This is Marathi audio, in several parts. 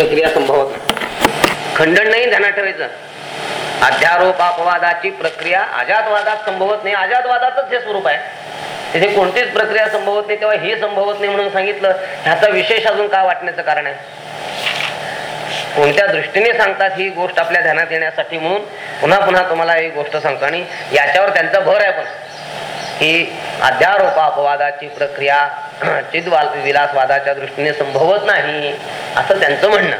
प्रक्रिया संभवत नाही खंडन नाही ध्यानात ठेवायचं. अध्यारोप अपवादाची प्रक्रिया अजातवादात संभवत नाही. अजातवादातच हे स्वरूप आहे. तिथे कोणतीच प्रक्रिया संभवत नाही तेव्हा हे संभवत नाही म्हणून सांगितलं. ह्याचा विशेष अजून का वाटण्याचं कारण आहे? कोणत्या दृष्टीने सांगतात ही गोष्ट आपल्या ध्यानात येण्यासाठी म्हणून? पुन्हा पुन्हा तुम्हाला ही गोष्ट सांगतो आणि याच्यावर त्यांचा भर आहे पण. की अध्यारोपा अपवादाची प्रक्रिया चिदवाल विलासवादाच्या दृष्टीने संभवत नाही असं त्यांचं म्हणणं.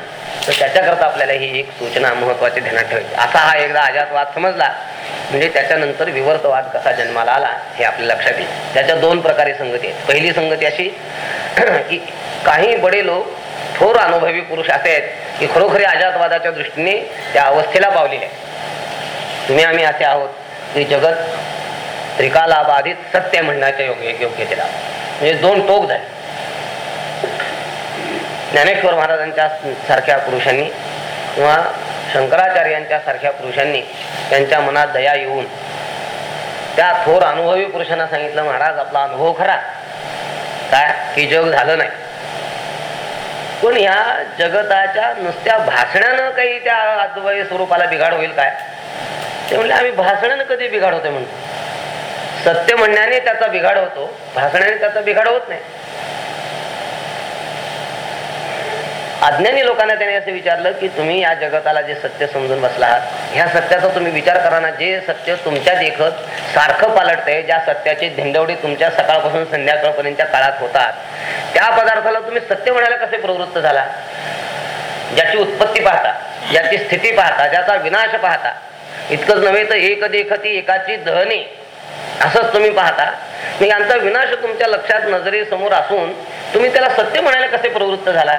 तर त्याच्याकरता आपल्याला ही एक सूचना महत्वाची ध्यानात ठेवायची. असा हा एकदा अजातवाद समजला म्हणजे त्याच्यानंतर विवर्तवाद कसा जन्माला आला हे आपल्या लक्षात येईल. त्याच्या दोन प्रकारे संगती आहेत. पहिली संगती अशी की काही बडे लोक थोर अनुभवी पुरुष असे आहेत की खरोखरी अजातवादाच्या दृष्टीने त्या अवस्थेला पावलेले आहेत. तुम्ही आम्ही असे आहोत की जगत त्रिकाला बाधित सत्य म्हणण्याच्या योग्य योग्य योग्यतेला. म्हणजे दोन टोक झाले. ज्ञानेश्वर महाराजांच्या सारख्या पुरुषांनी किंवा शंकराचार्यांच्या सारख्या पुरुषांनी त्यांच्या मनात दया येऊन त्या थोर अनुभवी पुरुषांना सांगितलं महाराज आपला अनुभव खरा. काय? की जग झालं नाही. पण ह्या जगताच्या नुसत्या भाषणानं काही त्या अद्वय स्वरूपाला बिघाड होईल काय? ते म्हणले आम्ही भाषणानं कधी बिघाड होते म्हणतो सत्य म्हणण्याने त्याचा बिघाड होतो भाषणाने त्याचा बिघाड होत नाही. अज्ञानी लोकांना त्याने असं विचारलं की तुम्ही या जगताला जे सत्य समजून बसला आहात ह्या सत्याचा तुम्ही विचार करा ना. जे सत्य तुमच्या देखत सारखं पालटतंय ज्या सत्याची धिंडवडे तुमच्या सकाळपासून संध्याकाळपर्यंतच्या काळात होतात त्या पदार्थाला तुम्ही सत्य म्हणायला कसे प्रवृत्त झाला? ज्याची उत्पत्ती पाहता ज्याची स्थिती पाहता ज्याचा विनाश पाहता इतकंच नव्हे तर एक देखती एकाची दहने. असंच तुम्ही पाहता. यांचा विनाश तुमच्या लक्षात नजरेसमोर असून तुम्ही त्याला सत्य म्हणायला कसे प्रवृत्त झाला?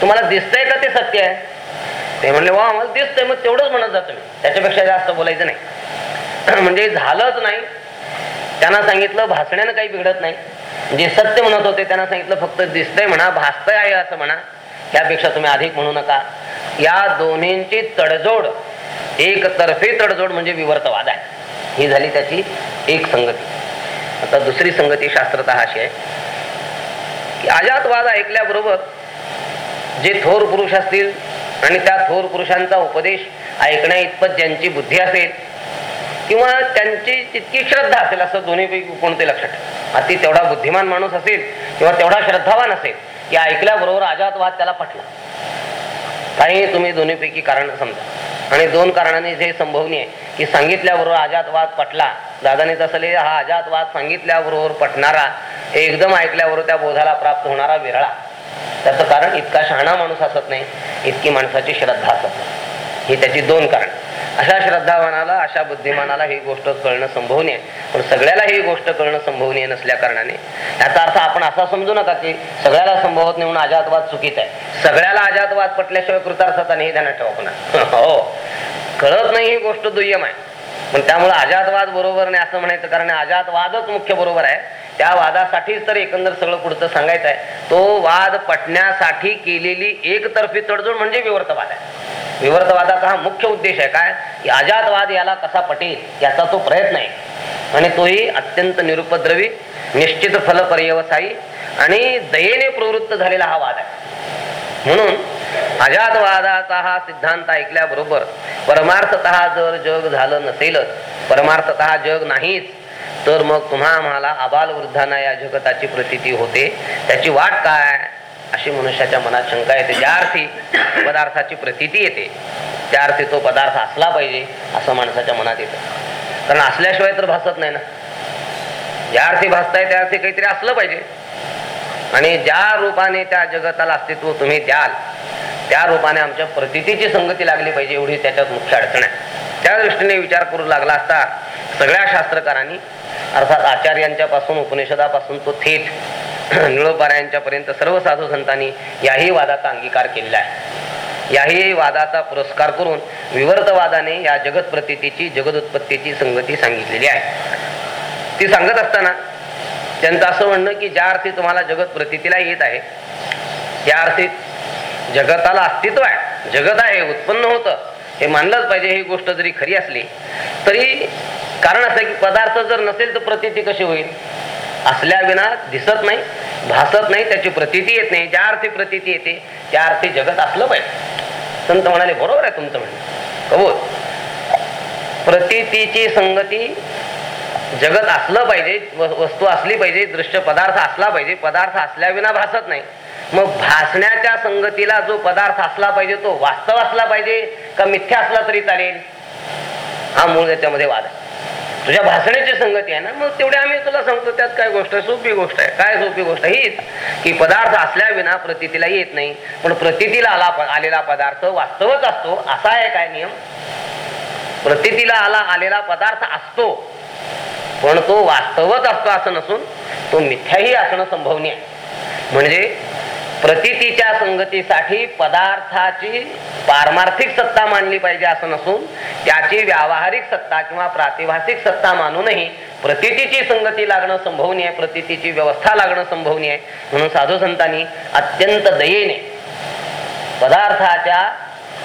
तुम्हाला दिसतंय का ते सत्य? आहे ते म्हणले वा आम्हाला दिसतंय. मग तेवढंच म्हणत जा तुम्ही. त्याच्यापेक्षा जास्त बोलायचं नाही. म्हणजे झालंच नाही. त्यांना सांगितलं भासण्यानं काही बिघडत नाही. जे सत्य म्हणत होते त्यांना सांगितलं फक्त दिसतंय म्हणा भासतंय आहे असं म्हणा. त्यापेक्षा तुम्ही अधिक म्हणू नका. या दोन्हींची तडजोड एकतर्फी तडजोड म्हणजे विवर्तवाद आहे. ही झाली त्याची एक संगती. आता दुसरी संगती शास्त्रत अशी आहे की अजातवाद ऐकल्याबरोबर जे थोर पुरुष असतील आणि त्या थोर पुरुषांचा उपदेश ऐकण्या इतपत ज्यांची बुद्धी असेल किंवा त्यांची तितकी श्रद्धा असेल असं दोन्हीपैकी कोणते लक्षात ठेवा. अति तेवढा बुद्धिमान माणूस असेल किंवा तेवढा श्रद्धावान असेल की ऐकल्याबरोबर अजातवाद त्याला पटला. काही तुम्ही दोन्हीपैकी कारण समजा. आणि दोन कारणाने जे संभवनीय आहे की सांगितल्याबरोबर अजातवाद पटला. दादाने तसं हा अजातवाद सांगितल्याबरोबर पटणारा एकदम ऐकल्याबरोबर त्या बोधाला प्राप्त होणारा विरळा. त्याचं कारण इतका शहाणा माणूस असत नाही इतकी माणसाची श्रद्धा असत नाही. ही त्याची दोन कारण. अशा श्रद्धावानाला अशा बुद्धिमानाला ही गोष्ट कळणं संभवनीय. पण सगळ्याला ही गोष्ट कळणं संभवनीय नसल्या कारणाने याचा अर्थ आपण असा समजू नका की सगळ्याला संभवत नाही म्हणून अजातवाद चुकीचा आहे. सगळ्याला अजातवाद पटल्याशिवाय कृतार्थता नाही ध्यानात ठेवा हो. कळत नाही ही गोष्ट दुय्यम आहे. पण त्यामुळे अजातवाद बरोबर नाही असं म्हणायचं कारण अजातवादच मुख्य बरोबर आहे. त्या वादासाठीच तर एकंदर सगळं पुढचं सांगायचं आहे. तो वाद पटण्यासाठी केलेली एकतर्फी तडजोड म्हणजे विवर्तवाद आहे. विवर्तवादाचा हा मुख्य उद्देश आहे. काय? की अजातवाद याला कसा पटेल याचा तो प्रयत्न आहे. आणि तोही अत्यंत निरुपद्रवी निश्चित फलपर्यवसायी आणि दयेने प्रवृत्त झालेला हा वाद आहे. म्हणून अजातवादाचा हा सिद्धांत ऐकल्याबरोबर परमार्थत जर जग झालं नसेलच परमार्थत जग नाहीच तर मग तुम्हा आम्हाला आबाल वृद्धांना या जगताची प्रतीती होते. त्याची वाट काय? अशी मनुष्याच्या मनात शंका येते. ज्या अर्थी पदार्थाची प्रतीती येते त्या अर्थी तो पदार्थ असला पाहिजे असं माणसाच्या मनात येतं. कारण असल्याशिवाय तर भासत नाही ना. ज्या अर्थी भासताय त्या अर्थी काहीतरी असलं पाहिजे. आणि ज्या रूपाने त्या जगताला अस्तित्व तुम्ही द्याल त्या रूपाने आमच्या प्रतितीची संगती लागली पाहिजे एवढी त्याच्यात मुख्य अडचण आहे. त्या दृष्टीने विचार करू लागला असता सगळ्या शास्त्रकारांनी अर्थात आचार्यांच्या पासून उपनिषदापासून तो थेट निळोपाऱ्यांच्या पर्यंत सर्व साधू संतांनी याही वादाचा अंगीकार केलेला आहे. याही वादाचा पुरस्कार करून विवर्तवादाने या जगत प्रतितीची जगद उत्पत्तीची संगती सांगितलेली आहे. ती सांगत असताना त्यांचं असं म्हणणं की ज्या अर्थी तुम्हाला जगत प्रतितीला येत आहे त्या अर्थी जगताला अस्तित्व आहे. जगत आहे उत्पन्न होतं. हे मानलंच पाहिजे ही गोष्ट जरी खरी असली तरी कारण असं की पदार्थ जर नसेल तर प्रतिती कशी होईल? असल्या विना दिसत नाही भासत नाही त्याची प्रतिती येत नाही. ज्या अर्थी प्रतिती येते त्या अर्थी जगत असलं पाहिजे. संत म्हणाले बरोबर आहे तुमचं म्हणणं. कबूल? प्रतितीची संगती जगत असलं पाहिजे व- वस्तू असली पाहिजे दृश्य पदार्थ असला पाहिजे पदार्थ असल्याविना भासत नाही. मग भासण्याच्या संगतीला जो पदार्थ असला पाहिजे तो वास्तव असला पाहिजे का मिथ्या असला तरी चालेल? हा मूळ त्याच्यामध्ये वाद आहे. तुझ्या भासण्याची संगती आहे ना मग तेवढे आम्ही तुला सांगतो त्यात काय गोष्ट आहे? सोपी गोष्ट आहे. काय सोपी गोष्ट? आहे? हीच की पदार्थ असल्याविना प्रतितीला येत नाही पण प्रतितीला आला आलेला पदार्थ वास्तवच असतो असा आहे काय नियम. प्रतितीला आला आलेला पदार्थ असतो पण तो वास्तवच असतो असं नसून तो मिथ्याही असणं संभवनीय आहे. म्हणजे प्रतितीच्या संगतीसाठी पदार्थाची पारमार्थिक सत्ता मानली पाहिजे असं नसून त्याची व्यावहारिक सत्ता किंवा प्रातिभासिक सत्ता मानूनही प्रतितीची संगती लागणं संभवनीय आहे प्रतितीची व्यवस्था लागणं संभवनीय आहे. म्हणून साधू संतांनी अत्यंत दयेने पदार्थाच्या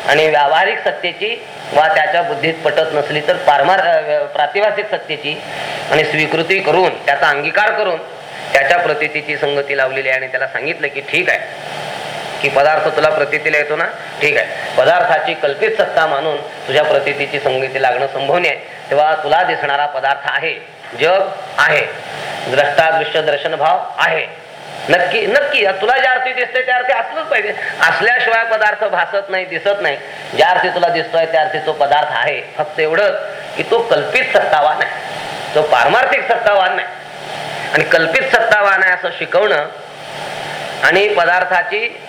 आणि व्यावहारिक सत्तेची वा त्याच्या बुद्धीत पटत नसली तर पारमार अ, प्रातिभासिक सत्तेची आणि स्वीकृती करून त्याचा अंगीकार करून त्याच्या प्रतितीची संगती लावलेली आहे आणि त्याला सांगितलं की ठीक आहे. की पदार्थ तुला प्रतितीला येतो ना? ठीक आहे. पदार्थाची कल्पित सत्ता मानून तुझ्या प्रतितीची संगती लागणं संभवनीय आहे. तेव्हा तुला दिसणारा पदार्थ आहे. जग आहे. द्रष्टादृश्य दर्शन भाव आहे. नक्की नक्की. तुला ज्या अर्थी दिसतोय त्या अर्थी असलंच पाहिजे. असल्याशिवाय पदार्थ भासत नाही दिसत नाही. ज्या अर्थी तुला दिसतोय त्या अर्थी तो पदार्थ आहे. फक्त एवढंच की तो कल्पित सत्तावान आहे. तो पारमार्थिक सत्तावान नाही. आणि कल्पित सत्तावान आहे असं शिकवणं आणि पदार्थाची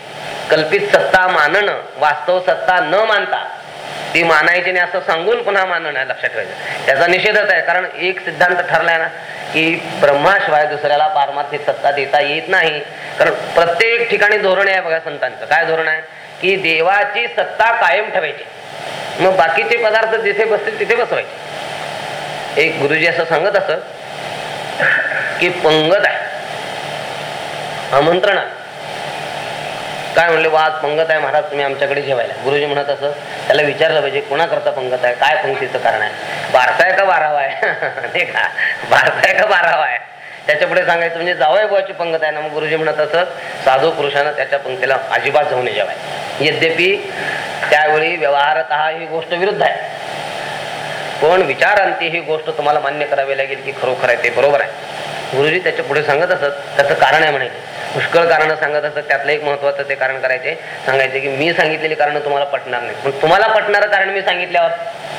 कल्पित सत्ता मानणं वास्तव सत्ता न मानता ती मानायची नाही असं सांगून पुन्हा मानणं आहे लक्षात ठेवायचं. त्याचा निषेधच आहे कारण एक सिद्धांत ठरलाय ना की ब्रह्माशिवाय दुसऱ्याला पारमार्थिक सत्ता देता येत नाही. कारण प्रत्येक ठिकाणी धोरण आहे बघा संतांचं. काय धोरण आहे? की देवाची सत्ता कायम ठेवायची. मग बाकीचे पदार्थ जिथे बसतील तिथे बसवायचे. एक गुरुजी असं सांगत असत की पंगत आहे. आमंत्रण आहे. काय म्हणले वाज पंगत आहे महाराज तुम्ही आमच्याकडे जेवायला. गुरुजी म्हणत असं त्याला विचारलं पाहिजे कोणाकरता पंगत आहे? काय पंक्तीचं कारण आहे? बारसा आहे का बारावा आहे? ते का? बारसा आहे का बारावा आहे? त्याच्या पुढे सांगायचं म्हणजे जावई बुवाची पंगत आहे. ना मग गुरुजी म्हणत असत साधू पुरुषानं त्याच्या पंक्तीला अजिबात जाऊ नये जेवाय यद्यपि त्यावेळी व्यवहारत ही गोष्ट विरुद्ध आहे. पण विचारांती ही गोष्ट तुम्हाला मान्य करावी लागेल की खरोखर आहे ते बरोबर आहे. गुरुजी त्याच्या पुढे सांगत असत त्याचं कारण आहे म्हणे पुष्कळ कारण सांगत असतात. त्यातलं एक महत्वाचं ते कारण करायचे. सांगायचे की मी सांगितलेली कारण तुम्हाला पटणार नाही पण तुम्हाला पटणारं कारण मी सांगितल्यावर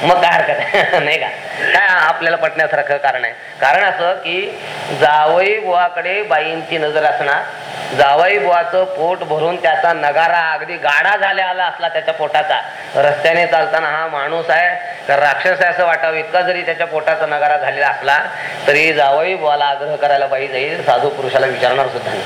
मग काय हरकत आहे? नाही का? काय आपल्याला पटण्यासारखं कारण आहे? कारण असं की जावई बुवाकडे बाईंची नजर असणार. जावई बुवाचं पोट भरून त्याचा नगारा अगदी गाडा झाल्या आला असला त्याच्या पोटाचा. रस्त्याने चालताना हा माणूस आहे. तर राक्षस आहे असं वाटावं. इतका जरी त्याच्या पोटाचा नगारा झालेला असला तरी जावई बुवाला आग्रह करायला बाई जाईल साधू पुरुषाला विचारणार सुद्धा नाही.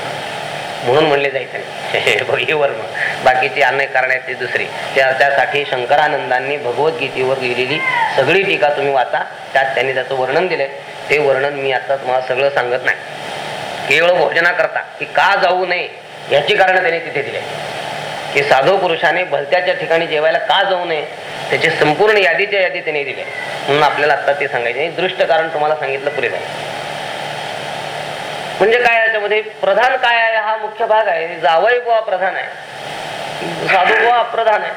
म्हणून म्हणले जायचं नाही बघीवर मग बाकीची कारण आहेत ती दुसरी. त्या त्यासाठी शंकरानंदांनी भगवद्गीतेवर लिहिलेली सगळी टीका तुम्ही वाचा. त्यात त्यांनी त्याचं वर्णन दिलंय. ते वर्णन मी आता तुम्हाला सगळं सांगत नाही. केवळ भोजना करता की का जाऊ नये याची कारण त्यांनी तिथे दिले. की साधू पुरुषाने भलत्याच्या ठिकाणी जेवायला का जाऊ नये त्याची संपूर्ण यादीच्या यादी त्यांनी दिली. म्हणून आपल्याला आता ते सांगायचे. दृष्ट कारण तुम्हाला सांगितलं पुरे आहे म्हणजे काय याच्यामध्ये प्रधान काय आहे? हा मुख्य भाग आहे. जावई बुवा प्रधान आहे. साधू बुवा अप्रधान आहे.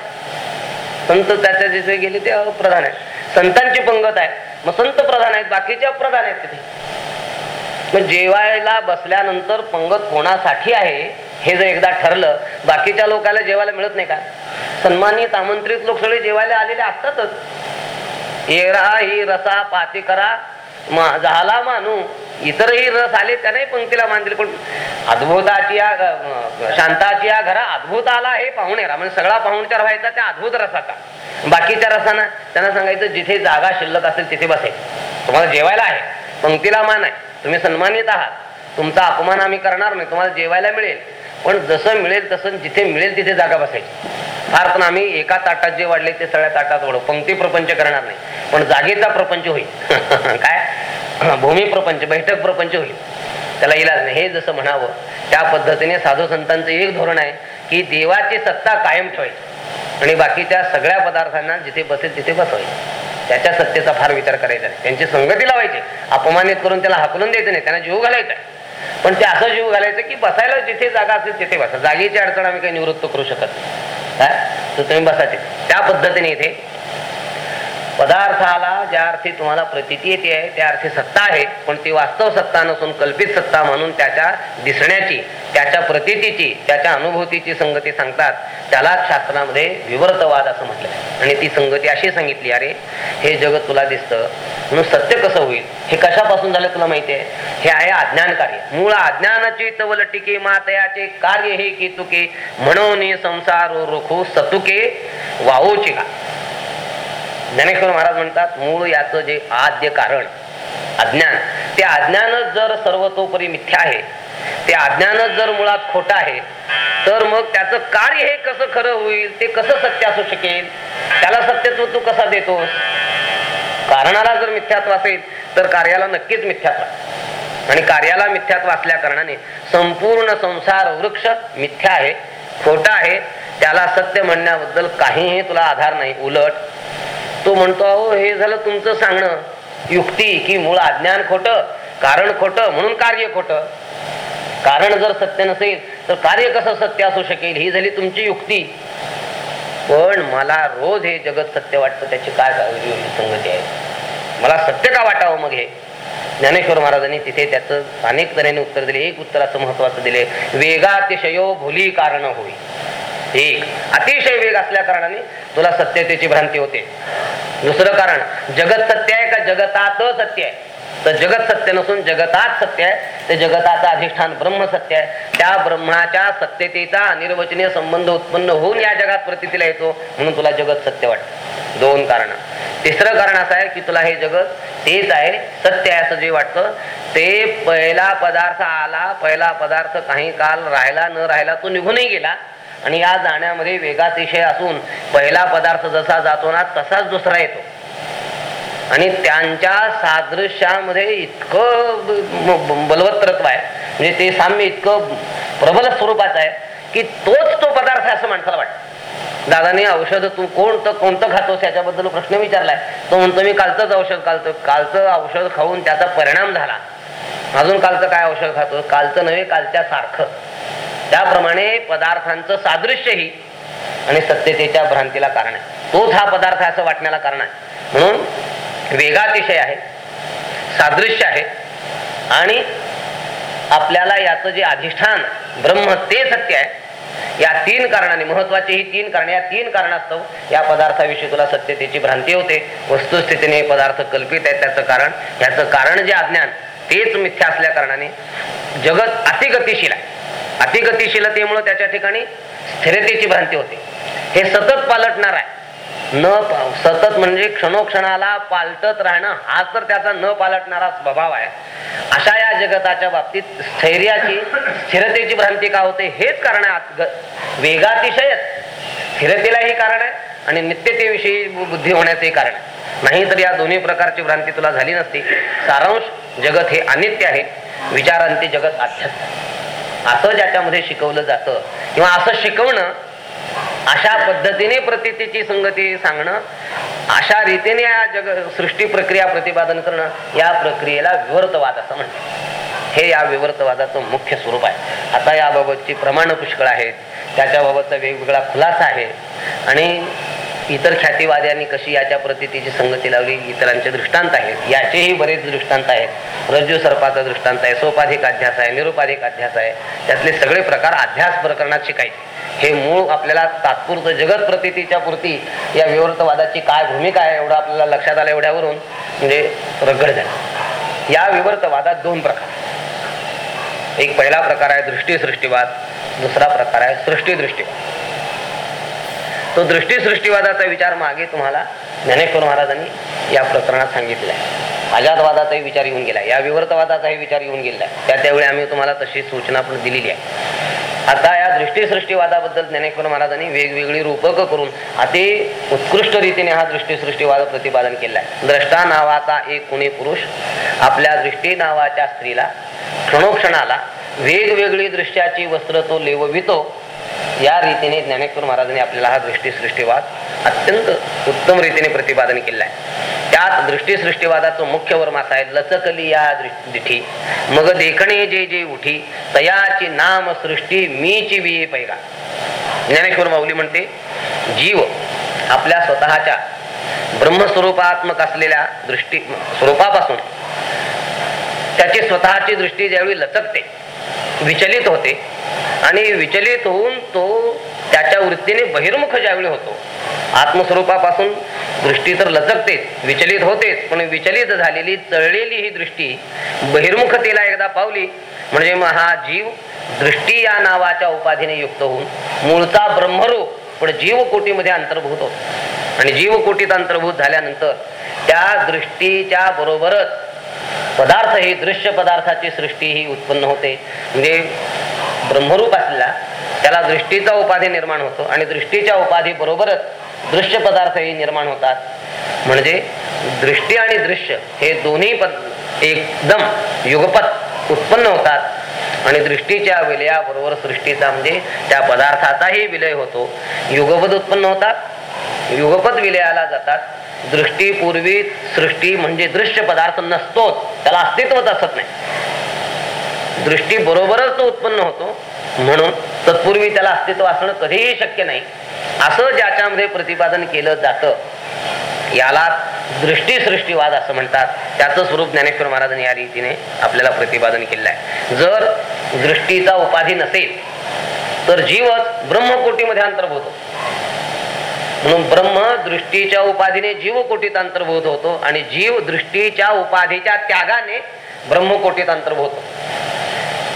संत त्याच्या जिथे गेले ते अप्रधान आहे संतांची पंगत आहे. मग संत प्रधान आहेत. बाकीचे अप्रधान आहेत तिथे. मग जेवायला बसल्यानंतर पंगत कोणासाठी आहे? हे जर एकदा ठरलं बाकीच्या लोकांना जेवायला मिळत नाही का? सन्मानित आमंत्रित लोक सगळे जेवायला आलेले असतातच. येरा ही रसा पाती करा. मा- झाला मानू. इतरही रस आले त्याने पंक्तीला मान दिले पण अद्भुताची या शांताची या घरा अद्भुत आला हे पाहुणेरा म्हणजे सगळा पाहुणचार व्हायचा त्या अद्भुत रसाचा. बाकीच्या रसाना त्यांना सांगायचं जिथे जागा शिल्लक असेल तिथे बसेल. तुम्हाला जेवायला आहे. पंक्तीला मान आहे. तुम्ही सन्मानित आहात. तुमचा अपमान आम्ही करणार नाही. तुम्हाला जेवायला मिळेल. पण जसं मिळेल तसं जिथे मिळेल तिथे जागा बसायची फार पण आम्ही एका ताटात जे वाढले ते सगळ्या ताटात वाढू पंक्ती प्रपंच करणार नाही. पण जागेचा प्रपंच होईल. काय? भूमी प्रपंच बैठक प्रपंच होईल. त्याला इलाज नाही. हे जसं म्हणावं त्या पद्धतीने साधू संतांचं एक धोरण आहे की देवाची सत्ता कायम ठेवायची आणि बाकीच्या सगळ्या पदार्थांना जिथे बसेल तिथे बसवायचे. त्याच्या सत्तेचा फार विचार करायचा नाही. त्यांची संगती लावायची. अपमानित करून त्याला हाकलून द्यायचं नाही. त्यांना जीव घालायचा आहे. पण ते असं जीव घालायचं की बसायला जिथे जागा असेल तिथे बसा. जागेची अडचण आम्ही काही निवृत्त करू शकत नाही. काय? तर तुम्ही बसायचे त्या पद्धतीने इथे पदार्थाला ज्या अर्थी तुम्हाला प्रतीती येते आहे त्या अर्थी सत्ता आहे पण ती वास्तव सत्ता नसून कल्पित सत्ता म्हणून त्याच्या दिसण्याची त्याच्या प्रतितीची त्याच्या अनुभूतीची संगती सांगतात. त्याला शास्त्रामध्ये विवर्तवाद असं म्हटलं आणि ती संगती अशी सांगितली अरे हे जगत तुला दिसतं. म्हणून सत्य कसं होईल? हे कशापासून झालं तुला माहिती आहे? हे आहे अज्ञान कार्य. मूळ अज्ञानाची तवल टिके मातयाचे कार्य हे की तुके म्हणून संसार रोखू सतुके वाहूची का ज्ञानेश्वर महाराज म्हणतात मूळ याचं जे आद्य कारण अज्ञान ते अज्ञानच जर सर्वतोपरी मिथ्या आहे ते अज्ञानच जर मुळात खोटं आहे तर मग त्याचं कार्य हे कसं खरं होईल ते कसं सत्य असू शकेल? त्याला सत्यत्व तू कसा देतोस? कारणाला जर मिथ्यात्व असेल तर कार्याला नक्कीच मिथ्यात्व. आणि कार्याला मिथ्यात्व असल्या कारणाने संपूर्ण संसार वृक्ष मिथ्या आहे खोटा आहे त्याला सत्य म्हणण्याबद्दल काहीही तुला आधार नाही उलट. तो म्हणतो अहो हे झालं तुमचं सांगणं. युक्ती की मूळ अज्ञान खोटं कारण खोटं म्हणून कार्य खोट. कारण जर सत्य नसेल तर कार्य कसं सत्य असू शकेल? ही झाली तुमची युक्ती. पण मला रोज हे जगत सत्य वाटतं त्याची काय संगती आहे. मला सत्य का वाटावं मग हे? ज्ञानेश्वर महाराजांनी तिथे त्याचं अनेक तऱ्हेने उत्तर दिले. एक उत्तर असं महत्वाचं दिले. वेगातिशयो भुली कारण होई. एक. अतिशय वेग असल्या कारणाने तुला सत्यतेची भ्रांती होते. दुसरं कारण जगत सत्य आहे का जगतात सत्य आहे? तर जगत सत्य नसून जगतात सत्य आहे. ते जगताचं अधिष्ठान ब्रह्म सत्य आहे. त्या ब्रह्माच्या सत्यतेचा अनिर्वचनीय संबंध उत्पन्न होऊन या जगात प्रतीला येतो म्हणून तुला जगत सत्य वाटतं. दोन कारण. तिसरं कारण असं आहे की तुला हे जगत तेच आहे. सत्य आहे असं जे वाटतं ते पहिला पदार्थ आला. पहिला पदार्थ काही काल राहिला न राहिला तो निघूनही गेला. आणि या जाण्यामध्ये वेगातिशय असून पहिला पदार्थ जसा जातो ना तसाच दुसरा येतो. आणि त्यांच्या सादृश्यामध्ये इतकं बलवत्रत्व आहे. म्हणजे ते साम्य इतकं प्रबल स्वरूपाचं आहे की तोच तो पदार्थ असं माणसाला वाटतं. दादाने औषध तू कोणतं कोणतं खातोस याच्याबद्दल प्रश्न विचारलाय. तो म्हणतो मी कालचंच औषध कालतो कालचं औषध खाऊन त्याचा परिणाम झाला. अजून कालचं काय औषध खातो? कालचं नव्हे कालच्या सारखं. त्याप्रमाणे पदार्थांचं सादृश्यही आणि सत्यतेच्या भ्रांतीला कारण आहे. तोच हा पदार्थ असं वाटण्याला कारण आहे. म्हणून वेगातिशय आहे सादृश्य आहे आणि आपल्याला याचं जे अधिष्ठान ब्रह्म ते सत्य आहे या तीन कारणाने महत्वाची ही तीन कारण या तीन कारणास्तव या पदार्थाविषयी तुला सत्यतेची भ्रांती होते. वस्तुस्थितीने हे पदार्थ कल्पित आहे त्याचं कारण. याचं कारण जे अज्ञान तेच मिथ्या असल्या कारणाने जगत अतिगतिशील आहे. अतिगतिशीलतेमुळे त्याच्या ठिकाणी स्थिरतेची भ्रांती होते. हे सतत पालटणार आहे. न सतत म्हणजे क्षणोक्षणाला पालटत राहणं हा तर त्याचा न पालटणारा स्वभाव आहे. अशा या जगताच्या बाबतीत स्थैर्याची स्थिरतेची भ्रांती का होते हेच कारण आहे. ग- वेगातिशयच. स्थिरतेलाही कारण आहे आणि नित्यतेविषयी बुद्धी होण्याचंही कारण आहे. नाही तर या दोन्ही प्रकारची भ्रांती तुला झाली नसती. सारांश जगत हे अनित्य आहे विचारांती जगत आध्यात्म असं ज्याच्यामध्ये शिकवलं जातं किंवा असं शिकवणं अशा पद्धतीने प्रतितीची संगती सांगणं अशा रीतीने या जग सृष्टी प्रक्रिया प्रतिपादन करणं या प्रक्रियेला विवर्तवाद असं म्हणतात. हे या विवर्तवादाचं मुख्य स्वरूप आहे. आता याबाबतची प्रमाण पुष्कळ आहेत. त्याच्याबाबतचा वेगवेगळा खुलासा आहे. आणि इतर ख्यातीवाद्यांनी कशी याच्या प्रतीची संगती लावली इतरांचे दृष्टांत आहेत याचेही बरेच दृष्टांत आहेत. रज्जू सर्पाचा दृष्टांत आहे सोपाधिक अध्यास आहे निरुपाधिक अध्यास आहे. त्यातले सगळे प्रकार अध्यास प्रकरणात शिकायचे. हे मूळ आपल्याला तात्पुरतं जगत प्रतितीच्या पुरती या विवर्तवादाची काय भूमिका आहे एवढं आपल्याला लक्षात आलं एवढ्यावरून म्हणजे रगड झाली. या विवर्तवादात दोन प्रकार. एक पहिला प्रकार आहे दृष्टी सृष्टीवाद दुसरा प्रकार आहे सृष्टी दृष्टीवाद तो दृष्टी सृष्टीवादाचा विचार मागे तुम्हाला ज्ञानेश्वर महाराजांनी या प्रकरणात सांगितलाय. अजातवादाचाही विचार येऊन गेलाय. या विवर्तवादाचाही विचार येऊन गेला त्या त्यावेळी आम्ही तुम्हाला तशी सूचना पण दिलेली आहे. आता या दृष्टी सृष्टीवादाबद्दल ज्ञानेश्वर महाराजांनी वेगवेगळी रूपक करून अति उत्कृष्ट रीतीने हा दृष्टी सृष्टीवाद प्रतिपादन केलाय. द्रष्टा नावाचा एक कुणी पुरुष आपल्या दृष्टी नावाच्या स्त्रीला क्षणोक्षणाला वेगवेगळी दृश्याची वस्त्र तो लेववितो. या रीतीने ज्ञानेश्वर महाराजांनी आपल्याला हा दृष्टी सृष्टीवाद अत्यंत उत्तम रीतीने प्रतिपादन केला आहे त्यात दृष्टी सृष्टीवादाचं मुख्य वर्म असा आहे लचकली या दिठी मग देखणे जे जे उठी तयाची नाम सृष्टी मीची विये पैगा. ज्ञानेश्वर माऊली म्हणते जीव आपल्या स्वतःच्या ब्रह्मस्वरूपात्मक असलेल्या दृष्टी स्वरूपापासून त्याची स्वतःची दृष्टी ज्यावेळी लचकते विचलित होते. आणि विचलित होऊन तो त्याच्या वृत्तीने बहिर्मुख ज्यावेळी होतो. आत्मस्वरूपापासून दृष्टी तर लचकतेच विचलित होतेच पण विचलित झालेली चळलेली ही दृष्टी बहिर्मुखतेला एकदा पावली म्हणजे मग हा जीव दृष्टी या नावाच्या उपाधीने युक्त होऊन मूळचा ब्रह्मरूप पण जीवकोटीमध्ये अंतर्भूत होतो. आणि जीवकोटीत अंतर्भूत झाल्यानंतर त्या दृष्टीच्या बरोबरच पदार्थ ही दृश्य पदार्थाची सृष्टी ही उत्पन्न होते. म्हणजे ब्रह्मरूप असलेला त्याला दृष्टीचा उपाधी निर्माण होतो आणि दृष्टीच्या उपाधी बरोबरच दृश्य पदार्थही निर्माण होतात. म्हणजे दृष्टी आणि दृश्य हे दोन्ही पद एकदम युगपत उत्पन्न होतात आणि दृष्टीच्या विलयाबरोबर सृष्टीचा म्हणजे त्या पदार्थाचाही विलय होतो. युगपद उत्पन्न होतात युगपत विलयाला जातात. दृष्टीपूर्वी सृष्टी म्हणजे दृश्य पदार्थ नसतोच. त्याला अस्तित्वच असत नाही. दृष्टी बरोबरच तो उत्पन्न होतो. म्हणून तत्पूर्वी त्याला अस्तित्व असणं कधीही शक्य नाही. असं ज्याच्यामध्ये प्रतिपादन केलं जातं याला दृष्टी सृष्टीवाद असं म्हणतात. त्याचं स्वरूप ज्ञानेश्वर महाराजांनी या रीतीने आपल्याला प्रतिपादन केलं आहे जर दृष्टीचा उपाधी नसेल तर जीवच ब्रह्मकोटीमध्ये अंतर्भूत होतो. म्हणून ब्रह्म दृष्टीच्या उपाधीने जीवकोटीत अंतर्भूत होतो आणि जीव दृष्टीच्या उपाधीच्या त्यागाने ब्रह्मकोटीत अंतर्भूत होतो.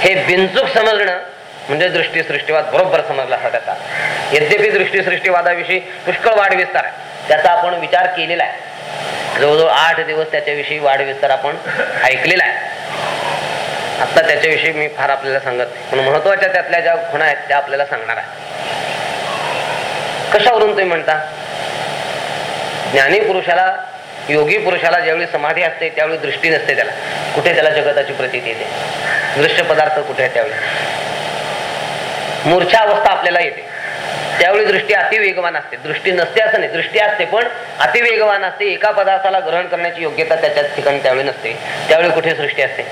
हे बिनचूक समजणं म्हणजे दृष्टी सृष्टीवाद बरोबर समजला असा यद्यपि दृष्टी सृष्टीवादाविषयी पुष्कळ वाढविस्तार आहे त्याचा आपण विचार केलेला आहे. जवळजवळ आठ दिवस त्याच्याविषयी वाढविस्तार आपण ऐकलेला आहे. आता त्याच्याविषयी मी फार आपल्याला सांगत पण महत्त्वाच्या त्यातल्या ज्या खुणा आहेत त्या आपल्याला सांगणार आहे. कशावरून तुम्ही म्हणता? ज्ञानी पुरुषाला योगी पुरुषाला ज्यावेळी समाधी असते त्यावेळी दृष्टी नसते त्याला. कुठे त्याला जगताची प्रतीती येते? दृश्य पदार्थ कुठे त्यावेळी? मूर्छा अवस्था आपल्याला येते. त्यावेळी दृष्टी अतिवेगवान असते. दृष्टी नसते असं नाही. दृष्टी असते पण अतिवेगवान असते. एका पदार्थाला ग्रहण करण्याची योग्यता त्याच्याच ठिकाणी त्यावेळी नसते. त्यावेळी कुठे सृष्टी असते?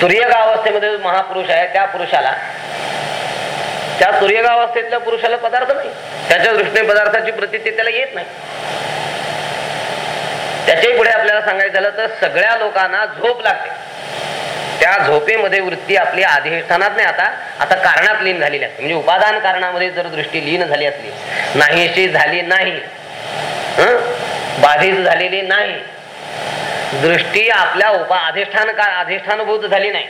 तुर्यगा अवस्थेमध्ये महापुरुष आहे त्या पुरुषाला त्या सूर्यगावस्थेतल्या पुरुषाला पदार्थ नाही त्याच्या दृष्टीने पदार्थाची प्रतिती त्याला येत नाही. त्याच्याही पुढे आपल्याला सांगायचं झालं तर सगळ्या लोकांना झोप लागते. त्या झोपेमध्ये वृत्ती आपली अधिष्ठानात नाही आता आता कारणात लीन झालेली असते. म्हणजे उपादान कारणामध्ये जर दृष्टी लीन झाली असली नाहीशी झाली नाही बाधित झालेली नाही दृष्टी आपल्या उपा अधिष्ठान अधिष्ठानभूत झाली नाही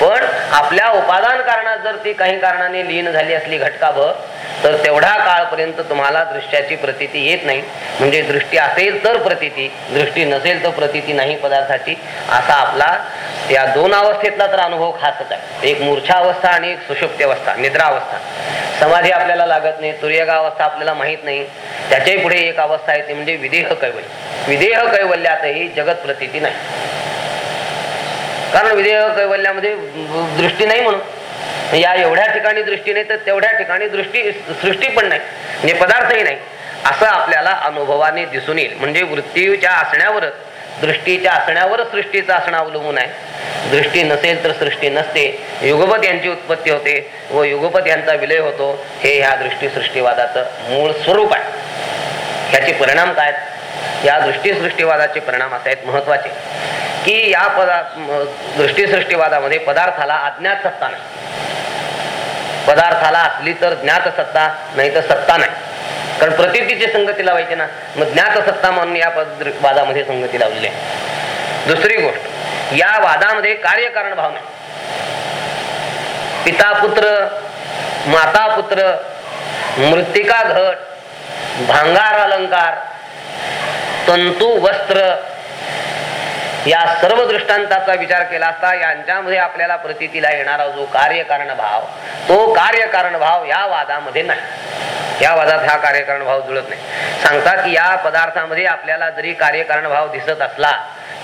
पण आपल्या उपादान कारणात जर ती काही कारणाने लीन झाली असली घटकाभर तर तेवढा काळपर्यंत तुम्हाला दृश्याची प्रतीती येत नाही. म्हणजे दृष्टी असेल तर प्रतीती दृष्टी नसेल तर प्रतीती नाही पदार्थाची. असा आपला या दोन अवस्थेतला तर अनुभव खासच आहे. एक मूर्छा अवस्था आणि एक सुषुप्ती अवस्था निद्रा अवस्था समाधी आपल्याला लागत नाही तुर्यगा अवस्था आपल्याला माहीत नाही. त्याच्याही पुढे एक अवस्था आहे ती म्हणजे विदेह कैवल्य. विदेह कैवल्यातही जगत प्रतीती नाही. कारण विधेय कैवल्यामध्ये दृष्टी नाही म्हणून. या एवढ्या ठिकाणी दृष्टी नाही तर तेवढ्या ठिकाणी दृष्टी सृष्टी पण नाही म्हणजे पदार्थही नाही. असं आपल्याला अनुभवाने दिसून येईल. म्हणजे वृत्तीच्या असण्यावरच दृष्टीच्या असण्यावर सृष्टीचं असणं अवलंबून आहे. दृष्टी नसेल तर सृष्टी नसते. युगपत यांची उत्पत्ती होते व युगपत यांचा विलय होतो. हे ह्या दृष्टी सृष्टीवादाचं मूळ स्वरूप आहे. ह्याचे परिणाम काय या दृष्टीसृष्टीवादाचे परिणाम असे आहेत महत्त्वाचे. की या पदा दृष्टीसृष्टीवादामध्ये पदार्थाला अज्ञात सत्ता नाही. पदार्थाला असली तर ज्ञात सत्ता नाही तर सत्ता नाही. कारण प्रतितीची संगती लावायची ना मग ज्ञात सत्ता म्हणून या वादामध्ये संगती लावलेली आहे. दुसरी गोष्ट या वादामध्ये कार्यकारण भाव नाही पिता पुत्र माता पुत्र मृतिका घट भांगार अलंकार तंतू वस्त्र या सर्व दृष्टांताचा विचार केला असता यांच्यामध्ये आपल्याला प्रतीला येणारा जो कार्यकारण भाव तो कार्यकारण भाव या वादामध्ये नाही. या वादात हा कार्यकारण भाव जुळत नाही. सांगतात की या पदार्थामध्ये आपल्याला जरी कार्यकारण भाव दिसत असला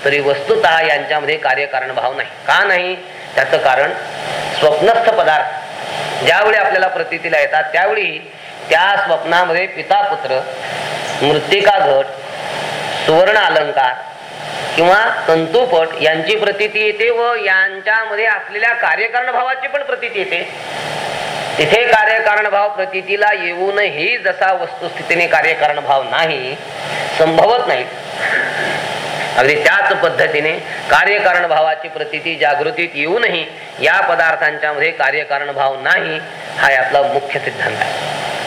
तरी वस्तुत यांच्यामध्ये कार्यकारण भाव नाही. का नाही? त्याचं कारण स्वप्नस्थ पदार्थ. ज्यावेळी आपल्याला प्रतीला येतात त्यावेळी त्या स्वप्नामध्ये पिता पुत्र मृत्तिका घट सुवर्ण अलंकार किंवा तंतुपट यांची प्रतीती येते व यांच्यामध्ये असलेल्या कार्यकारण भावाची पण प्रतीती येते. तिथे कार्यकारण भाव प्रतीतीला येऊनही जसा वस्तुस्थितीने कार्यकारण भाव नाही संभवत नाही. अगदी त्याच पद्धतीने कार्यकारण भावाची प्रतीती जागृतीत येऊनही या पदार्थांच्या मध्ये कार्यकारण भाव नाही हा यातला मुख्य सिद्धांत आहे.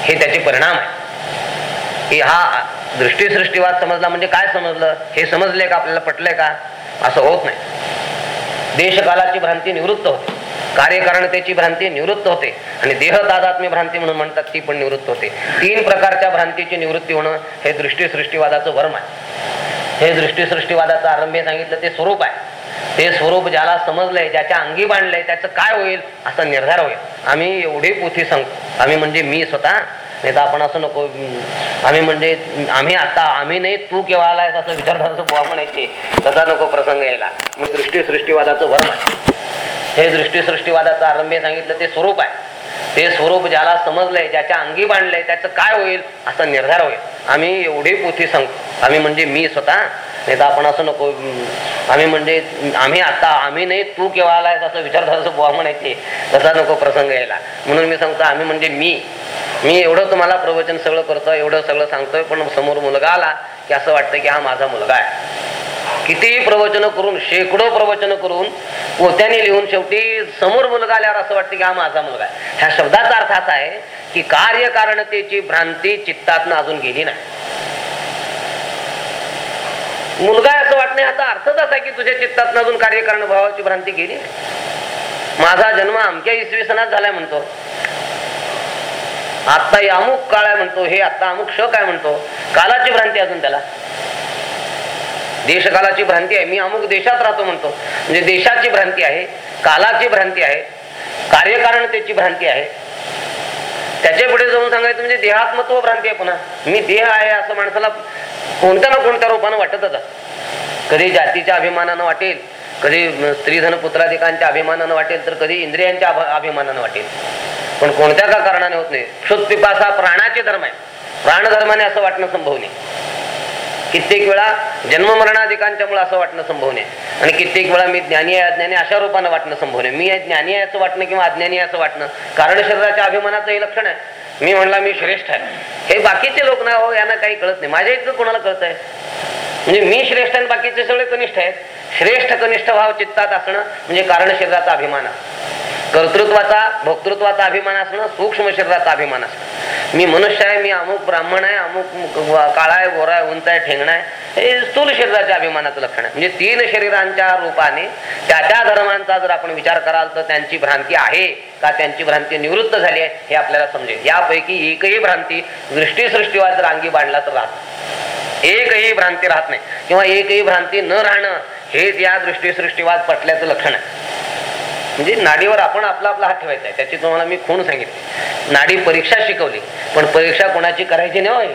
हे त्याचे परिणाम आहे. की हा दृष्टी सृष्टीवाद समजला म्हणजे काय समजलं? हे समजले का? आपल्याला पटलंय का? असं होत नाही. देशकालाची भ्रांती निवृत्त होते. कार्यकारणतेची भ्रांती निवृत्त होते. आणि देह तादात्म्य भ्रांती म्हणून म्हणतात ती पण निवृत्त होते. तीन प्रकारच्या भ्रांतीची निवृत्ती होणं हे दृष्टीसृष्टीवादाचं वर्म आहे. हे दृष्टीसृष्टीवादाचं आरंभ सांगितलं ते स्वरूप आहे. ते स्वरूप ज्याला समजलंय ज्याच्या अंगी बांधलंय त्याचं काय होईल? असा निर्धार होईल. आम्ही एवढी पोथी सांगतो. आम्ही म्हणजे मी स्वतः नाही तर आपण असं नको आम्ही म्हणजे आम्ही आता आम्ही नाही तू केव्हा आलाय असं विचारधाराचं बुवा म्हणायचे. तसा नको प्रसंग यायला. मग दृष्टी सृष्टीवादाचं वर्म आहे. हे दृष्टी सृष्टीवादाचं आरंभी सांगितलं ते स्वरूप आहे. ते स्वरूप ज्याला समजलंय ज्याच्या अंगी बांधलंय त्याचं काय होईल? असा निर्धार होईल. आम्ही एवढी पोथी सांगतो आम्ही म्हणजे मी स्वतः नाही तर आपण असं नको आम्ही म्हणजे आम्ही आता आम्ही नाही तू केव्हा आलाय असं विचारधाराचं बुवा म्हणायचे. तसा नको प्रसंग यायला. म्हणून मी सांगतो आम्ही म्हणजे मी. मी एवढं तुम्हाला प्रवचन सगळं करतोय एवढं सगळं सांगतोय पण समोर मुलगा आला की असं वाटतं की हा माझा मुलगा आहे. कितीही प्रवचन करून शेकडो प्रवचन करून पोत्याने लिहून शेवटी समोर मुलगा आल्यावर असं वाटतं की हा माझा मुलगा आहे. ह्या शब्दाचा अर्थ असा आहे की कार्यकारणतेची भ्रांती चित्तात अजून गेली नाही. मुलगा असं वाटणे ह्याचा अर्थच असा की तुझ्या चित्तात अजून कार्यकारण भावाची भ्रांती गेली माझा जन्म अमक्या इसवी सणात झालाय म्हणतो. आत्ता अमुक काळ आहे म्हणतो हे आत्ता अमुक श काय म्हणतो. कालाची भ्रांती अजून त्याला. देशकालाची भ्रांती आहे. मी अमुक देशात राहतो म्हणतो. म्हणजे देशाची भ्रांती आहे कालाची भ्रांती आहे कार्यकारणतेची भ्रांती आहे. त्याच्या पुढे जाऊन सांगायचं म्हणजे देहात्मत्व भ्रांती आहे पुन्हा. मी देह आहे असं माणसाला कोणत्या ना कोणत्या रूपानं वाटतच कधी जातीच्या अभिमानानं वाटेल कधी स्त्रीधन पुत्राधिकांच्या अभिमानानं वाटेल तर कधी इंद्रियांच्या अभिमानानं वाटेल. पण कोणत्या का कारणाने होत नाही? क्षुत पिपासा प्राणाचे धर्म आहे. प्राणधर्माने असं वाटणं संभव नाही. कित्येक वेळा जन्ममरणाधिकांच्यामुळे असं वाटणं संभव नाही. आणि कित्येक वेळा मी ज्ञानी आहे अज्ञानी अशा रूपानं वाटणं संभव नाही. मी आहे ज्ञानी आहे असं वाटणं किंवा अज्ञानी आहे असं वाटणं कारण शरीराच्या अभिमानाचं हे लक्षण आहे. मी म्हणला मी श्रेष्ठ आहे. हे बाकीचे लोक ना हो यांना काही कळत नाही. माझ्या इतकं कोणाला कळत आहे? म्हणजे मी श्रेष्ठ आणि बाकीचे सगळे कनिष्ठ आहेत. श्रेष्ठ कनिष्ठ भाव चित्तात असणं म्हणजे कारण शरीराचा अभिमान आहे. कर्तृत्वाचा भोक्तृत्वाचा अभिमान असणं सूक्ष्म शरीराचा अभिमान असणं. मी मनुष्य आहे मी अमुक ब्राह्मण आहे अमुक काळा आहे गोरा आहे उंच आहे ठेंगणा आहे हे स्थूल शरीराच्या अभिमानाचं लक्षण आहे. म्हणजे तीन शरीरांच्या रूपाने त्या त्या धर्मांचा जर आपण विचार कराल तर त्यांची भ्रांती आहे का? त्यांची भ्रांती निवृत्त झाली आहे हे आपल्याला समजेल. यापैकी एकही भ्रांती दृष्टीसृष्टीवाद जर अंगी बांधला तर राहत एकही भ्रांती राहत नाही. किंवा एकही भ्रांती न राहणं हेच या दृष्टीसृष्टीवाद पटल्याचं लक्षण आहे. म्हणजे नाडीवर आपण आपला आपला हात ठेवायचा आहे. त्याची तुम्हाला मी खूण सांगितली. नाडी परीक्षा शिकवली पण परीक्षा कोणाची करायची नाही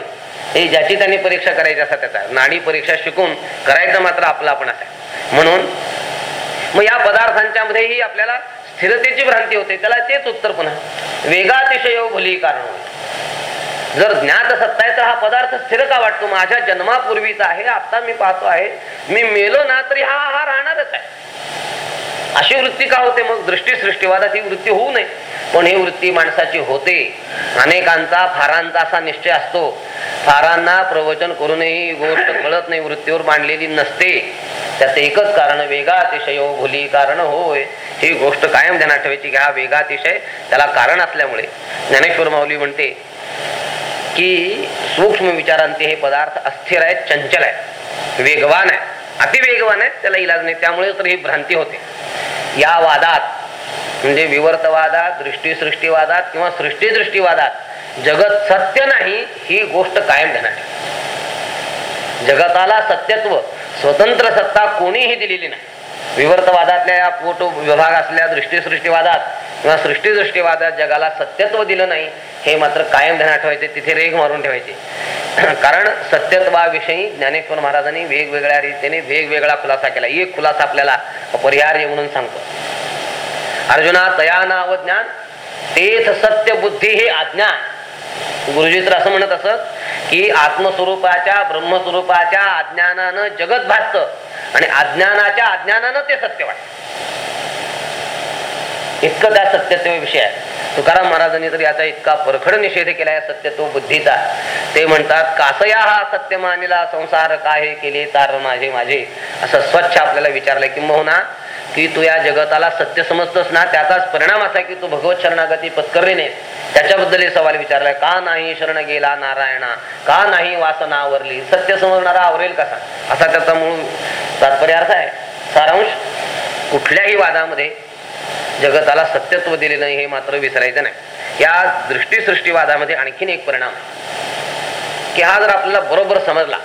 हे ज्याची त्यांनी परीक्षा करायची असा त्याचा. नाडी परीक्षा शिकून करायचं मात्र आपला आपण असा म्हणून मग या पदार्थांच्या मध्येही आपल्याला स्थिरतेची भ्रांती होते. त्याला तेच उत्तर पुन्हा. वेगातिशय भली कारण जर ज्ञात सत्ता आहे तर हा पदार्थ स्थिर का वाटतो? माझ्या जन्मापूर्वीचा आहे आता मी पाहतो आहे. मी मेलो ना तरी हा हा राहणारच आहे. अशी वृत्ती का होते? मग दृष्टी सृष्टीवादात ही वृत्ती होऊ नये. पण ही वृत्ती माणसाची होते. अनेकांचा फारांचा असा निश्चय असतो. फारांना प्रवचन करूनही ही गोष्ट कळत नाही. वृत्तीवर मांडलेली नसते. त्याचं एकच कारण वेगातिशय हो, भुली कारण होय. ही गोष्ट कायम ध्यानात ठेवायची की हा वेगातिशय त्याला कारण असल्यामुळे. ज्ञानेश्वर माऊली म्हणते की सूक्ष्म विचारांचे हे पदार्थ अस्थिर आहेत चंचल आहेत वेगवान आहे अतिवेगवान आहेत त्याला इलाज नाही. त्यामुळे तर ही भ्रांती होते. या वादात म्हणजे विवर्तवादात दृष्टी सृष्टीवादात किंवा सृष्टीदृष्टीवादात जगत सत्य नाही ही गोष्ट कायम देणार जगताला सत्यत्व स्वतंत्र सत्ता कोणीही दिलेली नाही. विवर्तवादातल्या या पोट विभाग असल्या दृष्टीसृष्टीवादात किंवा सृष्टीदृष्टीवादात जगाला सत्यत्व दिलं नाही हे मात्र कायम ध्यानात ठेवायचे तिथे रेख मारून ठेवायचे. कारण सत्यत्वाविषयी ज्ञानेश्वर महाराजांनी वेगवेगळ्या रीतीने वेगवेगळा खुलासा केला. एक खुलासा आपल्याला अपरिहार्य म्हणून सांगतो. अर्जुना तया नाव ज्ञान तेथ सत्य बुद्धी हे अज्ञान गुरुजी तर असं म्हणत असत की आत्मस्वरूपाच्या ब्रह्मस्वरूपाच्या अज्ञानानं जगत भासत आणि अज्ञानाच्या अज्ञानानं ते सत्य वाटत. इतकं त्या सत्यत्व विषय आहे. तुकाराम महाराजांनी तर याचा इतका परखड निषेध केला आहे सत्यत्व बुद्धीचा. ते म्हणतात कासया हा सत्य मानिला संसार काय केले तार माझे माझे. असं स्वच्छ आपल्याला विचारलंय किंबहुना की तू या जगताला सत्य समजतोस ना त्याचाच परिणाम असा की तू भगवत शरणागती पत्करीने त्याच्याबद्दल सवाल विचारलाय का नाही शरण गेला नारायणा? का नाही वासना आवरली? सत्य समजणारा आवरेल कसा? असा त्याचा मूळ तात्पर्य अर्थ आहे. सारांश कुठल्याही वादामध्ये जगताला सत्यत्व दिले नाही हे मात्र विसरायचं नाही. या दृष्टीसृष्टीवादामध्ये आणखीन एक परिणाम की हा जर आपल्याला बरोबर समजला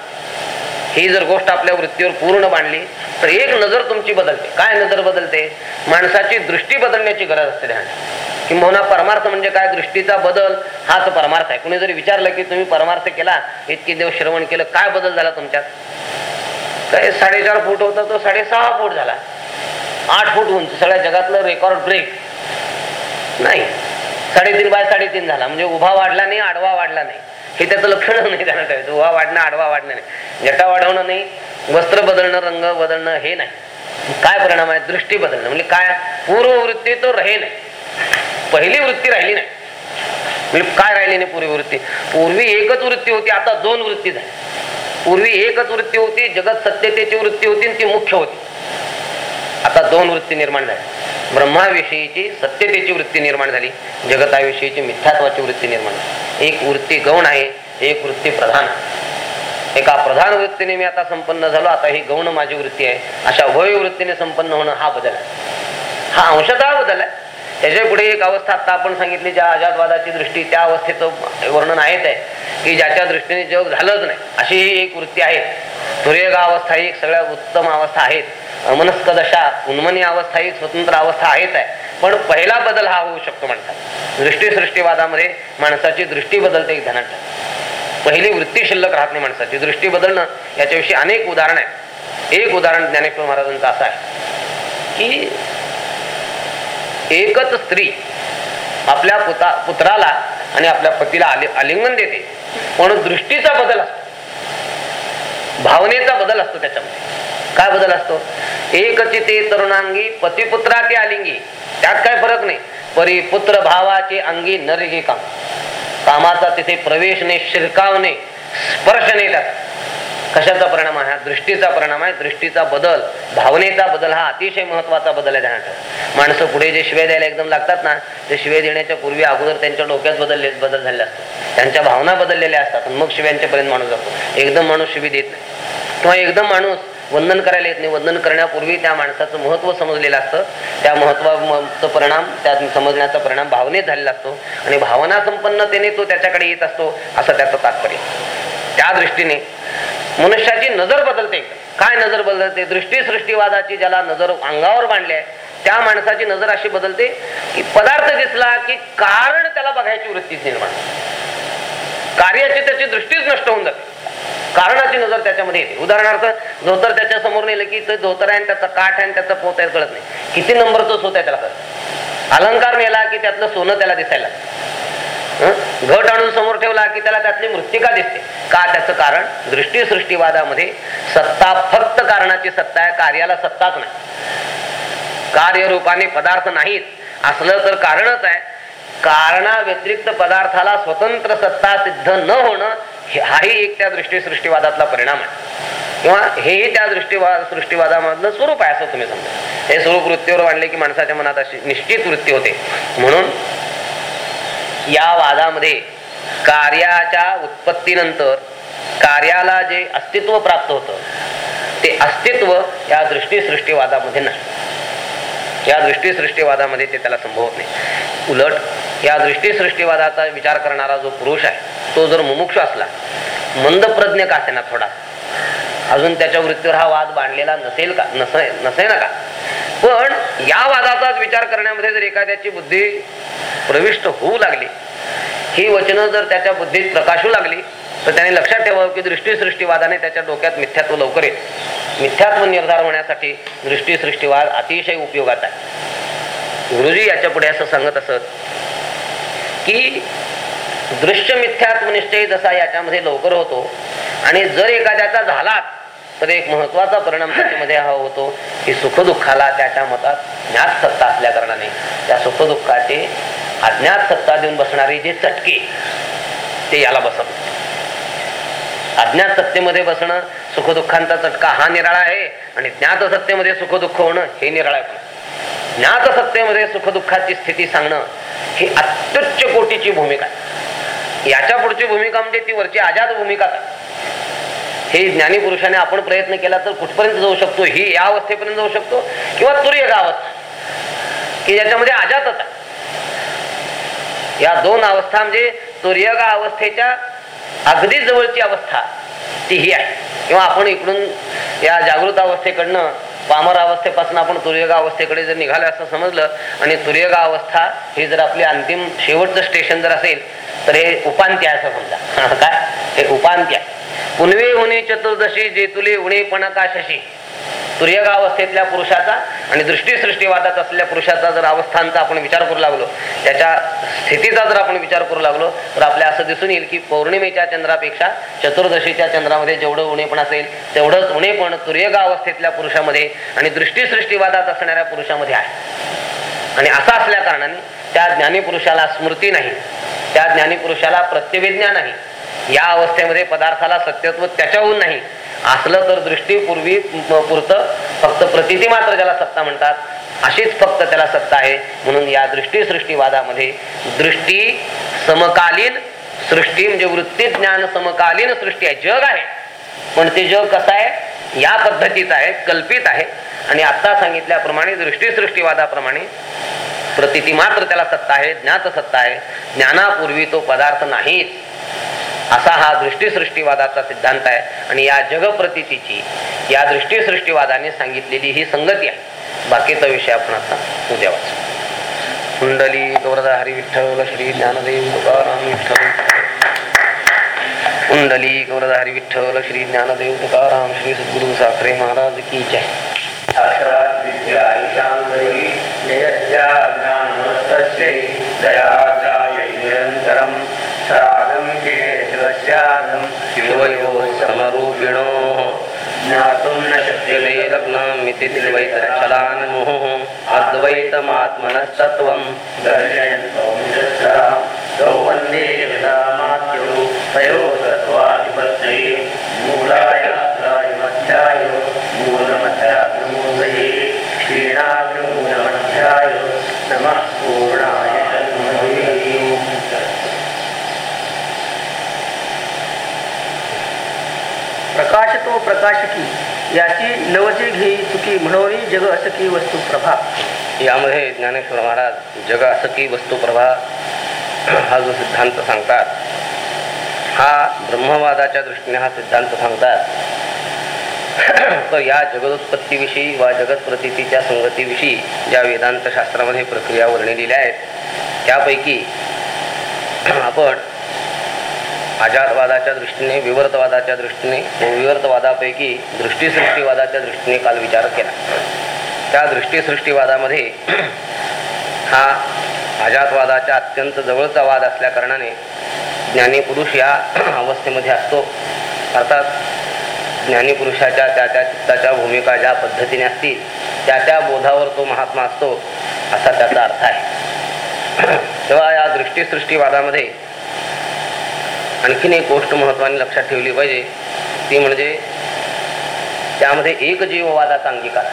ही जर गोष्ट आपल्या वृत्तीवर पूर्ण बांधली तर एक नजर तुमची बदलते. काय नजर बदलते? माणसाची दृष्टी बदलण्याची गरज असते ध्यान. किंबहुना परमार्थ म्हणजे काय? दृष्टीचा बदल हाच परमार्थ आहे. कुणी जरी विचारलं की तुम्ही परमार्थ केला इतके दिवस श्रवण केलं काय बदल झाला तुमच्यात? काय साडेचार फूट होता तो साडेसहा फूट झाला. आठ फूट उंच सगळ्या जगातलं रेकॉर्ड ब्रेक नाही. साडेतीन बाय साडेतीन झाला. म्हणजे उभा वाढला नाही आडवा वाढला नाही. हे त्याचं लक्षण नाही त्यांना ठेवायचं उभा वाढणं आडवा वाढणं नाही. जटा वाढवणं नाही वस्त्र बदलणं रंग बदलणं हे नाही. काय परिणाम आहे? दृष्टी बदलणं. म्हणजे काय? पूर्ववृत्ती तो रहे नाही. पहिली वृत्ती राहिली नाही. म्हणजे काय राहिली नाही पूर्वी वृत्ती पूर्वी एकच वृत्ती होती आता दोन वृत्ती झाली पूर्वी एकच वृत्ती होती जगत सत्यतेची वृत्ती होती ती मुख्य होती. आता दोन वृत्ती निर्माण झाल्या. ब्रह्माविषयीची सत्यतेची वृत्ती निर्माण झाली. जगताविषयीची मिथ्यात्वाची वृत्ती निर्माण झाली. एक वृत्ती गौण आहे एक वृत्ती प्रधान. एका प्रधान वृत्तीने मी आता संपन्न झालो आता ही गौण माझी वृत्ती आहे. अशा वय वृत्तीने संपन्न होणं हा बदल आहे. हा अंशतः बदल आहे. त्याच्या पुढे एक अवस्था आता आपण सांगितली ज्या अजातवादाची दृष्टी त्या अवस्थेचं वर्णन आहेच आहे की ज्याच्या दृष्टीने जग झालंच नाही. अशी ही एक वृत्ती आहे. तुरेगा अवस्था ही एक सगळ्या उत्तम अवस्था आहेत अमनस्क दशा उन्मनी अवस्था ही स्वतंत्र अवस्था आहेच आहे पण पहिला बदल हा होऊ शकतो म्हणतात. दृष्टी सृष्टीवादामध्ये माणसाची दृष्टी बदलते एक ध्यानात पहिली वृत्ती शिल्लक राहत नाही माणसाची. दृष्टी बदलणं याच्याविषयी अनेक उदाहरण आहेत. एक उदाहरण ज्ञानेश्वर महाराजांचं असं आहे की एकच स्त्री आपल्या पुता पुत्राला आणि आपल्या पतीला आलिंगन देते. म्हणून दृष्टीचा बदल असतो. भावनेचा बदल असतो त्याच्यामध्ये. काय बदल असतो? एकचिते तरुणांगी पतीपुत्रा ते आलिंगी. त्यात काय फरक नाही. परी पुत्र भावाचे अंगी नरगे काम. कामाचा तिथे प्रवेश नाही शिरकावणे स्पर्शने त्यात. कशाचा परिणाम आहे? हा दृष्टीचा परिणाम आहे. दृष्टीचा बदल भावनेचा बदल हा अतिशय महत्त्वाचा बदल आहे ध्यानात माणसं पुढे जे शिवे द्यायला एकदम लागतात ना ते शिवे देण्याच्या पूर्वी अगोदर त्यांच्या डोक्यात बदलले बदल झाले असतात. त्यांच्या भावना बदललेल्या असतात मग शिव्यांच्या पर्यंत माणूस जातो. एकदम माणूस शिवी देत नाही. किंवा एकदम माणूस वंदन करायला येत नाही. वंदन करण्यापूर्वी त्या माणसाचं महत्त्व समजलेलं असतं. त्या महत्त्वाचा परिणाम त्या समजण्याचा परिणाम भावनेत झालेला असतो. आणि भावना संपन्नतेने तो त्याच्याकडे येत असतो असं त्याचं तात्पर्य. त्या दृष्टीने मनुष्याची नजर बदलते. काय नजर बदलते? दृष्टी सृष्टीवादाची ज्याला नजर अंगावर बांधली आहे त्या माणसाची नजर अशी बदलते की पदार्थ दिसला की कारण त्याला बघायची वृत्तीच निर्माण कार्याची त्याची दृष्टीच नष्ट होऊन जाते. कारणाची नजर त्याच्यामध्ये येते. उदाहरणार्थ धोतर त्याच्यासमोर नेलं की ते धोतर आहे त्याचा काठ आहे त्याचा पोत आहे कळत नाही. किती नंबरचं सोत आहे त्याला कळत अलंकार नेला की त्यातलं सोनं त्याला दिसायला घट आणून समोर ठेवला की त्याला त्यातली मृत्तिका दिसते. का त्याचं कारण? दृष्टी सृष्टीवादामध्ये सत्ता फक्त कारणाची सत्ता आहे कार्याला सत्ताच नाही. कार्यरूपाने पदार्थ नाहीत. असलं तर कारणच आहे. कारणा व्यतिरिक्त पदार्थाला स्वतंत्र सत्ता सिद्ध न होणं हाही एक त्या दृष्टी सृष्टीवादातला परिणाम आहे. किंवा हेही त्या दृष्टीवाद सृष्टीवादामधलं स्वरूप आहे असं तुम्ही समजा. हे स्वरूप वृत्तीवर मांडले की माणसाच्या मनात अशी निश्चित वृत्ती होते. म्हणून या वादामध्ये कार्याच्या उत्पत्तीनंतर कार्याला जे अस्तित्व प्राप्त होतं ते अस्तित्व या दृष्टीसृष्टीवादामध्ये नाही. या दृष्टीसृष्टीवादामध्ये ते त्याला संभवत नाही. उलट या दृष्टीसृष्टीवादाचा विचार करणारा जो पुरुष आहे तो जर मुमुक्ष असला मंदप्रज्ञ का असेना थोडा? अजून त्याच्या वृत्तीवर हा वाद बांधलेला नसेल का? नसे नसे ना का? पण या वादाचाच विचार करण्यामध्ये जर एखाद्याची बुद्धी प्रविष्ट होऊ लागली ही वचनं जर त्याच्या बुद्धीत प्रकाशू लागली तर त्याने लक्षात ठेवावं की दृष्टी सृष्टीवादाने त्याच्या डोक्यात मिथ्यात्व लवकर येत. मिथ्यात्व निर्धार होण्यासाठी दृष्टीसृष्टीवाद अतिशय उपयोगात आहे. गुरुजी याच्यापुढे असं सांगत असत की दृश्य मिथ्यात्व निश्चय जसा याच्यामध्ये लवकर होतो आणि जर एखाद्याचा झाला तर एक महत्त्वाचा परिणाम त्याच्यामध्ये हा होतो की सुखदुःखाला त्याच्या मतात ज्ञात सत्ता असल्या कारणाने त्या सुखदुःखाचे अज्ञात सत्ता देऊन बसणारे जे चटके ते याला बसत अज्ञात सत्तेमध्ये बसणं सुखदुःखांचा चटका हा निराळा आहे आणि ज्ञात सत्तेमध्ये सुखदुःख होणं हे निराळा आहे. ज्ञात सत्तेमध्ये सुखदुःखाची स्थिती सांगणं ही अत्युच्च कोटीची भूमिका आहे. याच्या पुढची भूमिका म्हणजे ती वरची आजाद भूमिका काय हे ज्ञानी पुरुषाने आपण प्रयत्न केला तर कुठपर्यंत जाऊ शकतो? ही या अवस्थेपर्यंत जाऊ शकतो? किंवा तुर्य अवस्था की ज्याच्यामध्ये आजातच आहे. या दोन अवस्था म्हणजे तुर्यगा अवस्थेच्या अगदी जवळची अवस्था ती ही आहे. किंवा आपण इकडून या जागृत अवस्थेकडनं पामर अवस्थेपासून आपण तुर्यगा अवस्थेकडे जर निघालं असं समजलं आणि तुर्यगा अवस्था ही जर आपली अंतिम शेवटचं स्टेशन जर असेल तर हे उपांत्य आहे असं समजा. काय? हे उपांत्य आहे. पुनवे उणे चतुर्दशी जेतुले उणे पण शशी तुर्यगावस्थेतल्या पुरुषाचा आणि दृष्टीसृष्टीवादात असलेल्या पुरुषाचा जर अवस्थांचा आपण विचार करू लागलो त्याच्या स्थितीचा जर आपण विचार करू लागलो तर आपल्या असं दिसून येईल की पौर्णिमेच्या चंद्रापेक्षा चतुर्दशीच्या चंद्रामध्ये जेवढं उणेपण असेल तेवढंच उणेपण तुर्यगा अवस्थेतल्या पुरुषामध्ये आणि दृष्टीसृष्टीवादात असणाऱ्या पुरुषामध्ये आहे. आणि असा असल्या कारणाने त्या ज्ञानीपुरुषाला स्मृती नाही त्या ज्ञानीपुरुषाला प्रत्यविज्ञा नाही या अवस्थेमध्ये पदार्थाला सत्यत्व त्याच्याहून नाही असलं तर दृष्टीपूर्वी पुरत. फक्त प्रतिती मात्र ज्याला सत्ता म्हणतात अशीच फक्त त्याला सत्ता आहे. म्हणून या दृष्टी सृष्टीवादामध्ये दृष्टी समकालीन सृष्टी म्हणजे वृत्ती ज्ञान समकालीन सृष्टी आहे. जग आहे. पण ते जग कसं आहे? या पद्धतीचा आहे कल्पित आहे. आणि आता सांगितल्याप्रमाणे दृष्टी सृष्टीवादाप्रमाणे प्रतिती मात्र त्याला सत्ता आहे ज्ञात सत्ता आहे. ज्ञानापूर्वी तो पदार्थ नाहीच असा हा दृष्टीसृष्टीवादाचा सिद्धांत आहे. आणि या जगप्रतितीची या दृष्टीसृष्टीवादाने सांगितलेली ही संगती आहे. बाकीचा विषय आपण आता उद्या वाच. कुंडली गौरदा हरी विठ्ठल श्री ज्ञानदेव तुकाराम विठ्ठल. कुंडली गौरदा हरी विठ्ठल श्री ज्ञानदेव तुकाराम श्री सद्गुरु साखरे महाराज की जय। निरन्तरं सरागं केशवस्यादं शिवयो समरूपिणो। ज्ञातुं न शक्यते लग्नमिति द्वैतक्षलान्मुः अद्वैतमात्मनस्तत्त्वम् दर्शयन्तो निरस्तरां तौ वन्दे जगदामात्यौ तयोः मूलाय नमः पूर्णाय प्रकाश तो प्रकाशकी याची नवजे घेई चुकी म्हणोरी जग असकी वस्तू प्रभा। यामध्ये ज्ञानेश्वर महाराज जग असकी वस्तुप्रभा हा जो सिद्धांत सांगतात हा ब्रह्मवादाच्या दृष्टीने हा सिद्धांत सांगतात. तर या जगदोत्पत्तीविषयी वा जगत प्रतीच्या संगतीविषयी ज्या वेदांत शास्त्रामध्ये प्रक्रिया वर्णिलेल्या आहेत त्यापैकी आपण आजादवादाच्या दृष्टीने विवर्तवादाच्या दृष्टीने व विवर्तवादापैकी दृष्टीसृष्टीवादाच्या दृष्टीने काल विचार केला. त्या दृष्टीसृष्टीवादामध्ये हा आजातवादाच्या अत्यंत जवळचा वाद असल्या कारणाने ज्ञानीपुरुष या अवस्थेमध्ये असतो. अर्थात ज्ञानीपुरुषाच्या त्या त्या चित्ताच्या भूमिका ज्या पद्धतीने असतील त्या त्या बोधावर तो महात्मा असतो असा त्याचा अर्थ आहे. तेव्हा या दृष्टीसृष्टीवादामध्ये आणखीन एक गोष्ट महत्वाने लक्षात ठेवली पाहिजे. ती म्हणजे त्यामध्ये एक जीववादाचा अंगीकार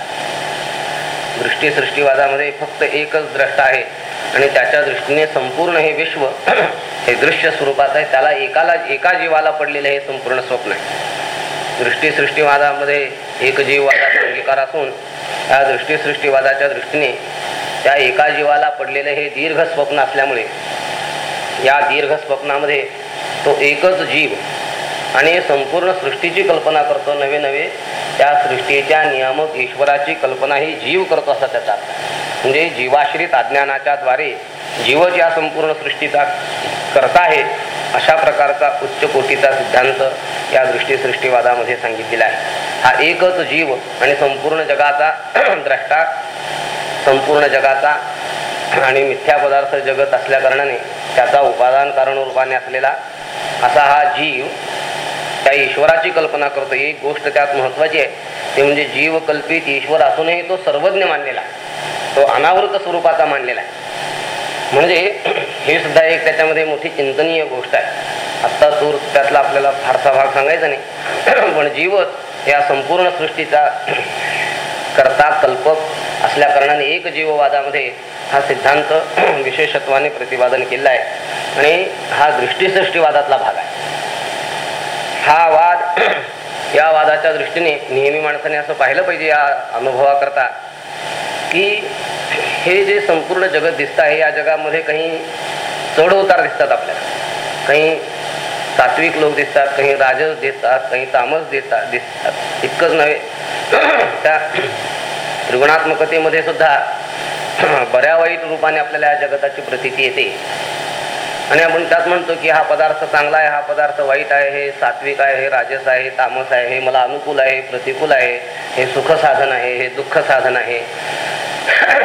दृष्टीसृष्टीवादामध्ये फक्त एकच द्रष्टा आहे. आणि त्याच्या दृष्टीने संपूर्ण हे विश्व हे दृश्य स्वरूपात आहे. त्याला एकाला एका जीवाला पडलेलं हे संपूर्ण स्वप्न आहे. दृष्टी सृष्टीवादामध्ये एक जीववादाचा अंगीकार असून त्या दृष्टी सृष्टीवादाच्या दृष्टीने त्या एका जीवाला पडलेलं हे दीर्घ स्वप्न असल्यामुळे या दीर्घ स्वप्नामध्ये तो एकच जीव आणि संपूर्ण सृष्टीची कल्पना करतो नवे नवे. त्या सृष्टीच्या नियामक ईश्वराची कल्पना ही जीव करतो असा त्याचा. म्हणजे जीवाश्रित अज्ञानाच्या द्वारे जीवच या संपूर्ण सृष्टीचा करता आहे अशा प्रकारचा उच्च कोटीचा सिद्धांत या दृष्टी सृष्टीवादामध्ये सांगितलेला आहे. हा एकच जीव आणि संपूर्ण जगाचा द्रष्टा संपूर्ण जगाचा आणि मिथ्या पदार्थ जगत असल्या कारणाने त्याचा उपादान कारण रूपाने असलेला असा हा जीव त्या ईश्वराची कल्पना करतो. एक गोष्ट त्यात महत्वाची आहे. ते म्हणजे जीव कल्पित ईश्वर असूनही तो सर्वज्ञ मानलेला तो अनावृत स्वरूपाचा मानलेला आहे. म्हणजे हे सुद्धा एक त्याच्यामध्ये मोठी चिंतनीय गोष्ट आहे. आत्ता सूर त्यातला आपल्याला फारसा भाग सांगायचा नाही. पण जीवच या संपूर्ण सृष्टीचा करता कल्पक असल्या कारणाने एक जीववादामध्ये हा सिद्धांत विशेषत्वाने प्रतिपादन केलेला आहे. आणि हा दृष्टीसृष्टीवादातला भाग आहे. हा वाद या वादाच्या दृष्टीने नेहमी माणसाने असं पाहिलं पाहिजे या अनुभवाकरता की हे जे संपूर्ण जगत दिसत आहे या जगामध्ये काही चढ उतार दिसतात आपल्याला. काही सात्विक लोक दिसतात काही राजस देतात काही तामस देतात दिसतात. इतकंच नव्हे. त्या त्रिगुणात्मकतेमध्ये सुद्धा बऱ्या वाईट रूपाने आपल्याला या जगताची प्रतीती येते. आणि आपण त्यात म्हणतो की हा पदार्थ चांगला आहे हा पदार्थ वाईट आहे हे सात्विक आहे हे राजस आहे तामस आहे हे मला अनुकूल आहे प्रतिकूल आहे हे सुख साधन आहे हे दुःख साधन आहे.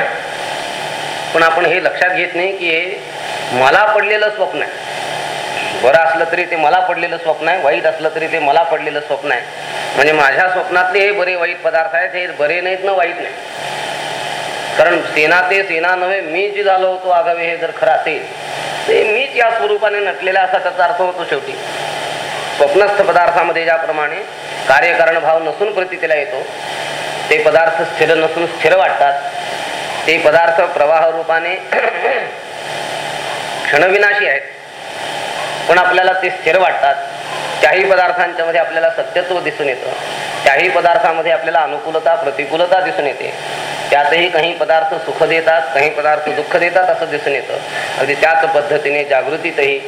पण आपण हे लक्षात घेत नाही की हे मला पडलेलं स्वप्न आहे. बरं असलं तरी ते मला पडलेलं स्वप्न आहे वाईट असलं तरी ते मला पडलेलं स्वप्न आहे. म्हणजे माझ्या स्वप्नातले हे बरे वाईट पदार्थ आहेत हे बरे नाहीत ना वाईट नाही. कारण सेना ते सेना नव्हे मी जी झालो होतो आगावे हे जर खरं असेल ते मीच या स्वरूपाने नटलेला असा त्याचा अर्थ होतो शेवटी. स्वप्नस्थ पदार्थामध्ये ज्याप्रमाणे कार्यकारण भाव नसून प्रतीला येतो ते पदार्थ स्थिर नसून स्थिर वाटतात. ते पदार्थ प्रवाह रूपाने क्षणविनाशी आहेत. पण आपल्याला ते स्थिर वाटतात. त्याही पदार्थांच्या मध्ये आपल्याला सत्यत्व दिसून येतं. त्याही पदार्थामध्ये आपल्याला अनुकूलता प्रतिकूलता दिसून येते. त्यातही काही पदार्थ सुख देतात काही पदार्थ दुःख देतात असं दिसून येतं. अगदी त्याच पद्धतीने जागृतीतही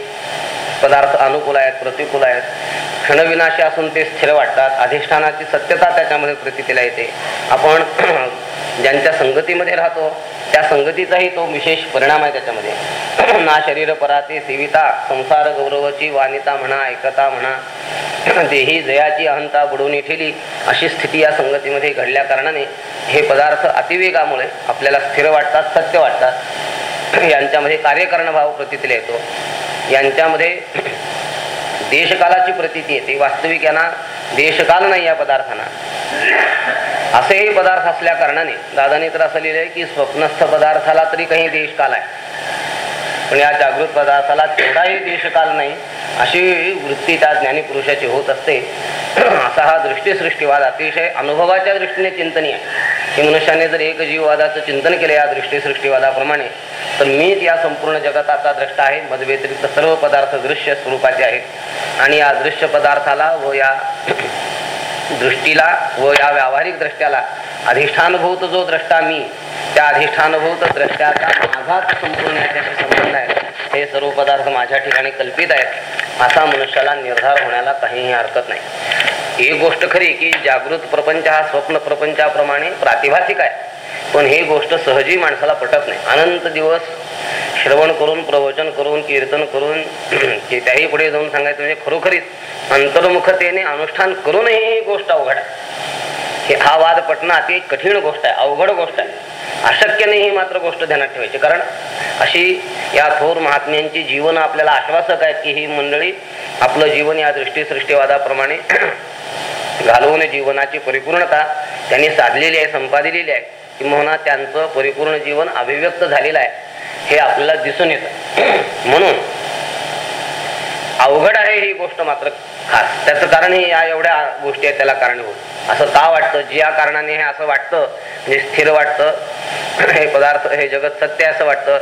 पदार्थ अनुकूल आहेत प्रतिकूल आहेत. क्षणविनाशी असून ते स्थिर वाटतात. अधिष्ठानाची सत्यता त्याच्यामध्ये प्रतीला येते. आपण ज्यांच्या संगतीमध्ये राहतो त्या संगतीचाही तो विशेष परिणाम आहे त्याच्यामध्ये. ना शरीर पराते सेविता संसार गौरवाची वानिता म्हणा ऐकता म्हणा देही जयाची अहंता बुडवून ठेली अशी स्थिती या संगतीमध्ये घडल्या कारणाने हे पदार्थ अतिवेगामुळे आपल्याला स्थिर वाटतात सत्य वाटतात. यांच्यामध्ये कार्यकरण भाव येतो. यांच्यामध्ये देशकालाची प्रतीती येते. वास्तविक यांना देशकाल नाही या पदार्थांना. असेही पदार्थ असल्या कारणाने दादाने तर असं लिहिलंय की स्वप्नस्थ पदार्थाला तरी काही देशकाल आहे. पण या जागृत पदार्थाला तेवढाही देशकाल नाही अशी वृत्ती त्या ज्ञानीपुरुषाची होत असते. असा हा दृष्टीसृष्टीवाद अतिशय अनुभवाच्या दृष्टीने चिंतनीय आहे. की मनुष्याने जर एक जीववादाचं चिंतन केलं या दृष्टीसृष्टीवादाप्रमाणे तर मीच या संपूर्ण जगताचा द्रष्टा आहे. मदव्यतिरिक्त सर्व पदार्थ दृश्य स्वरूपाचे आहेत. आणि या दृश्य पदार्थाला व या दृष्टीला व या व्यावहारिक दृष्ट्याला अधिष्ठानभूत जो द्रष्टा मी त्या अधिष्ठानभूत द्रष्ट्याचा माझाच संपूर्ण याच्याशी संबंध आहे. हे सर्व पदार्थ माझ्या ठिकाणी कल्पित आहेत. असा मनुष्याला निर्धार होण्याला काहीही हरकत नाही. ही गोष्ट खरी की जागृत प्रपंच हा स्वप्न प्रपंचाप्रमाणे प्रातिभाषिक आहे. पण ही गोष्ट सहजी माणसाला पटत नाही. अनंत दिवस श्रवण करून प्रवचन करून कीर्तन करून की त्याही पुढे जाऊन सांगायचं म्हणजे खरोखरीच अंतर्मुखतेने अनुष्ठान करूनही ही गोष्ट अवघड आहे. हा वाद पटणं अति कठीण गोष्ट आहे अवघड गोष्ट आहे. अशक्य नाही ही मात्र गोष्ट ध्यानात ठेवायची. कारण अशी या थोर महात्म्यांची जीवन आपल्याला आश्वासक आहेत की ही मंडळी आपलं जीवन या दृष्टी सृष्टीवादाप्रमाणे घालवून जीवनाची परिपूर्णता त्यांनी साधलेली आहे संपादिलेली आहे. किंवा त्यांचं परिपूर्ण जीवन अभिव्यक्त झालेलं आहे. हे आपल्याला दिसून येतं. म्हणून अवघड आहे ही गोष्ट मात्र खास. त्याचं कारण हे या एवढ्या गोष्टी आहेत त्याला कारणीभूत असं का वाटतं? ज्या कारणाने हे असं वाटतं म्हणजे स्थिर वाटतं हे पदार्थ हे जगत सत्य असं वाटतं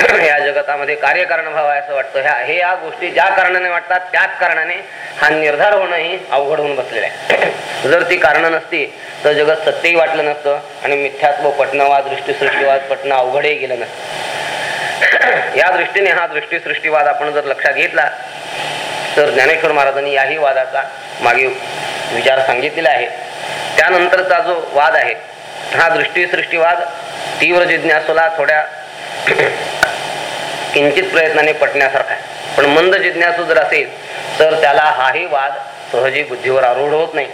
या जगतामध्ये कार्यकारण करणं व्हावं असं वाटतं. ह्या हे या गोष्टी ज्या कारणाने वाटतात त्याच कारणाने हा निर्धार होणं ही अवघड होऊन बसलेलं आहे. जर ती कारण नसती तर जगत सत्यही वाटलं नसतं आणि मिथ्यात्व पटनावाद दृष्टीसृष्टीवाद पटणं अवघडही गेलं नसतं. या दृष्टीने हा दृष्टीसृष्टीवाद आपण जर लक्षात घेतला तर ज्ञानेश्वर महाराजांनी याही वादाचा मागे विचार सांगितलेला आहे. त्यानंतरचा जो वाद आहे हा दृष्टीसृष्टीवाद तीव्र जिज्ञासूला थोड्या किंचित प्रयत्नाने पटण्यासारखा आहे. पण मंद जिज्ञासू जर असेल तर त्याला हाही वाद सहजी बुद्धीवर आरूढ होत नाही.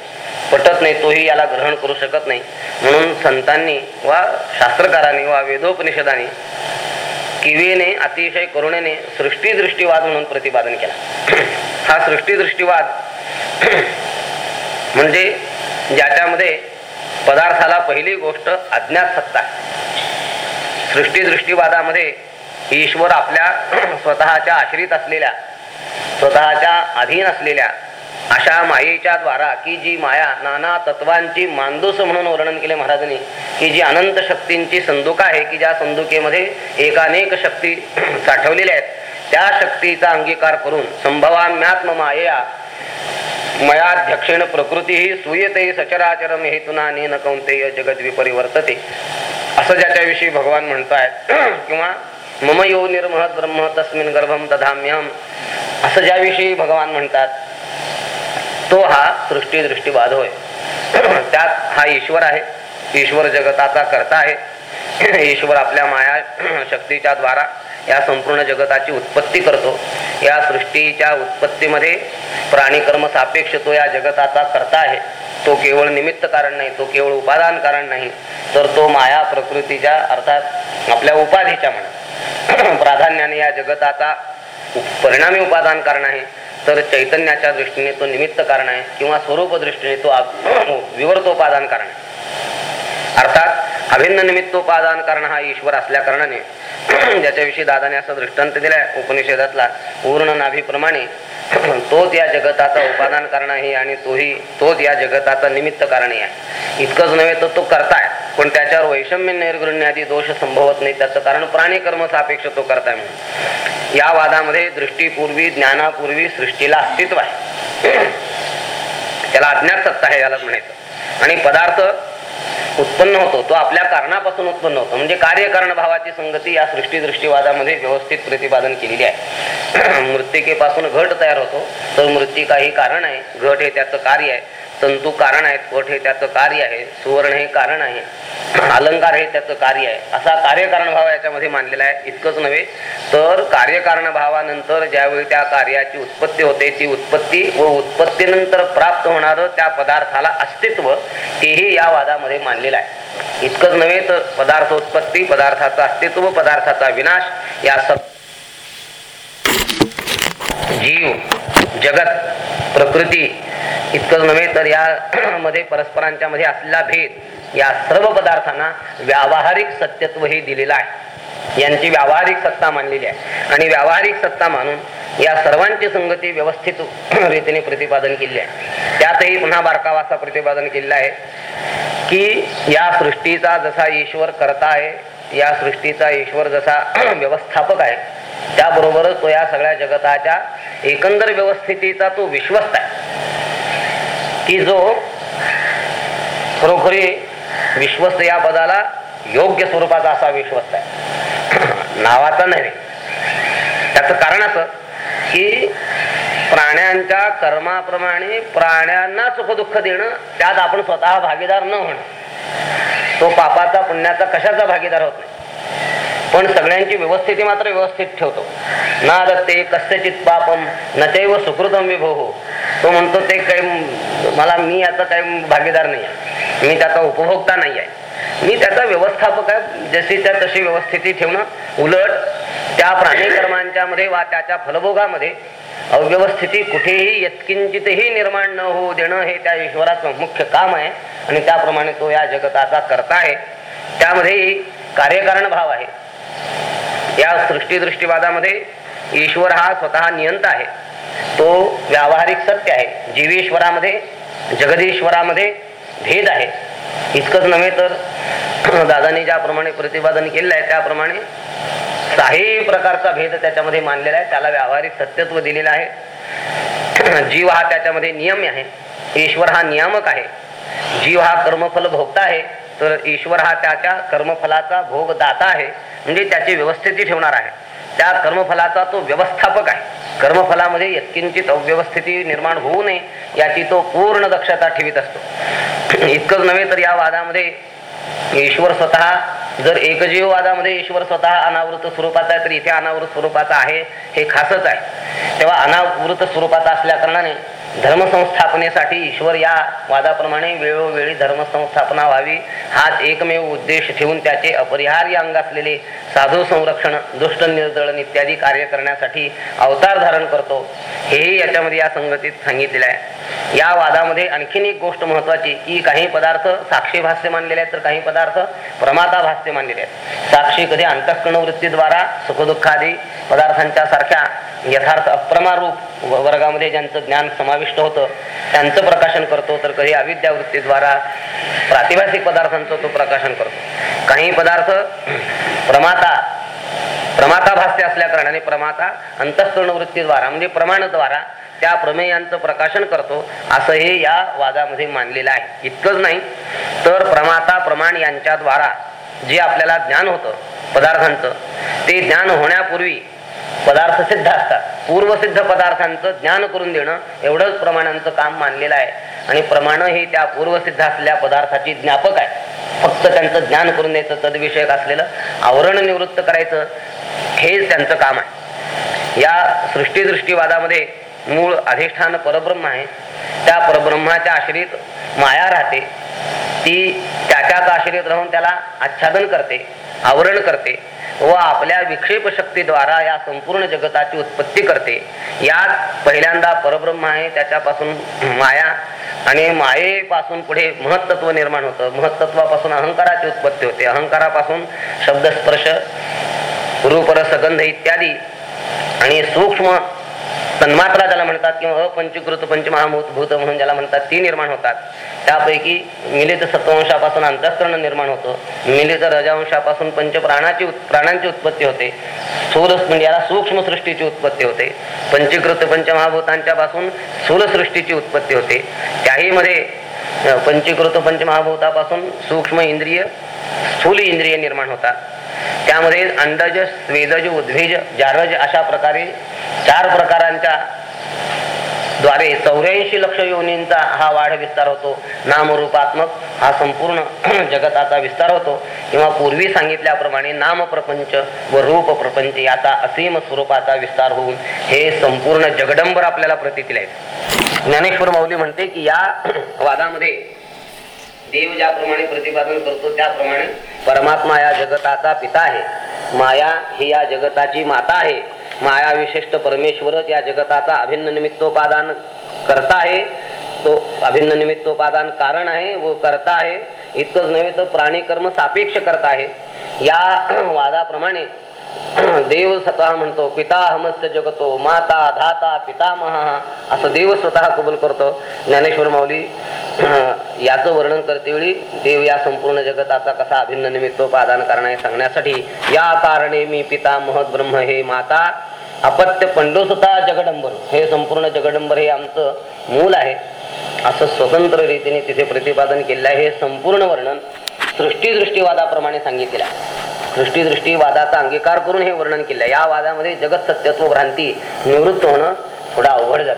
पटत नाही तोही याला ग्रहण करू शकत नाही. म्हणून संतांनी वा शास्त्रकारांनी वा वेदोपनिषदाने किवीने अतिशय करुणेने सृष्टीदृष्टीवाद म्हणून प्रतिपादन केला. हा सृष्टीदृष्टीवाद म्हणजे ज्याच्यामध्ये पदार्थाला पहिली गोष्ट अज्ञात सत्ता सृष्टीदृष्टीवादामध्ये ईश्वर आपल्या स्वतःच्या आश्रित असलेल्या स्वतःच्या अधीन असलेल्या अशा मायेच्या द्वारा की जी माया नाना तत्वांची मांदूस म्हणून वर्णन केले महाराजांनी की जी अनंत शक्तींची संदूक आहे की ज्या संदुकेमध्ये एकानेक शक्ती साठवलेल्या आहेत त्या शक्तीचा अंगीकार करून संभवाम्यात्म मायया मयाध्यक्षेण प्रकृती ही सुयते सचराचरम हेतुना नेन कौंतेय जगद्विपरिवर्तते. असं ज्याच्याविषयी भगवान म्हणतायत किंवा मम यो निर्महत ब्रह्म तस्मिन गर्भम दधाम्यम असं ज्याविषयी भगवान म्हणतात तो हा सृष्टी दृष्टीवाद होय. त्यात हा ईश्वर आहे. ईश्वर जगताचा करता आहे. ईश्वर आपल्या माया शक्तीच्या द्वारा या संपूर्ण जगताची उत्पत्ती करतो. या सृष्टीच्या उत्पत्तीमध्ये प्राणीकर्म सापेक्ष तो या जगताचा करता आहे. तो केवळ निमित्त कारण नाही तो केवळ उपादान कारण नाही तर तो माया प्रकृतीच्या अर्थात आपल्या उपाधीच्या म्हणा. प्राधान्याने या जगताचा परिणामी उपादान कारण आहे तर चैतन्याच्या दृष्टीने तो निमित्त कारण आहे किंवा स्वरूप दृष्टीने तो विवर्तोपादान कारण आहे. अर्थात अभिन्न निमित्तोपादान कारण हा ईश्वर असल्या कारणाने ज्याच्याविषयी दादाने असं दृष्टांत दिलाय उपनिषेधातला पूर्ण नाभीप्रमाणे तोच या जगताचा उपादान कारण आहे आणि तोही तोच या जगताचा निमित्त कारण आहे. इतकंच नव्हे तर तो करताय पण त्याच्यावर वैषम्य निर्गृण्य आदी दोष संभवत नाही. त्याचं कारण प्राणी कर्म सापेक्ष तो करताय म्हणून. या वादामध्ये दृष्टीपूर्वी ज्ञानापूर्वी सृष्टीला अस्तित्व आहे. त्याला अज्ञात सत्ता आहे यालाच म्हणायचं. आणि पदार्थ उत्पन्न होतो तो आपल्या कारणापासून उत्पन्न होतो. म्हणजे कार्यकारण भावाची संगती या सृष्टी दृष्टीवादामध्ये व्यवस्थित प्रतिपादन केलेली आहे. मृत्तिकेपासून घट तयार होतो. तर मृत्तिका ही कारण आहे. घट हे त्याचं कार्य आहे. तंतू कारण आहेत पट हे त्याचं कार्य आहे सुवर्ण हे कारण आहे अलंकार हे त्याचं कार्य आहे. असा कार्यकारण भाव याच्यामध्ये मानलेला आहे. इतकंच नव्हे तर कार्यकारण भावानंतर ज्यावेळी त्या कार्याची उत्पत्ती होते ती उत्पत्ती व उत्पत्तीनंतर प्राप्त होणारं त्या पदार्थाला अस्तित्व हेही या वादामध्ये मानलेलं आहे. इतकंच नव्हे तर पदार्थ उत्पत्ती पदार्थाचं अस्तित्व पदार्थाचा विनाश या सब जीव जगत प्रकृती इतकंच नव्हे तर यामध्ये परस्परांच्या मध्ये असलेला भेद या सर्व पदार्थांना व्यावहारिक सत्यत्व हे दिलेलं आहे. यांची व्यावहारिक सत्ता मानलेली आहे. आणि व्यावहारिक सत्ता मानून या सर्वांची संगती व्यवस्थित रीतीने प्रतिपादन केली आहे. त्यातही पुन्हा बारकावाचा प्रतिपादन केलेलं आहे की या सृष्टीचा जसा ईश्वर करता आहे या सृष्टीचा ईश्वर जसा व्यवस्थापक आहे त्याबरोबरच तो या सगळ्या जगताच्या एकंदर व्यवस्थितीचा तो विश्वस्त आहे. की जो खरोखरी विश्वस्त या पदाला योग्य स्वरूपाचा असा विश्वस्त आहे. नावाचा नव्हे. त्याचं कारण असं की प्राण्यांच्या कर्माप्रमाणे प्राण्यांना सुखदुःख देणं त्यात आपण स्वतः भागीदार न होणं तो पापाचा पुण्याचा कशाचा भागीदार होत नाही? पण सगळ्यांची व्यवस्थिती मात्र व्यवस्थित ठेवतो. ना ते कस्यचित पापम न चैव सुकृतम विभो. हो तो म्हणतो ते काही मला मी याचा काही भागीदार नाही आहे. मी त्याचा उपभोक्ता नाही आहे. मी त्याचा व्यवस्थापक आहे. जशी त्या तशी व्यवस्थिती ठेवणं उलट त्या प्राणी कर्मांच्या मध्ये वा त्याच्या फलभोगामध्ये अव्यवस्थिती कुठेही यत्किंचितही निर्माण न होऊ देणं हे त्या ईश्वराचं मुख्य काम आहे. आणि त्याप्रमाणे तो या जगताचा करता आहे. त्यामध्ये कार्यकारण भाव आहे. या सृष्टी दृष्टीवादामध्ये ईश्वर हा स्वतः नियंत आहे. तो व्यावहारिक सत्य आहे. जीवेश्वरामध्ये जगदीश्वरामध्ये भेद आहे. इतकंच नव्हे तर दादानी ज्याप्रमाणे प्रतिपादन केलेलं आहे त्याप्रमाणे काही प्रकारचा भेद त्याच्यामध्ये मानलेला आहे. त्याला व्यावहारिक सत्यत्व दिलेलं आहे. जीव हा त्याच्यामध्ये नियम आहे. ईश्वर हा नियामक आहे. जीव हा कर्मफल भोगता आहे. तर ईश्वर हा त्याच्या कर्मफलाचा भोगदाता आहे. म्हणजे त्याची व्यवस्थिती ठेवणार आहे. त्या कर्मफलाचा तो व्यवस्थापक आहे. कर्मफलामध्ये यत्किंचित अव्यवस्थिती निर्माण होऊ नये याची तो पूर्ण दक्षता ठेवीत असतो. इतकंच नव्हे तर या वादामध्ये ईश्वर स्वतः जर एकजीववादामध्ये ईश्वर स्वतः अनावृत स्वरूपाचा आहे तर इथे अनावृत स्वरूपाचा आहे हे खासच आहे. तेव्हा अनावृत स्वरूपाचा असल्या कारणाने धर्मसंस्थापनेसाठी ईश्वर या वादाप्रमाणे वेळोवेळी धर्मसंस्थापना व्हावी. हाच एकमेव उद्देश ठेवून त्याचे अपरिहार्य अंग असलेले साधू संरक्षण दुष्ट निर्दळन इत्यादी कार्य करण्यासाठी अवतार धारण करतो. हेही याच्यामध्ये या संगतीत सांगितलेलं आहे. या वादामध्ये आणखीन एक गोष्ट महत्वाची की काही पदार्थ साक्षी भाष्य मानलेले आहेत तर काही पदार्थ प्रमाता भाष्य मानलेले आहेत. साक्षी कधी अंतःकरण वृत्तीद्वारा सुखदुःखादी पदार्थांच्या सारख्या यथार्थ अप्रमारूप वर्गामध्ये ज्यांचं ज्ञान समाविष्ट होतं त्यांचं प्रकाशन करतो तर कधी अविद्या वृत्तीद्वारा पदार्थांचं तो प्रकाशन करतो. काही पदार्थ प्रमाता प्रमाता भाष्य असल्या कारणाने प्रमाता अंतःकरण वृत्तीद्वारा म्हणजे प्रमाणद्वारा त्या प्रमेयांचं प्रकाशन करतो असं हे या वादामध्ये मानलेलं आहे. इतकंच नाही तर प्रमाता प्रमाण यांच्याद्वारा जे आपल्याला ज्ञान होतं पदार्थांचं ते ज्ञान होण्यापूर्वी पदार्थ सिद्ध असतात. पूर्वसिद्ध पदार्थांचं ज्ञान करून देणं एवढंच प्रमाणांचं काम मानलेलं आहे. आणि प्रमाण हे त्या पूर्वसिद्ध असलेल्या पदार्थाची ज्ञापक आहे. फक्त त्यांचं ज्ञान करून द्यायचं तद्विषयक असलेलं आवरण निवृत्त करायचं हेच त्यांचं काम आहे. या सृष्टीदृष्टीवादामध्ये मूळ अधिष्ठान परब्रह्म आहे. त्या परब्रह्माच्या आश्रित माया राहते. ती त्याच्याच आश्रित राहून त्याला आच्छादन करते आवरण करते व आपल्या विक्षेप शक्तीद्वारा या संपूर्ण जगताची उत्पत्ती करते. यात पहिल्यांदा परब्रह्म आहे त्याच्यापासून माया आणि मायेपासून पुढे महत्त्व निर्माण होतं. महत्त्वापासून अहंकाराची उत्पत्ती होते. अहंकारापासून शब्दस्पर्श रूपरसगंध इत्यादी आणि सूक्ष्म तन्मात्रा ज्याला म्हणतात किंवा अपंचीकृत पंचमहाभूत भूत म्हणून ज्याला म्हणतात ती निर्माण होतात. त्यापैकी मिलित सत्वंशापासून अंतःकरण निर्माण होतो. मिलित रजांशापासून पंचप्राणाची प्राणाची प्राणांची उत्पत्ती होते. स्थूल म्हणजे याला सूक्ष्म सृष्टीची उत्पत्ती होते. पंचीकृत पंचमहाभूतांच्या पासून स्थूल सृष्टीची उत्पत्ती होते. त्याही मध्ये पंचीकृत पंचमहाभूतापासून सूक्ष्म इंद्रिय स्थूल इंद्रिय निर्माण होतात. त्यामध्ये अंडज स्वेदज उद्भिज जारज अशा प्रकारे चार प्रकारांच्या द्वारे चौऱ्याऐंशी लक्ष योनींचा हा वाढ विस्तार होतो. नामरूपात्मक हा संपूर्ण जगताचा विस्तार होतो. किंवा पूर्वी सांगितल्याप्रमाणे नाम प्रपंच व रूप प्रपंच याचा असीम स्वरूपाचा विस्तार होऊन हे संपूर्ण जगडंबर आपल्याला प्रतीतील आहेत. ज्ञानेश्वर माऊली म्हणते की या वादामध्ये देव ज्याप्रमाणे प्रतिपादन करतो त्याप्रमाणे परमात्मा या जगताचा पिता आहे. माया ही या जगताची माता आहे. माया विशिष्ट परमेश्वरच या जगताचा अभिन्न निमित्तोपादान करता आहे. तो अभिन्न निमित्तोपादान कारण आहे व करता आहे. इतकंच नव्हे तर प्राणी कर्म सापेक्ष करता आहे. या वादाप्रमाणे देव स्वतः म्हणतो पिता हमस्य जगतो माता धाता पितामहा असं देव स्वतः कबूल करतो. ज्ञानेश्वर माऊली याचं वर्णन करते वेळी देव या संपूर्ण जगताचा कसा अभिन्न कारण आहे सांगण्यासाठी या कारणे मी पिता महत ब्रह्म हे माता अपत्य पंडोसुता जगडंबर हे संपूर्ण जगडंबर हे आमचं मूल आहे. असं स्वतंत्र रीतीने तिथे प्रतिपादन केलेलं आहे. हे संपूर्ण वर्णन सृष्टीदृष्टीवादाप्रमाणे सांगितलेलं सृष्टीदृष्टीवादाचा अंगीकार करून हे वर्णन केलं या वादामध्ये जगत सत्यत्व भ्रांती निवृत्त होणं थोडं अवघड जात.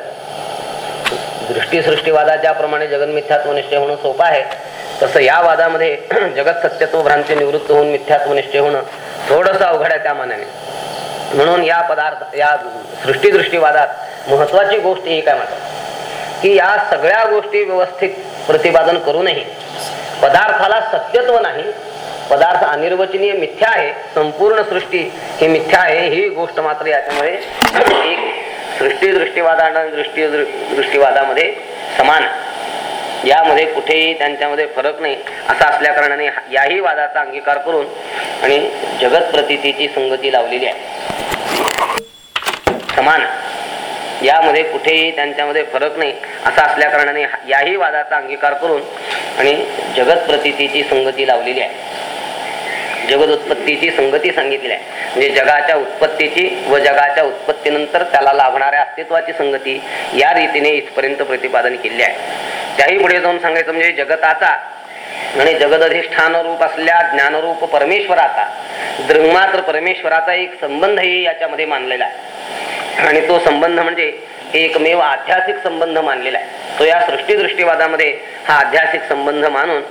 दृष्टीसृष्टीवादा ज्याप्रमाणे जगन मिथ्यात्व निश्चय होणं सोपं आहे तसं या वादामध्ये जगत सत्यत्व भ्रांती निवृत्त होऊन मिथ्यात्व निश्चय होणं थोडंसं अवघड आहे त्या मानाने. म्हणून या पदार्थ या सृष्टीदृष्टीवादात महत्वाची गोष्ट ही काय म्हणतात? की या सगळ्या गोष्टी व्यवस्थित प्रतिपादन करूनही पदार्थाला सत्यत्व नाही. पदार्थ अनिर्वचनीय मिथ्या आहे संपूर्ण सृष्टी ही मिथ्या आहे ही गोष्ट मात्र याच्यामध्ये एक सृष्टी दृष्टीवादा आणि दृष्टी दृष्टीवादामध्ये समान. यामध्ये कुठेही त्यांच्यामध्ये फरक नाही असा असल्या कारणाने याही वादाचा अंगीकार करून आणि जगत प्रतितीची संगती लावलेली आहे. समान. यामध्ये कुठेही त्यांच्यामध्ये फरक नाही. असा असल्या कारणाने याही वादाचा अंगीकार करून आणि जगत प्रतीची संगती लावलेली आहे. जगद उत्पत्तीची संगती सांगितली आहे. म्हणजे जगाच्या उत्पत्तीची व जगाच्या उत्पत्तीनंतर त्याला लाभणाऱ्या अस्तित्वाची संगती या रीतीने इथपर्यंत प्रतिपादन केले आहे. त्याही पुढे जाऊन सांगायचं म्हणजे जगताचा आणि जगदधिष्ठान रूप असल्या ज्ञानरूप परमेश्वराचा दृंगमात्र परमेश्वराचा एक संबंधही याच्यामध्ये मानलेला आहे. आणि तो संबंध म्हणजे एकमेव आध्यासिक संबंध मानलेला आहे. तो या सृष्टीदृष्टीवादामध्ये हा आध्यासिक संबंध मानून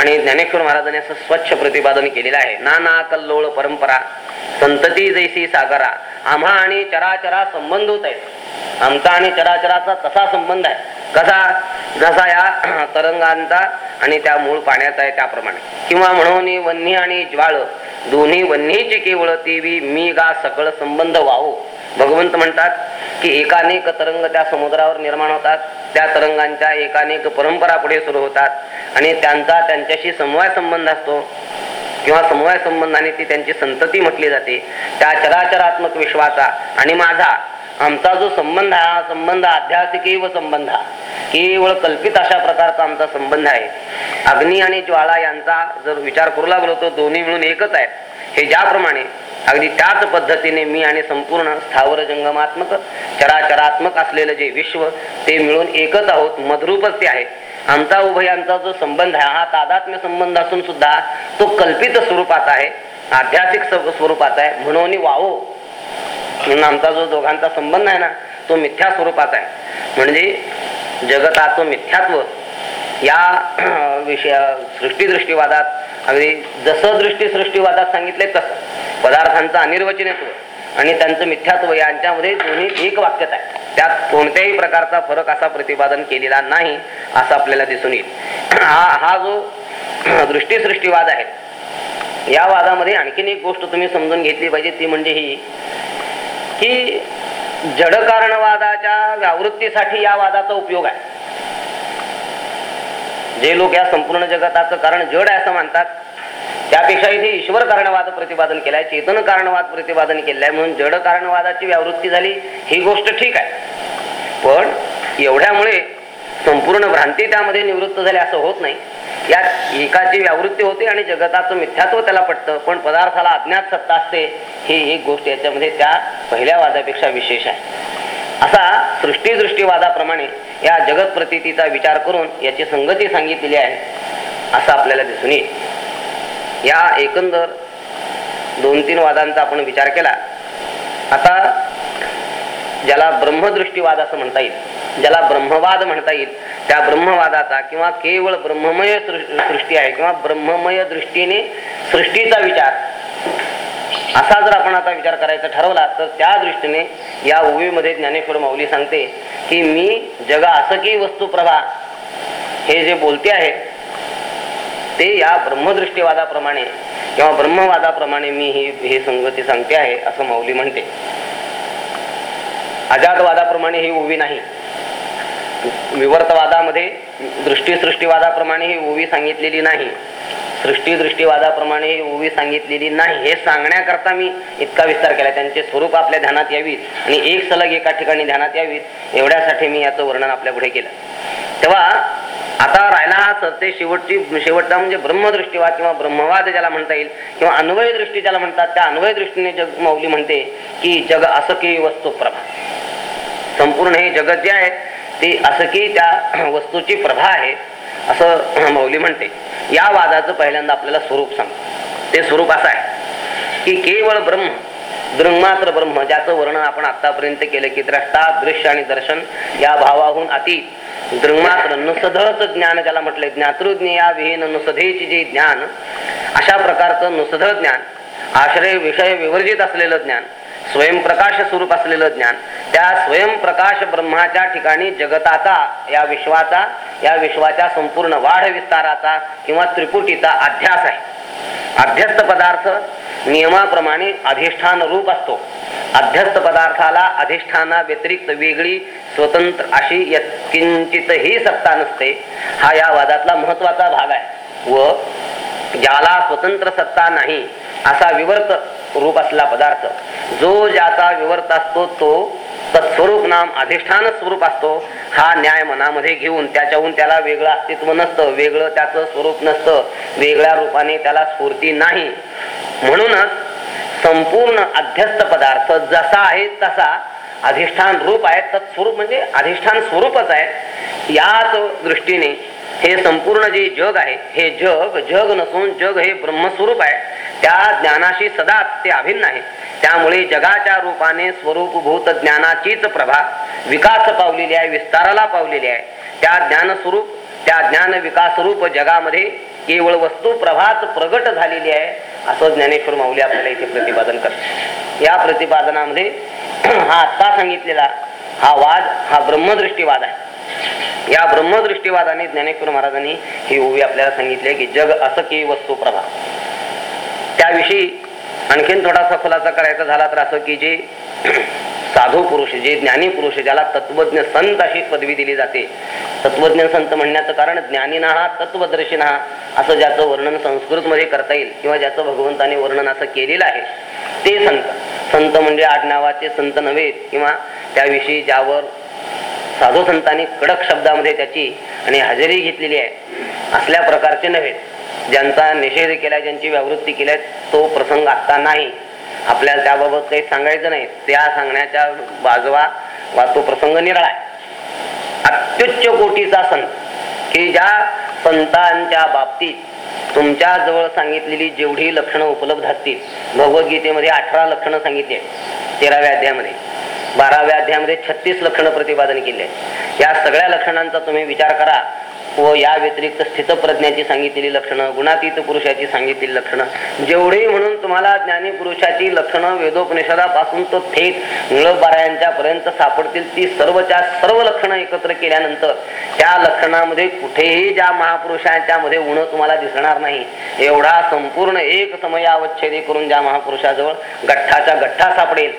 आणि ज्ञानेश्वर महाराजांनी असं स्वच्छ प्रतिपादन केलेलं आहे. नाना कल्लोळ परंपरा संतती जैसी सागरा आम्हा आणि चराचरा संबंध होत आहेत. आमचा आणि चराचराचा कसा संबंध आहे? कसा जसा या तरंगांचा आणि त्या मूळ पाण्याचा आहे त्याप्रमाणे. किंवा म्हणून वन्ही आणि ज्वाळ दोन्ही वन्हीची केवळ तेवी मी गा सकळ संबंध वाहो. भगवंत म्हणतात की एकानेक तरंग त्या समुद्रावर निर्माण होतात त्या तरंगांच्या एकानेक परंपरा पुढे सुरू होतात आणि त्यांचा त्यांच्याशी समवाय संबंध असतो. किंवा समवाय संबंधाने ती त्यांची संतती म्हटली जाते. त्या चराचरात्मक विश्वाचा आणि माझा आमचा जो संबंध आहे हा संबंध आध्यात्मिकी व संबंध हा. केवळ कल्पित अशा प्रकारचा आमचा संबंध आहे. अग्नी आणि ज्वाळा यांचा जर विचार करू लागलो तर दोन्ही मिळून एकच आहे. हे ज्याप्रमाणे अगदी त्याच पद्धतीने मी आणि संपूर्ण स्थावर जंगमात्मक चराचरात्मक असलेलं जे विश्व ते मिळून एकच आहोत मधरूपच ते आहे आमचा उभयांचा जो संबंध आहे हा तादात्म्य संबंध असून सुद्धा तो कल्पित स्वरूपात आहे आध्यात्मिक स्वरूपात आहे म्हणून वावो. म्हणून आमचा जो दोघांचा संबंध आहे ना तो मिथ्या स्वरूपात आहे. म्हणजे जगताचं मिथ्यात्व या विषया सृष्टीदृष्टीवादात अगदी जसं दृष्टी सृष्टीवादात सांगितले तसं पदार्थांचं अनिर्वचनत्व आणि त्यांचं मिथ्यात्व यांच्यामध्ये दोन्ही एक वाक्यत आहे. त्यात कोणत्याही प्रकारचा फरक असा प्रतिपादन केलेला नाही असं आपल्याला दिसून येईल. हा हा जो दृष्टीसृष्टीवाद आहे या वादामध्ये आणखीन एक गोष्ट तुम्ही समजून घेतली पाहिजे ती म्हणजे ही की जडकारणवादाच्या व्यावृत्तीसाठी या वादाचा उपयोग आहे. जे लोक या संपूर्ण जगताचं कारण जड आहे असं मानतात त्यापेक्षा इथे ईश्वर कारणवाद प्रतिपादन केलाय चेतन कारणवाद प्रतिपादन केलाय म्हणून जड कारणवादाची व्यावृत्ती झाली ही गोष्ट ठीक आहे. पण एवढ्यामुळे संपूर्ण भ्रांती त्यामध्ये निवृत्त झाली असं होत नाही. यात एकाची व्यावृत्ती होते आणि जगताचं मिथ्यात्व त्याला पटतं पण पदार्थाला अज्ञात सत्ता असते ही एक गोष्ट याच्यामध्ये त्या पहिल्या वादापेक्षा विशेष आहे. असा सृष्टीदृष्टीवादाप्रमाणे या जगत प्रतीचा विचार करून याची संगती सांगितलेली आहे असं आपल्याला दिसून येईल. या एकंदर दोन तीन वादांचा आपण विचार केला आता ज्याला ब्रह्मदृष्टीवाद असं म्हणता येईल ज्याला ब्रह्मवाद म्हणता येईल त्या ब्रह्मवादाचा किंवा केवळ ब्रह्ममय सृष्टी आहे किंवा ब्रह्ममय दृष्टीने सृष्टीचा विचार असा जर आपण आता विचार करायचा ठरवला तर त्या दृष्टीने या ओवीमध्ये ज्ञानेश्वर माऊली सांगते की मी जगा असं की वस्तुप्रभा हे जे बोलते आहे ते या ब्रह्मदृष्टीवादाप्रमाणे किंवा ब्रह्मवादाप्रमाणे मी ही हे संगती सांगते आहे असं माऊली म्हणते. अजातवादाप्रमाणे ही ओवी नाही. विवर्तवादामध्ये दृष्टी सृष्टीवादाप्रमाणे ही ओवी सांगितलेली नाही. सृष्टी दृष्टीवादाप्रमाणे ही ओवी सांगितलेली नाही. हे सांगण्याकरता मी इतका विस्तार केला. त्यांचे स्वरूप आपल्या ध्यानात यावीत आणि एक सलग एका ठिकाणी ध्यानात यावीत एवढ्यासाठी मी याचं वर्णन आपल्या पुढे केलं. तेव्हा आता राहिला हा सरते शेवटची शेवटचा म्हणजे ब्रह्मदृष्टीवाद किंवा ब्रह्मवाद ज्याला म्हणता येईल किंवा अन्वय दृष्टी ज्याला म्हणतात त्या अन्वय दृष्टीने जग माऊली म्हणते की जग असं की वस्तू प्रभा. संपूर्ण हे जगत जे आहे ते असं की त्या वस्तूची प्रभा आहे असं मौली म्हणते. या वादाचं पहिल्यांदा आपल्याला स्वरूप सांग ते स्वरूप असं आहे की केवळ ब्रह्म दृंगमात्र ब्रह्म ज्याचं वर्णन आपण आतापर्यंत केलं की द्रष्टा दृश्य आणि दर्शन या भावाहून अति दृंगमात्र नुसधच ज्ञान ज्याला म्हटलंय ज्ञातृज्ञ या विहीन नुसधेची जे ज्ञान अशा प्रकारचं नुसध ज्ञान आश्रय विषय विवर्जित असलेलं ज्ञान स्वयंप्रकाश स्वरूप असलेलं ज्ञान त्या स्वयंप्रकाश ब्रह्माच्या ठिकाणी जगताचा या विश्वाचा या विश्वाच्या संपूर्ण वाढ विस्ताराचा किंवा त्रिपुटीचा अध्यास आहे. अध्यस्त पदार्थ नियमाप्रमाणे अधिष्ठान रूप असतो. अध्यस्त पदार्थाला अधिष्ठाना व्यतिरिक्त वेगळी स्वतंत्र अशी किंचितही सत्ता नसते. हा या वादातला महत्त्वाचा भाग आहे. व ज्याला स्वतंत्र सत्ता नाही असा विवर्त रूप असला पदार्थ. जो ज्याचा विवर्त असतो तो तत्स्वरूप नाम अधिष्ठान स्वरूप असतो. हा न्याय मनामध्ये घेऊन त्याच्याहून त्याला वेगळं अस्तित्व नसतं. वेगळं त्याचं स्वरूप नसतं. वेगळ्या रूपाने त्याला स्फूर्ती नाही. म्हणूनच संपूर्ण अध्यस्त पदार्थ जसा आहे तसा अधिष्ठान रूप आहे तत्स्वरूप म्हणजे अधिष्ठान स्वरूपच आहे. याच दृष्टीने हे संपूर्ण जे जग आहे हे जग जग नसून जग हे ब्रह्मस्वरूप आहे. त्या ज्ञानाशी सदाच ते अभिन्न आहे. त्यामुळे जगाच्या रूपाने स्वरूपभूत ज्ञानाचीच प्रभा विकास पावलेली आहे विस्ताराला पावलेली आहे. त्या ज्ञानस्वरूप त्या ज्ञान विकासरूप जगामध्ये केवळ वस्तू प्रभात प्रगट झालेली आहे असं ज्ञानेश्वर माऊली आपल्याला इथे प्रतिपादन करते या प्रतिपादनामध्ये हा आत्ता सांगितलेला हा वाद हा ब्रह्मदृष्टीवाद आहे. या ब्रह्मदृष्टीवादाने ज्ञानेश्वर महाराजांनी ही ओवी आपल्याला सांगितली आहे की जग असं की वस्तू प्रभा त्याविषयी आणखीन थोडासा खुलासा करायचा झाला तर असं की जे साधू पुरुष जे ज्ञानी पुरुष ज्याला तत्वज्ञ संत अशी पदवी दिली जाते. तत्वज्ञ संत म्हणण्याचं कारण ज्ञानीना हा तत्वदर्शिना असं ज्याचं वर्णन संस्कृत मध्ये करता येईल किंवा ज्याचं भगवंताने वर्णन असं केलेलं आहे ते संत. संत म्हणजे आडनावाचे संत नव्हे किंवा त्याविषयी ज्यावर साधू संतांनी कडक शब्दामध्ये त्याची आणि हजेरी घेतलेली आहे असल्या प्रकारचे नव्हे. ज्यांचा निषेध केलाय ज्यांची व्यावृत्ती केलाय तो प्रसंग आता नाही. आपल्याला त्याबाबत काही सांगायचं नाही. त्या सांगण्याच्या बाजवा वा तो प्रसंग निराळा अत्युच्च कोटीचा संत की ज्या संतांच्या बाबतीत तुमच्या जवळ सांगितलेली जेवढी लक्षणं उपलब्ध असतील. भगवद्गीतेमध्ये अठरा लक्षणं सांगितली आहेत. तेराव्या अध्यायामध्ये बाराव्या अध्यायामध्ये छत्तीस लक्षणं प्रतिपादन केली या सगळ्या लक्षणांचा तुम्ही विचार करा. व या व्यतिरिक्त स्थितप्रज्ञाची सांगितलेली लक्षणं गुणातीत पुरुषाची सांगितलेली लक्षणं जेवढी म्हणून तुम्हाला ज्ञानी पुरुषाची लक्षणं वेदोपनिषदापासून तो थेट निळबारायांच्या पर्यंत सापडतील ती सर्वच्या सर्व लक्षणं एकत्र केल्यानंतर त्या लक्षणामध्ये कुठेही ज्या महापुरुषांच्या मध्ये उण तुम्हाला दिसणार नाही. एवढा संपूर्ण एक समयावच्छेदी करून ज्या महापुरुषाजवळ गठ्ठाच्या गठ्ठा सापडेल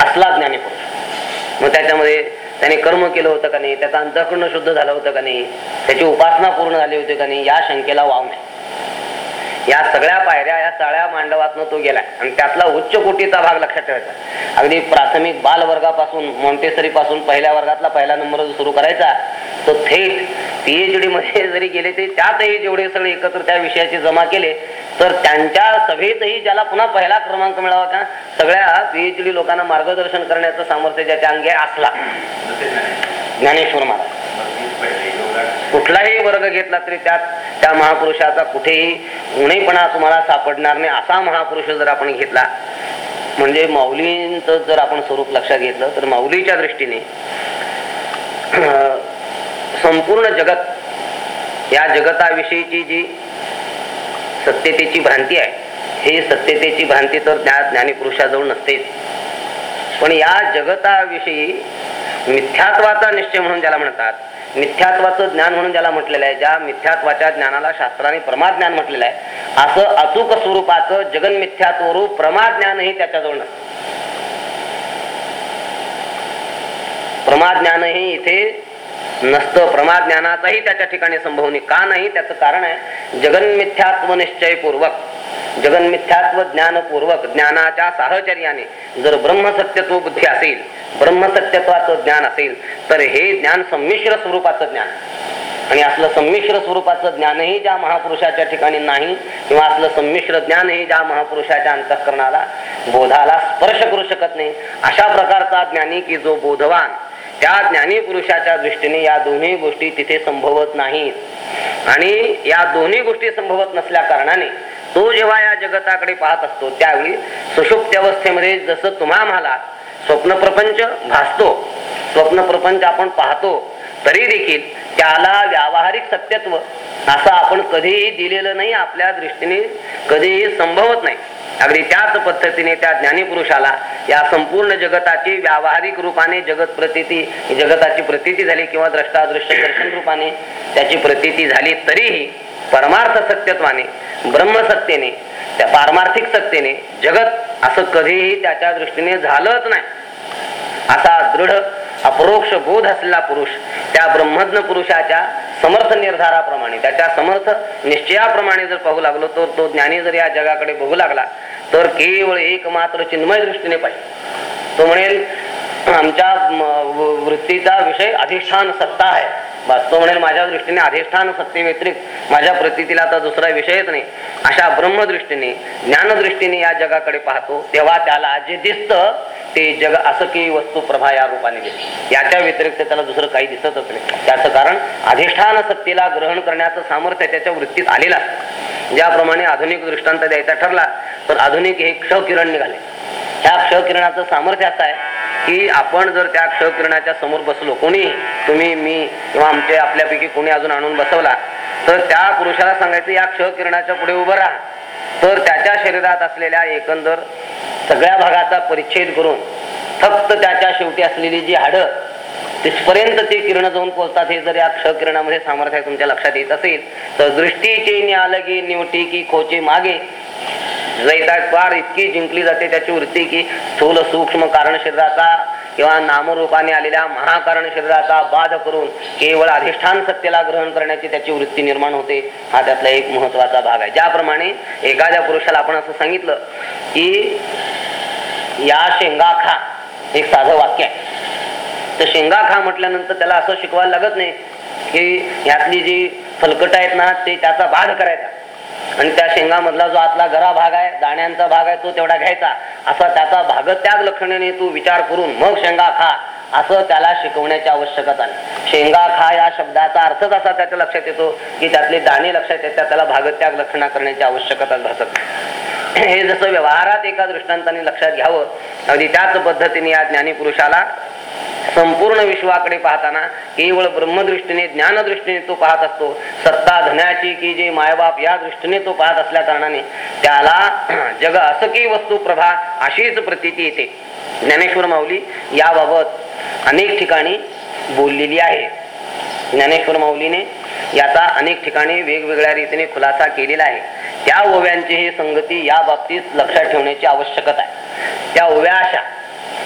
असला ज्ञानी पुरुष. मग त्याच्यामध्ये त्याने कर्म केलं होतं का नाही? त्याचा अंतकरण शुद्ध झालं होतं का नाही? त्याची उपासना पूर्ण झाली होती का नाही? या शंकेला वाव नाही. या सगळ्या पायऱ्या या सगळ्या मांडवातनं तो गेलाय. आणि त्यातला उच्च कोटीचा भाग लक्षात ठेवायचा. अगदी प्राथमिक बाल वर्गापासून मॉन्टेसरी पासून पहिल्या वर्गातला पहिला नंबर जो सुरू करायचा तो थेट पीएचडी मध्ये जरी गेले ते त्यातही जेवढे सगळे एकत्र त्या विषयाचे जमा केले तर त्यांच्या सभेतही ज्याला पुन्हा पहिला क्रमांक मिळावा का सगळ्या पीएचडी लोकांना मार्गदर्शन करण्याचं सामर्थ्य ज्याच्या अंगे असला. ज्ञानेश्वर महाराज. कुठलाही वर्ग घेतला तरी त्यात त्या महापुरुषाचा कुठेही उणेपणा तुम्हाला सापडणार नाही असा महापुरुष जर आपण घेतला म्हणजे माऊलींचं जर आपण स्वरूप लक्षात घेतलं तर माऊलीच्या दृष्टीने अं, संपूर्ण जगत या जगताविषयीची जी सत्यतेची भ्रांती आहे ही सत्यतेची भ्रांती तर त्या ज्ञानीपुरुषाजवळ नसतेच. पण या जगताविषयी मिथ्यात्वाचा निश्चय म्हणून ज्याला म्हणतात मिथ्यात्वाचं ज्ञान म्हणून ज्याला म्हटलेलं आहे ज्या मिथ्यात्वाच्या ज्ञानाला शास्त्राने प्रमाज्ञान म्हटलेलं आहे असं अचूक स्वरूपाचं जगन मिथ्यात्व रूप प्रमाज्ञानही त्याच्याजवळ नसतं. प्रमाज्ञानही इथे नसतं प्रमाज्ञानाचाही त्याच्या ठिकाणी संभव नाही का नाही? त्याचं कारण आहे जगनमिथ्यात्व निश्चयपूर्वक जगनमिथ्यात्व ज्ञानपूर्वक ज्ञानाच्या साहचर्याने जर ब्रह्मसत्यत्व बुद्धी असेल ब्रह्मसत्यत्वाचं ज्ञान असेल तर हे ज्ञान संमिश्र स्वरूपाचं ज्ञान. आणि असलं संमिश्र स्वरूपाचं ज्ञानही ज्या महापुरुषाच्या ठिकाणी नाही किंवा असलं संमिश्र ज्ञानही ज्या महापुरुषाच्या अंतःकरणाला बोधाला स्पर्श करू शकत नाही अशा प्रकारचा ज्ञानी की जो बोधवान त्या ज्ञानी पुरुषाच्या दृष्टीने या दोन्ही गोष्टी तिथे संभवत नाहीत. आणि या दोन्ही गोष्टी संभवत नसल्या कारणाने तो जेव्हा या जगताकडे पाहत असतो त्यावेळी सुषुप्त अवस्थेमध्ये जसं तुम्हा म्हणाला स्वप्न प्रपंच भासतो स्वप्न प्रपंच आपण पाहतो तरी देखील त्याला व्यावहारिक सत्यत्व असं आपण कधीही दिलेलं नाही आपल्या दृष्टीने कधीही संभवत नाही. अगदी त्याच पद्धतीने त्या ज्ञानीपुरुषाला या संपूर्ण जगताची व्यावहारिक रूपाने जगत प्रतीती जगताची प्रतीती झाली किंवा द्रष्टादृश्य दर्शन रूपाने त्याची प्रतीती झाली तरीही परमार्थ सत्यत्वाने ब्रह्मसत्तेने त्या पारमार्थिक सत्तेने जगत असं कधीही त्याच्या दृष्टीने झालंच नाही. असा दृढ अप्रोक्ष बोध असलेला पुरुष त्या ब्रह्मज्ञ पुरुषाच्या समर्थ निर्धाराप्रमाणे त्याच्या समर्थ निश्चयाप्रमाणे जर पाहू लागलो तर तो ज्ञानी जर या जगाकडे बघू लागला तर केवळ एक मात्र चिन्मय दृष्टीने पाहिजे. तो म्हणेल आमच्या वृत्तीचा विषय अधिष्ठान सत्ता आहे. बस तो म्हणेल माझ्या दृष्टीने अधिष्ठान सत्तेव्यतिरिक्त माझ्या प्रतीला आता दुसरा विषयच नाही. अशा ब्रह्मदृष्टीने ज्ञानदृष्टीने या जगाकडे पाहतो तेव्हा त्याला जे दिसतं ते जग असं की वस्तू प्रभा या रूपाने दिसते. याच्या व्यतिरिक्त त्याला दुसरं काही दिसतच नाही. त्याचं कारण अधिष्ठान सत्तेला ग्रहण करण्याचं सामर्थ्य त्याच्या वृत्तीत आलेला ज्याप्रमाणे आधुनिक दृष्टांत द्यायचा ठरला तर आधुनिक हे क्ष किरण निघाले. ह्या क्ष किरणाचं सामर्थ्य असं आहे की आपण जर त्या क्ष किरणाच्या समोर बसलो कोणी तुम्ही मी किंवा आमचे आपल्यापैकी कोणी अजून आणून बसवला तर त्या पुरुषाला सांगायचं या क्ष किरणाच्या पुढे उभं राहा. तर त्याच्या शरीरात असलेल्या एकंदर सगळ्या भागाचा परिच्छेद करून फक्त त्याच्या शेवटी असलेली जी हाडं तिथपर्यंत ते किरण जाऊन पोहोचतात हे जर या क्ष किरणामध्ये सामर्थ्य तुमच्या लक्षात येत असेल तर दृष्टीचे न्यालगी निवटी की खोचे मागे. जैता पार इतकी जिंकली जाते त्याची वृत्ती की स्थूल सूक्ष्म कारण शरीराचा किंवा नामरूपाने आलेल्या महाकारण शरीराचा बाध करून केवळ अधिष्ठान सत्तेला ग्रहण करण्याची त्याची वृत्ती निर्माण होते. हा त्यातला एक महत्त्वाचा भाग आहे. ज्याप्रमाणे एखाद्या पुरुषाला आपण असं सांगितलं की या शेंगा खा एक साधं वाक्य आहे. तर शेंगा खा म्हटल्यानंतर त्याला असं शिकवायला लागत नाही की ह्यातली जी फलकट आहेत ना ते त्याचा बाध करायचा. आणि त्या शेंगामधला जो आतला गरा भाग आहे दाण्यांचा भाग आहे तो तेवढा घ्यायचा. असा त्याचा भागत्याग लक्षणाने तू विचार करून मग शेंगा खा असं त्याला शिकवण्याची आवश्यकता नाही. शेंगा खा या शब्दाचा अर्थच असा त्याच्या लक्षात येतो की त्यातले दाणे लक्षात येतात त्याला भागत्याग लक्षणा करण्याची आवश्यकता भासत नाही. हे जसं व्यवहारात एका दृष्टांताने लक्षात घ्यावं अगदी त्याच पद्धतीने या ज्ञानीपुरुषाला संपूर्ण विश्वाकडे पाहताना केवळ ब्रह्मदृष्टीने ज्ञानदृष्टीने तो पाहत असतो. सत्ता धनाची की जे मायबाप या दृष्टीने तो पाहत असल्या कारणाने त्याला जग असं की वस्तू प्रभा अशीच प्रतीती येते. ज्ञानेश्वर माऊली याबाबत अनेक ठिकाणी बोललेली आहे. ज्ञानेश्वर माऊलीने याचा अनेक ठिकाणी वेगवेगळ्या रीतीने खुलासा केलेला आहे. त्या ओव्यांची ही संगती या बाबतीत लक्षात ठेवण्याची आवश्यकता आहे. त्या ओव्या अशा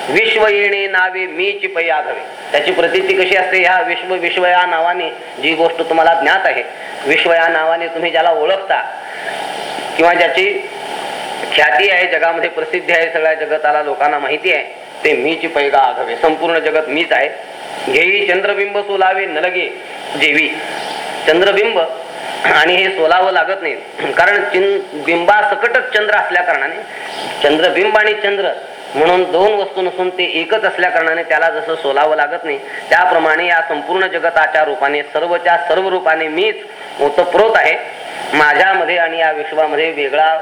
विश्व येणे नावे मी चिपई आघावे त्याची प्रती कशी असते? ह्या विश्व विश्व या नावाने जी गोष्ट तुम्हाला ज्ञात आहे विश्व या नावाने तुम्ही ज्याला ओळखता किंवा ज्याची ख्याती आहे जगामध्ये प्रसिद्धी आहे सगळ्या जगताला लोकांना माहिती आहे ते मी पैगा आघावे संपूर्ण जगत मीच आहे. घेई चंद्रबिंब सोलावे नलगे जेवी. चंद्रबिंब आणि हे सोलावं लागत नाही. कारण चिन बिंबा सकटच चंद्र असल्या कारणाने चंद्रबिंब आणि चंद्र म्हणून दोन वस्तू नसून ते एकच असल्या कारणाने त्याला जसं सोलावं लागत नाही त्याप्रमाणे या संपूर्ण जगताच्या रूपाने सर्वच्या सर्व रूपाने मीच ओतप्रोत आहे. माझ्यामध्ये आणि या विश्वामध्ये वेगळा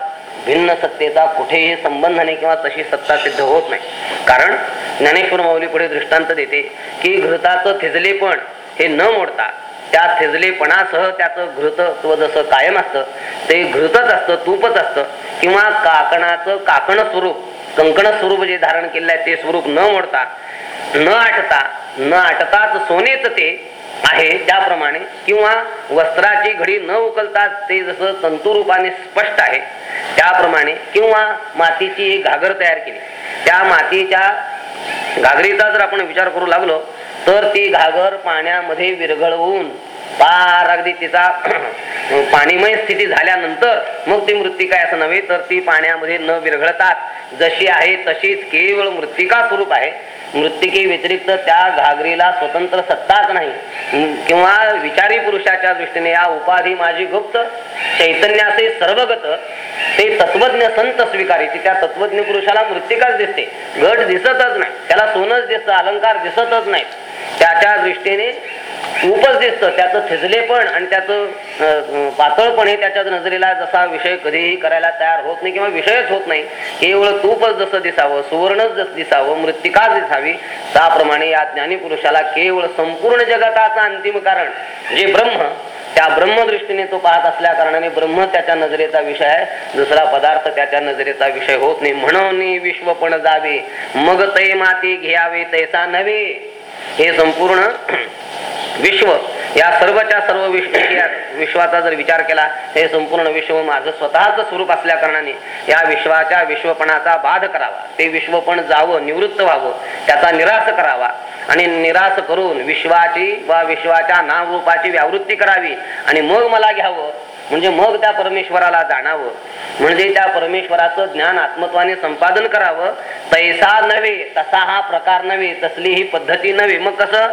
भिन्न सत्तेचा कुठेही संबंध नाही किंवा तशी सत्ता सिद्ध होत नाही. कारण ज्ञानेश्वर माऊली पुढे दृष्टांत देते की घृताचं थिजलेपण हे न मोडता त्या थिजलेपणासह त्याचं घृतत्व जसं कायम असतं ते घृतच असतं तूपच असतं किंवा काकणाचं काकण स्वरूप कंकण स्वरूप जे धारण केलेलं आहे ते स्वरूप न मोडता न आटता न आटताच सोनेच ते आहे त्याप्रमाणे. किंवा वस्त्राची घडी न उकलता ते जसं तंतुरूपाने स्पष्ट आहे त्याप्रमाणे. किंवा मातीची एक घागर तयार केली. त्या मातीच्या घागरीचा जर आपण विचार करू लागलो तर ती घागर पाण्यामध्ये विरघळवून पार अगदी तिचा पाणीमय स्थिती झाल्यानंतर मग ती मृत्तिका असं नव्हे तर ती पाण्यामध्ये न विरघळतात. जशी आहे तशीच केवळ मृत्तिका स्वरूप आहे. मृत्तिके व्यतिरिक्त त्या घागरीला स्वतंत्र सत्ताच नाही. किंवा विचारी पुरुषाच्या दृष्टीने या उपाधी माझी गुप्त चैतन्याचे सर्वगत ते तत्वज्ञ संत स्वीकारायची त्या तत्वज्ञ पुरुषाला मृत्तिकाच दिसते. घट दिसतच नाही. त्याला सोनच दिसतं अलंकार दिसतच नाही. त्याच्या दृष्टीने खूपच दिसतं. त्याचं थिजलेपण आणि त्याचं पातळपण हे त्याच्या नजरेला जसा विषय कधीही करायला तयार होत नाही किंवा विषयच होत नाही केवळ तूपच जसं दिसावं सुवर्णच जसं दिसावं मृत्तिकाच दिसावी त्याप्रमाणे या ज्ञानी पुरुषाला केवळ संपूर्ण जगताचं अंतिम कारण जे ब्रह्म त्या ब्रह्मदृष्टीने तो पाहत असल्या कारणाने ब्रह्म त्याच्या नजरेचा विषय आहे. दुसरा पदार्थ त्याच्या नजरेचा विषय होत नाही. म्हणून विश्व पण जावे. मग तै माती घ्यावे तैसा नव्हे. हे संपूर्ण विश्व या सर्वच्या सर्व विश्व विश्वाचा जर विचार केला हे संपूर्ण विश्व माझं स्वतःच स्वरूप असल्या कारणाने या विश्वाच्या विश्वपणाचा बाध करावा. ते विश्वपण जावं निवृत्त व्हावं त्याचा निराश करावा. आणि निराश करून विश्वाची वा विश्वाच्या नामरूपाची व्यावृत्ती करावी. आणि मग मला घ्यावं म्हणजे मग त्या परमेश्वराला जाणावं. म्हणजे त्या परमेश्वराचं ज्ञान आत्मत्वाने संपादन करावं. तैसा नव्हे तसा हा प्रकार नव्हे तसली ही पद्धती नव्हे. मग कसं?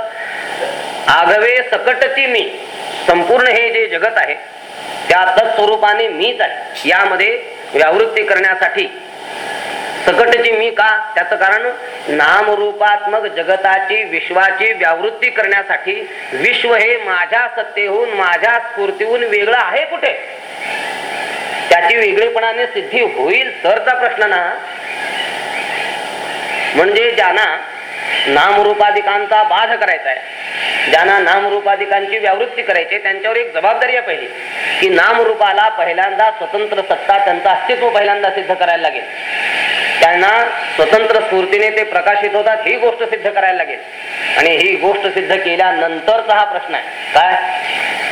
आगवे सकटची मी. संपूर्ण हे जे जगत आहे त्या तत्स्वरूपाने मीच आहे. यामध्ये व्यावृत्ती करण्यासाठी. सकटची मी का? त्याचं कारण नामरूपात्मक जगताची विश्वाची व्यावृत्ती करण्यासाठी विश्व हे माझ्या सत्तेहून माझ्या स्फूर्तीहून वेगळं आहे कुठे? त्याची वेगळेपणाने सिद्धी होईल तरचा प्रश्न ना. म्हणजे ज्यांना नामरूपाधिकांचा बाध करायचा आहे ज्यांना नामरूपाधिकांची व्यावृत्ती करायची आहे, त्यांच्यावर एक जबाबदारी आहे पहिली की नामरूपाला पहिल्यांदा स्वतंत्र सत्ता त्यांचं अस्तित्व पहिल्यांदा सिद्ध करायला लागेल. त्यांना स्वतंत्र स्फूर्तीने ते प्रकाशित होतात ही गोष्ट सिद्ध करायला लागेल. आणि ही गोष्ट सिद्ध केल्यानंतरचा हा प्रश्न आहे. काय?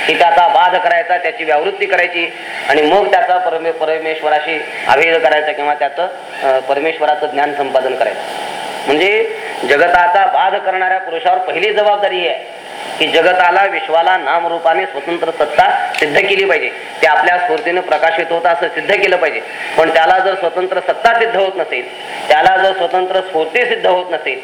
की त्याचा बाध करायचा त्याची व्यावृत्ती करायची आणि मग त्याचा परमे परमेश्वराशी अभेद करायचा किंवा त्याचं परमेश्वराचं ज्ञान संपादन करायचं. म्हणजे जगताचा बाध करणाऱ्या पुरुषावर पहिली जबाबदारी आहे. की जगताला विश्वाला नामरूपाने स्वतंत्र सत्ता सिद्ध केली पाहिजे. ते आपल्या स्फूर्तीने प्रकाशित होत असं सिद्ध केलं पाहिजे. पण त्याला जर स्वतंत्र सत्ता सिद्ध होत नसेल त्याला जर स्वतंत्र स्फूर्ती सिद्ध होत नसेल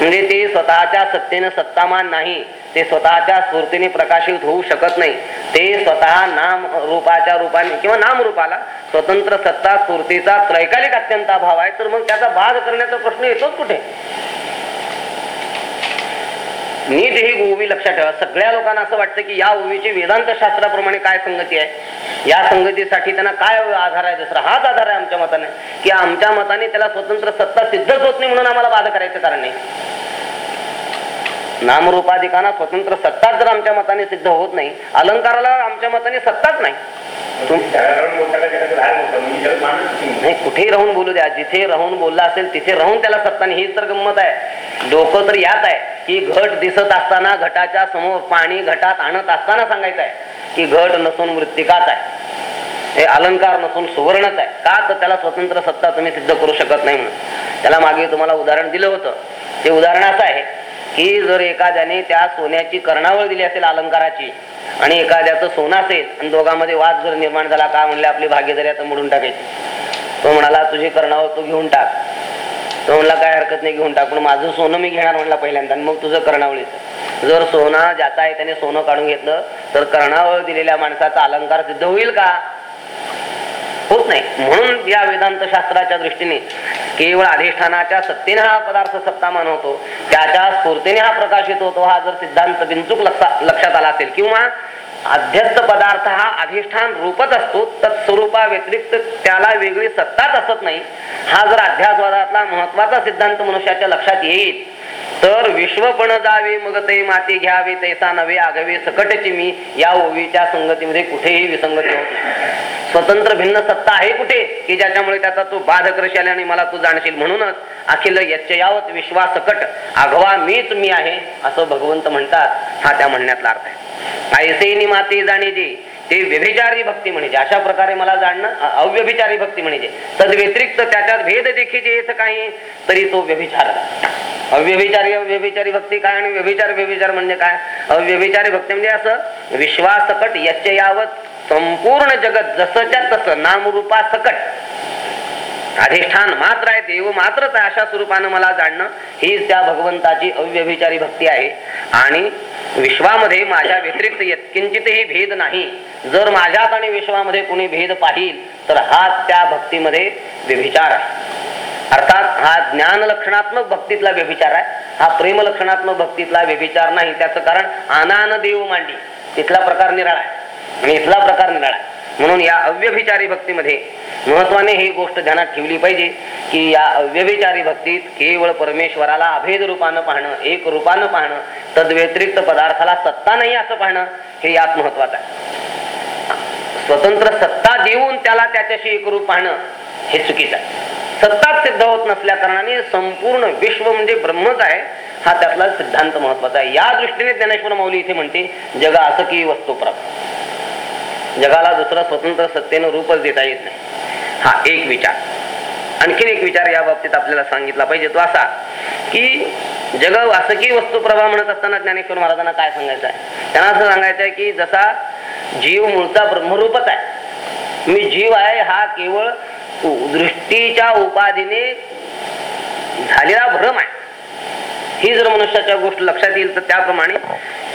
म्हणजे ते स्वतःच्या सत्तेने सत्तामान नाही ते स्वतःच्या स्फूर्तीने प्रकाशित होऊ शकत नाही ते स्वतः नाम रूपाच्या रूपाने किंवा नामरूपाला स्वतंत्र सत्ता स्फूर्तीचा त्रैकालिक अत्यंत अभाव आहे तर मग त्याचा भाग करण्याचा प्रश्न येतोच कुठे? नीट ही ओवी लक्षात ठेवा. सगळ्या लोकांना असं वाटतं की या ओवीची वेदांत शास्त्राप्रमाणे काय संगती आहे? या संगतीसाठी त्यांना काय आधार आहे दुसरा? हाच आधार आहे आमच्या मताने. की आमच्या मताने त्याला स्वतंत्र सत्ता सिद्धच होत नाही म्हणून आम्हाला बाध करायचं कारण नाही. नामरूपाधिकांना स्वतंत्र सत्ताच जर आमच्या मताने सिद्ध होत नाही अलंकाराला आमच्या मताने सत्ताच नाही. नाही कुठेही राहून बोलू द्या. जिथे राहून बोलला असेल तिथे राहून त्याला सत्ता नाही. हीच तर गंमत आहे. डोकं तर यात आहे की घट दिसत असताना घटाच्या समोर पाणी घटात आणत असताना सांगायचं आहे की घट नसून मृत्तिकाच आहे. हे अलंकार नसून सुवर्णच आहे. का तर त्याला स्वतंत्र सत्ता तुम्ही सिद्ध करू शकत नाही म्हणून. त्याला मागे तुम्हाला उदाहरण दिलं होतं. ते उदाहरण असं आहे. की जर एखाद्याने त्या सोन्याची कर्णावळ दिली असेल अलंकाराची आणि एखाद्याचं सोनं असेल आणि दोघांमध्ये वाद जर निर्माण झाला का म्हणले आपली भागीदारी आता मोडून टाकायची? तो म्हणाला तुझी कर्णावळ तू घेऊन टाक. तो म्हणला काय हरकत नाही घेऊन टाक पण माझं सोनं मी घेणार म्हणला पहिल्यांदा आणि मग तुझं कर्णावळीचं जर सोना ज्याचा आहे त्याने सोनं काढून घेतलं तर कर्णावळ दिलेल्या माणसाचा अलंकार सिद्ध होईल का? होत नाही. म्हणून या वेदांत शास्त्राच्या दृष्टीने केवळ अधिष्ठानाच्या सत्तेने हा पदार्थ सत्तामान होतो. त्याच्या स्फूर्तीने हा प्रकाशित होतो. हा जर सिद्धांत बिनचूक लक्षात आला असेल किंवा अध्यस्त पदार्थ हा अधिष्ठान रूपच असतो तत्स्वरूपा व्यतिरिक्त त्याला वेगळी सत्ताच असत नाही. हा जर अध्यासवादातला महत्त्वाचा सिद्धांत मनुष्याच्या लक्षात येईल तर विश्वपण जावे मग ते माती घ्यावे तैसा नवे आगवे सकटची मी या ओवीच्या संगतीमध्ये कुठेही विसंगती होत नाही. स्वतंत्र भिन्न सत्ता आहे कुठे? की ज्याच्यामुळे त्याचा तू बाध करशी आले आणि मला तू जाणशील म्हणूनच? अखिल यच्च यावत विश्वासकट आघवा मीच मी आहे असं भगवंत म्हणतात. हा त्या म्हणण्यातला अर्थ आहे. ऐसे माते जाणे जे ते व्यभिचारी भक्ती म्हणजे. अशा प्रकारे मला जाणणं अव्यभिचारी भक्ती म्हणजे. तद व्यतिरिक्त त्याच्यात भेद देखील येत काही तरी तो व्यभिचार. अव्यभिचारी अव्यभिचारी भक्ती काय आणि व्यभिचार व्यभिचार म्हणजे काय? अव्यभिचारी भक्ती म्हणजे असं विश्वासकट यच्च यावत संपूर्ण जगत जसंच्या तसं नामरूपा सकट. अधिष्ठान मात्र आहे देव मात्रच आहे अशा स्वरूपानं मला जाणणं. हीच त्या भगवंताची अव्यभिचारी भक्ती आहे. आणि विश्वामध्ये माझ्या व्यतिरिक्त यत्किंचितही भेद नाही. जर माझ्यात आणि विश्वामध्ये कुणी भेद पाहिल तर हाच त्या भक्तीमध्ये व्यभिचार आहे. अर्थात हा ज्ञान लक्षणात्मक भक्तीतला व्यभिचार आहे. हा प्रेम लक्षणात्मक भक्तीतला व्यभिचार नाही. त्याचं कारण आनान देव मांडी. तिथला प्रकार निराळा आहे. आणि इथला प्रकार निराळा. म्हणून या अव्यभिचारी भक्तीमध्ये महत्वाने ही गोष्ट ध्यानात ठेवली पाहिजे की या अव्यभिचारी भक्तीत केवळ परमेश्वराला अभेद रूपानं पाहणं एक रूपानं पाहणं तद्व्यतिरिक्त पदार्थाला सत्ता नाही असं पाहणं हे यात महत्वाचं आहे. स्वतंत्र सत्ता देऊन त्याला त्याच्याशी एकरूप पाहणं हे चुकीचं आहे. सत्ताच सिद्ध होत नसल्या कारणाने संपूर्ण विश्व म्हणजे ब्रह्मच आहे हा त्यातला सिद्धांत महत्त्वाचा आहे. या दृष्टीने ज्ञानेश्वर मौली इथे म्हणते जगा असं की वस्तुप्रभ. जगाला दुसरं स्वतंत्र सत्तेनं रूपच देता येत नाही. हा एक विचार. आणखीन एक विचार या बाबतीत आपल्याला सांगितला पाहिजे तो असा की जग वासकी वस्तुप्रभा म्हणत असताना ज्ञानेश्वर महाराजांना काय सांगायचं आहे? त्यांना असं सांगायचं आहे की जसा जीव मूळचा ब्रह्मरूपच आहे मी जीव आहे हा केवळ दृष्टीच्या उपाधीने झालेला भ्रम आहे. ही जर मनुष्याच्या गोष्ट लक्षात येईल तर त्याप्रमाणे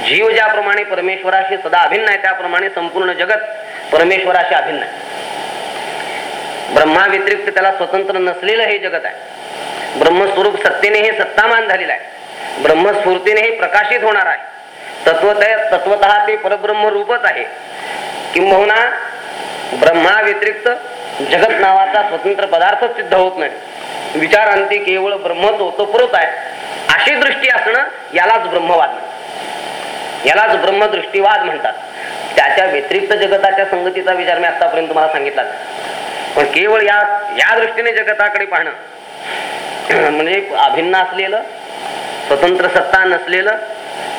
जीव ज्याप्रमाणे परमेश्वराशी सदा अभिन्न आहे त्याप्रमाणे संपूर्ण जगत परमेश्वराशी अभिन्न आहे. ब्रह्मा व्यतिरिक्त त्याला स्वतंत्र नसलेलं हे जगत आहे. ब्रह्मस्वरूप सत्तेने हे सत्तामान झालेलं आहे. ब्रह्मस्फूर्तीने हे प्रकाशित होणार आहे. तत्वत तत्वत ते परब्रह्म रूपच आहे. किंबहुना ब्रह्मा व्यतिरिक्त जगत नावाचा स्वतंत्र पदार्थ सिद्ध होत नाही. विचारांती केवळ ब्रह्मच ओतप्रोत आहे. अशी दृष्टी असणं यालाच ब्रह्मवाद म्हणतात. यालाच ब्रह्मदृष्टीवाद म्हणतात. त्याच्या व्यतिरिक्त जगताच्या संगतीचा विचार मी आतापर्यंत तुम्हाला सांगितला पण केवळ या या दृष्टीने जगताकडे पाहणं. म्हणजे अभिन्न असलेलं स्वतंत्र सत्ता नसलेलं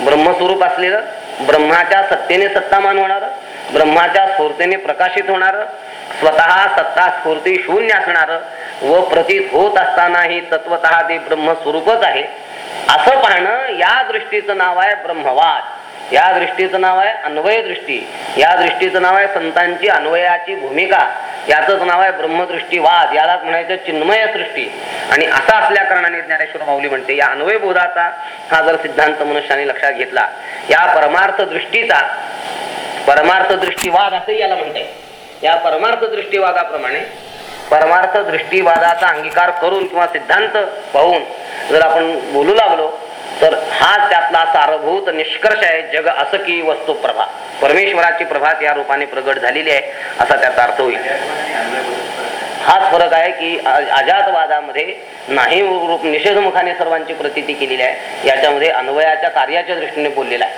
ब्रह्मस्वरूप असलेलं ब्रह्माच्या सत्तेने सत्तामान होणार ब्रह्माच्या स्फूर्तीने प्रकाशित होणार स्वतः सत्ता स्फूर्ती शून्य असणार व प्रतीत होत असतानाही तत्वत ते ब्रह्मस्वरूपच आहे. असं पाहणं या दृष्टीचं नाव आहे ब्रह्मवाद. या दृष्टीचं नाव आहे अन्वय दृष्टी. या दृष्टीचं नाव आहे संतांची अन्वयाची भूमिका. याचंच नाव आहे ब्रह्मदृष्टीवाद. यालाच म्हणायचं चिन्मय सृष्टी. आणि असा असल्या कारणाने ज्ञानेश्वर माऊली म्हणते या अन्वय बोधाचा हा जर सिद्धांत मनुष्याने लक्षात घेतला या परमार्थ दृष्टीचा परमार्थ दृष्टीवाद असंही याला म्हणते या परमार्थ दृष्टीवादाप्रमाणे परमार्थ दृष्टीवादाचा अंगीकार करून किंवा सिद्धांत पाहून जर आपण बोलू लागलो तर हा त्यातला सारभूत निष्कर्ष आहे जग असं की वस्तू प्रभा. परमेश्वराची प्रभा या रूपाने प्रगट झालेली आहे असा त्याचा अर्थ होईल. हाच फरक आहे की अजातवादामध्ये नाही रूप निषेधमुखाने सर्वांची प्रतीती केलेली आहे याच्यामध्ये अन्वयाच्या कार्याच्या दृष्टीने बोललेला आहे.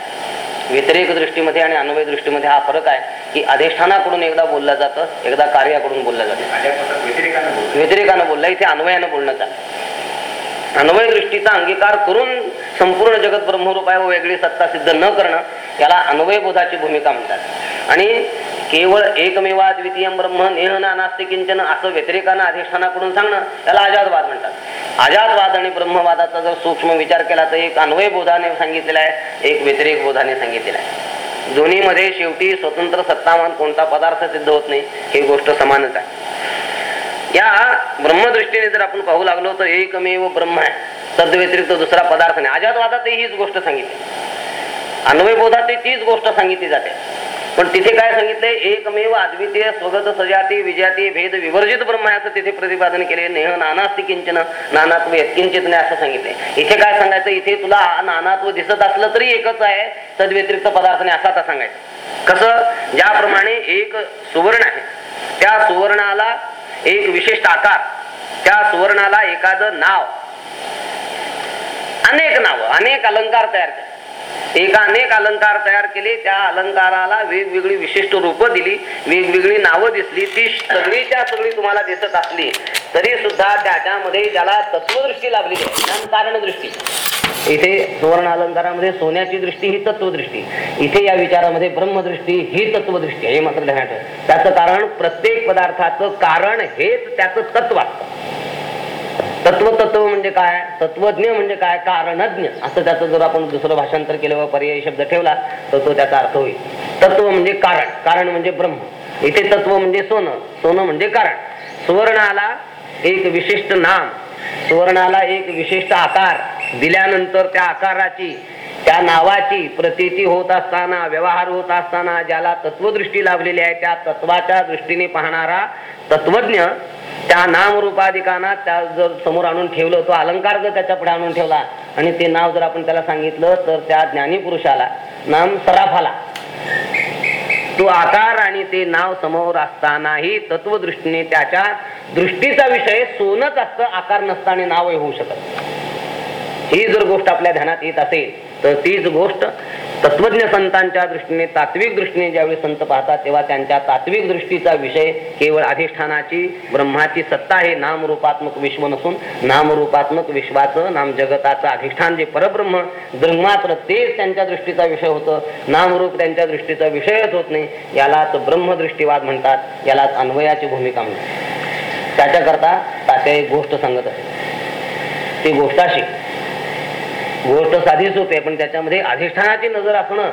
व्यतिरेक दृष्टीमध्ये आणि अन्वय दृष्टीमध्ये हा फरक आहे की अधिष्ठानाकडून एकदा बोललं जातं एकदा कार्याकडून बोललं जातं व्यतिरेकानं बोलतो. बोललं इथे अन्वयानं बोलणं चाललं अन्वय दृष्टीचा अंगीकार करून संपूर्ण जगत ब्रह्मरूप आहे व वेगळी सत्ता सिद्ध न करणं याला अन्वय बोधाची भूमिका म्हणतात आणि केवळ एकमेवा द्वितीय ब्रह्म नेह ना नास्ति किंचन असं व्यतिरेकानं अधिष्ठानाकडून सांगणं त्याला अजातवाद म्हणतात. अजातवाद आणि ब्रह्मवादाचा जर सूक्ष्म विचार केला तर एक अन्वय बोधाने सांगितलेला आहे एक व्यतिरेक बोधाने सांगितलेला आहे. दोन्हीमध्ये शेवटी स्वतंत्र सत्तामान कोणता पदार्थ सिद्ध होत नाही ही गोष्ट समानच आहे. या ब्रह्मदृष्टीने जर आपण पाहू लागलो तर एकमेव ब्रह्म आहे तद्व्यतिरिक्त दुसरा पदार्थ नाही. अजातवादातही हीच गोष्ट सांगितली. अन्वयबोधातही तीच गोष्ट सांगितली जाते. पण तिथे काय सांगितलंय? एकमेव अद्वितीय स्वगत सजाती विजाती भेद विवर्जित ब्रह्म तिथे प्रतिपादन केले नेह नानास्ति किंचन नानात्व यत्किंचित नाही असं सांगितलंय. इथे काय सांगायचं? इथे तुला नानात्व दिसत असलं तरी एकच आहे. तद्व्यतिरिक्त पदार्थ नाही असा आता सांगायचं. कसं? ज्याप्रमाणे एक सुवर्ण आहे त्या सुवर्णाला एक विशिष्ट आकार त्या सुवर्णाला एखादं नाव. अनेक नाव अनेक अलंकार तयार केले. एक अनेक अलंकार तयार केले. त्या अलंकाराला वेगवेगळी विशिष्ट रूप दिली. वेगवेगळी नावं दिसली. ती सगळीच्या सगळी तुम्हाला दिसत असली तरी सुद्धा त्याच्यामध्ये ज्याला तत्वदृष्टी लाभलेली आहे कारण दृष्टी. इथे सुवर्ण अलंकारामध्ये सोन्याची दृष्टी ही तत्वदृष्टी. इथे या विचारामध्ये ब्रह्मदृष्टी ही तत्वदृष्टी हे मात्र ध्यानात त्याचं कारण प्रत्येक पदार्थाचं कारण हेच त्याचं तत्व तत्व म्हणजे काय? तत्वज्ञ म्हणजे काय? कारणज्ञ. असं त्याचं जर आपण दुसरं भाषांतर केलं व पर्यायी शब्द ठेवला तर तो त्याचा अर्थ होईल. तत्व म्हणजे कारण. कारण म्हणजे ब्रह्म. इथे तत्व म्हणजे सोनं. सोनं म्हणजे कारण. सुवर्णाला एक विशिष्ट नाम. सुवर्णाला एक विशिष्ट आकार. दिल्यानंतर त्या आकाराची त्या नावाची प्रतीती होत असताना व्यवहार होत असताना ज्याला तत्वदृष्टी लाभलेली आहे त्या तत्वाच्या दृष्टीने पाहणारा तत्वज्ञ त्या नामरूपाधिकांना त्या जर समोर आणून ठेवलं तो अलंकार जर त्याच्या पुढे आणून ठेवला आणि ते नाव जर आपण त्याला सांगितलं तर त्या ज्ञानी पुरुषाला नाम सराफाला. तो आकार आणि ते नाव समोर असतानाही तत्वदृष्टीने त्याच्या दृष्टीचा विषय सोनच असतं आकार नसता आणि नावही होऊ शकत ही जर गोष्ट आपल्या ध्यानात येत असेल तर तीच गोष्ट तत्वज्ञ संतांच्या दृष्टीने तात्विक दृष्टीने ज्यावेळी संत पाहतात तेव्हा त्यांच्या तात्विक दृष्टीचा विषय केवळ अधिष्ठानाची ब्रह्माची सत्ता आहे नामरूपात्मक विश्व नसून नामरूपात्मक विश्वाचं नाम जगताचं अधिष्ठान जे परब्रह्म ब्रह्मात्र तेच त्यांच्या दृष्टीचा विषय होतं नामरूप त्यांच्या दृष्टीचा विषयच होत नाही यालाच ब्रह्मदृष्टीवाद म्हणतात यालाच अन्वयाची भूमिका म्हणतात. त्याच्याकरता तात्या एक गोष्ट सांगत असते ती गोष्ट अशी हो, गोष्ट साधी सोपी आहे पण त्याच्यामध्ये अधिष्ठानाची नजर असणं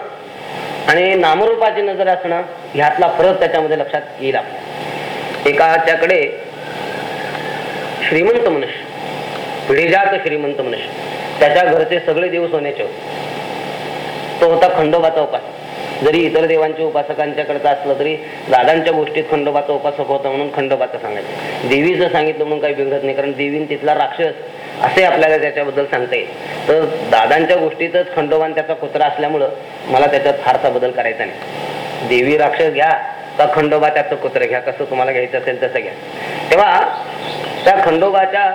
आणि नामरूपाची नजर असणं ह्यातला फरक त्याच्यामध्ये लक्षात येईल. एकाच्याकडे श्रीमंत मनुष्य पिढीजात श्रीमंत मनुष्य त्याच्या घरचे सगळे देव सोन्याचे होते. तो होता खंडोबाचा उपासक. जरी इतर देवांच्या उपासकांच्याकडचा असलं तरी दादांच्या गोष्टीत खंडोबाचा उपासक होता म्हणून खंडोबाचं सांगायचं. देवीचं सांगितलं म्हणून काही बिघडत नाही कारण देवीन तिथला राक्षस असे आपल्याला त्याच्याबद्दल सांगता येईल. तर दादांच्या गोष्टीतच खंडोबान त्याचा कुत्रा असल्यामुळं मला त्याच्यात फारसा बदल करायचा नाही. देवी राक्षस घ्या का खंडोबा त्याचं कुत्र घ्या कसं तुम्हाला घ्यायचं असेल तसं घ्या. तेव्हा त्या खंडोबाच्या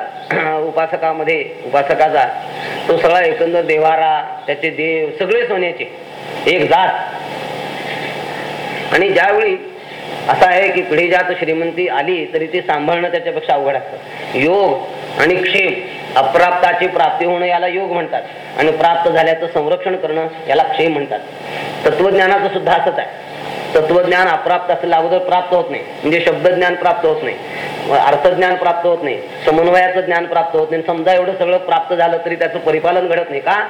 उपासकामध्ये उपासकाचा तो सगळा एकंदर देवारा त्याचे देव सगळे सोन्याचे एक जात. आणि ज्यावेळी असं आहे की पिढीजात श्रीमंती आली तरी ती सांभाळणं त्याच्यापेक्षा अवघड असतं. योग आणि क्षेम अप्राप्ताची प्राप्ती होणं याला योग म्हणतात. आणि प्राप्त झाल्याचं संरक्षण करणं याला क्षेम म्हणतात. तत्वज्ञानाचं सुद्धा असंच आहे. तत्वज्ञान अप्राप्त असलेलं अगोदर प्राप्त होत नाही. म्हणजे शब्दज्ञान प्राप्त होत नाही. अर्थज्ञान प्राप्त होत नाही. समन्वयाचं ज्ञान प्राप्त होत नाही. समजा एवढं सगळं प्राप्त झालं तरी त्याचं परिपालन घडत नाही का?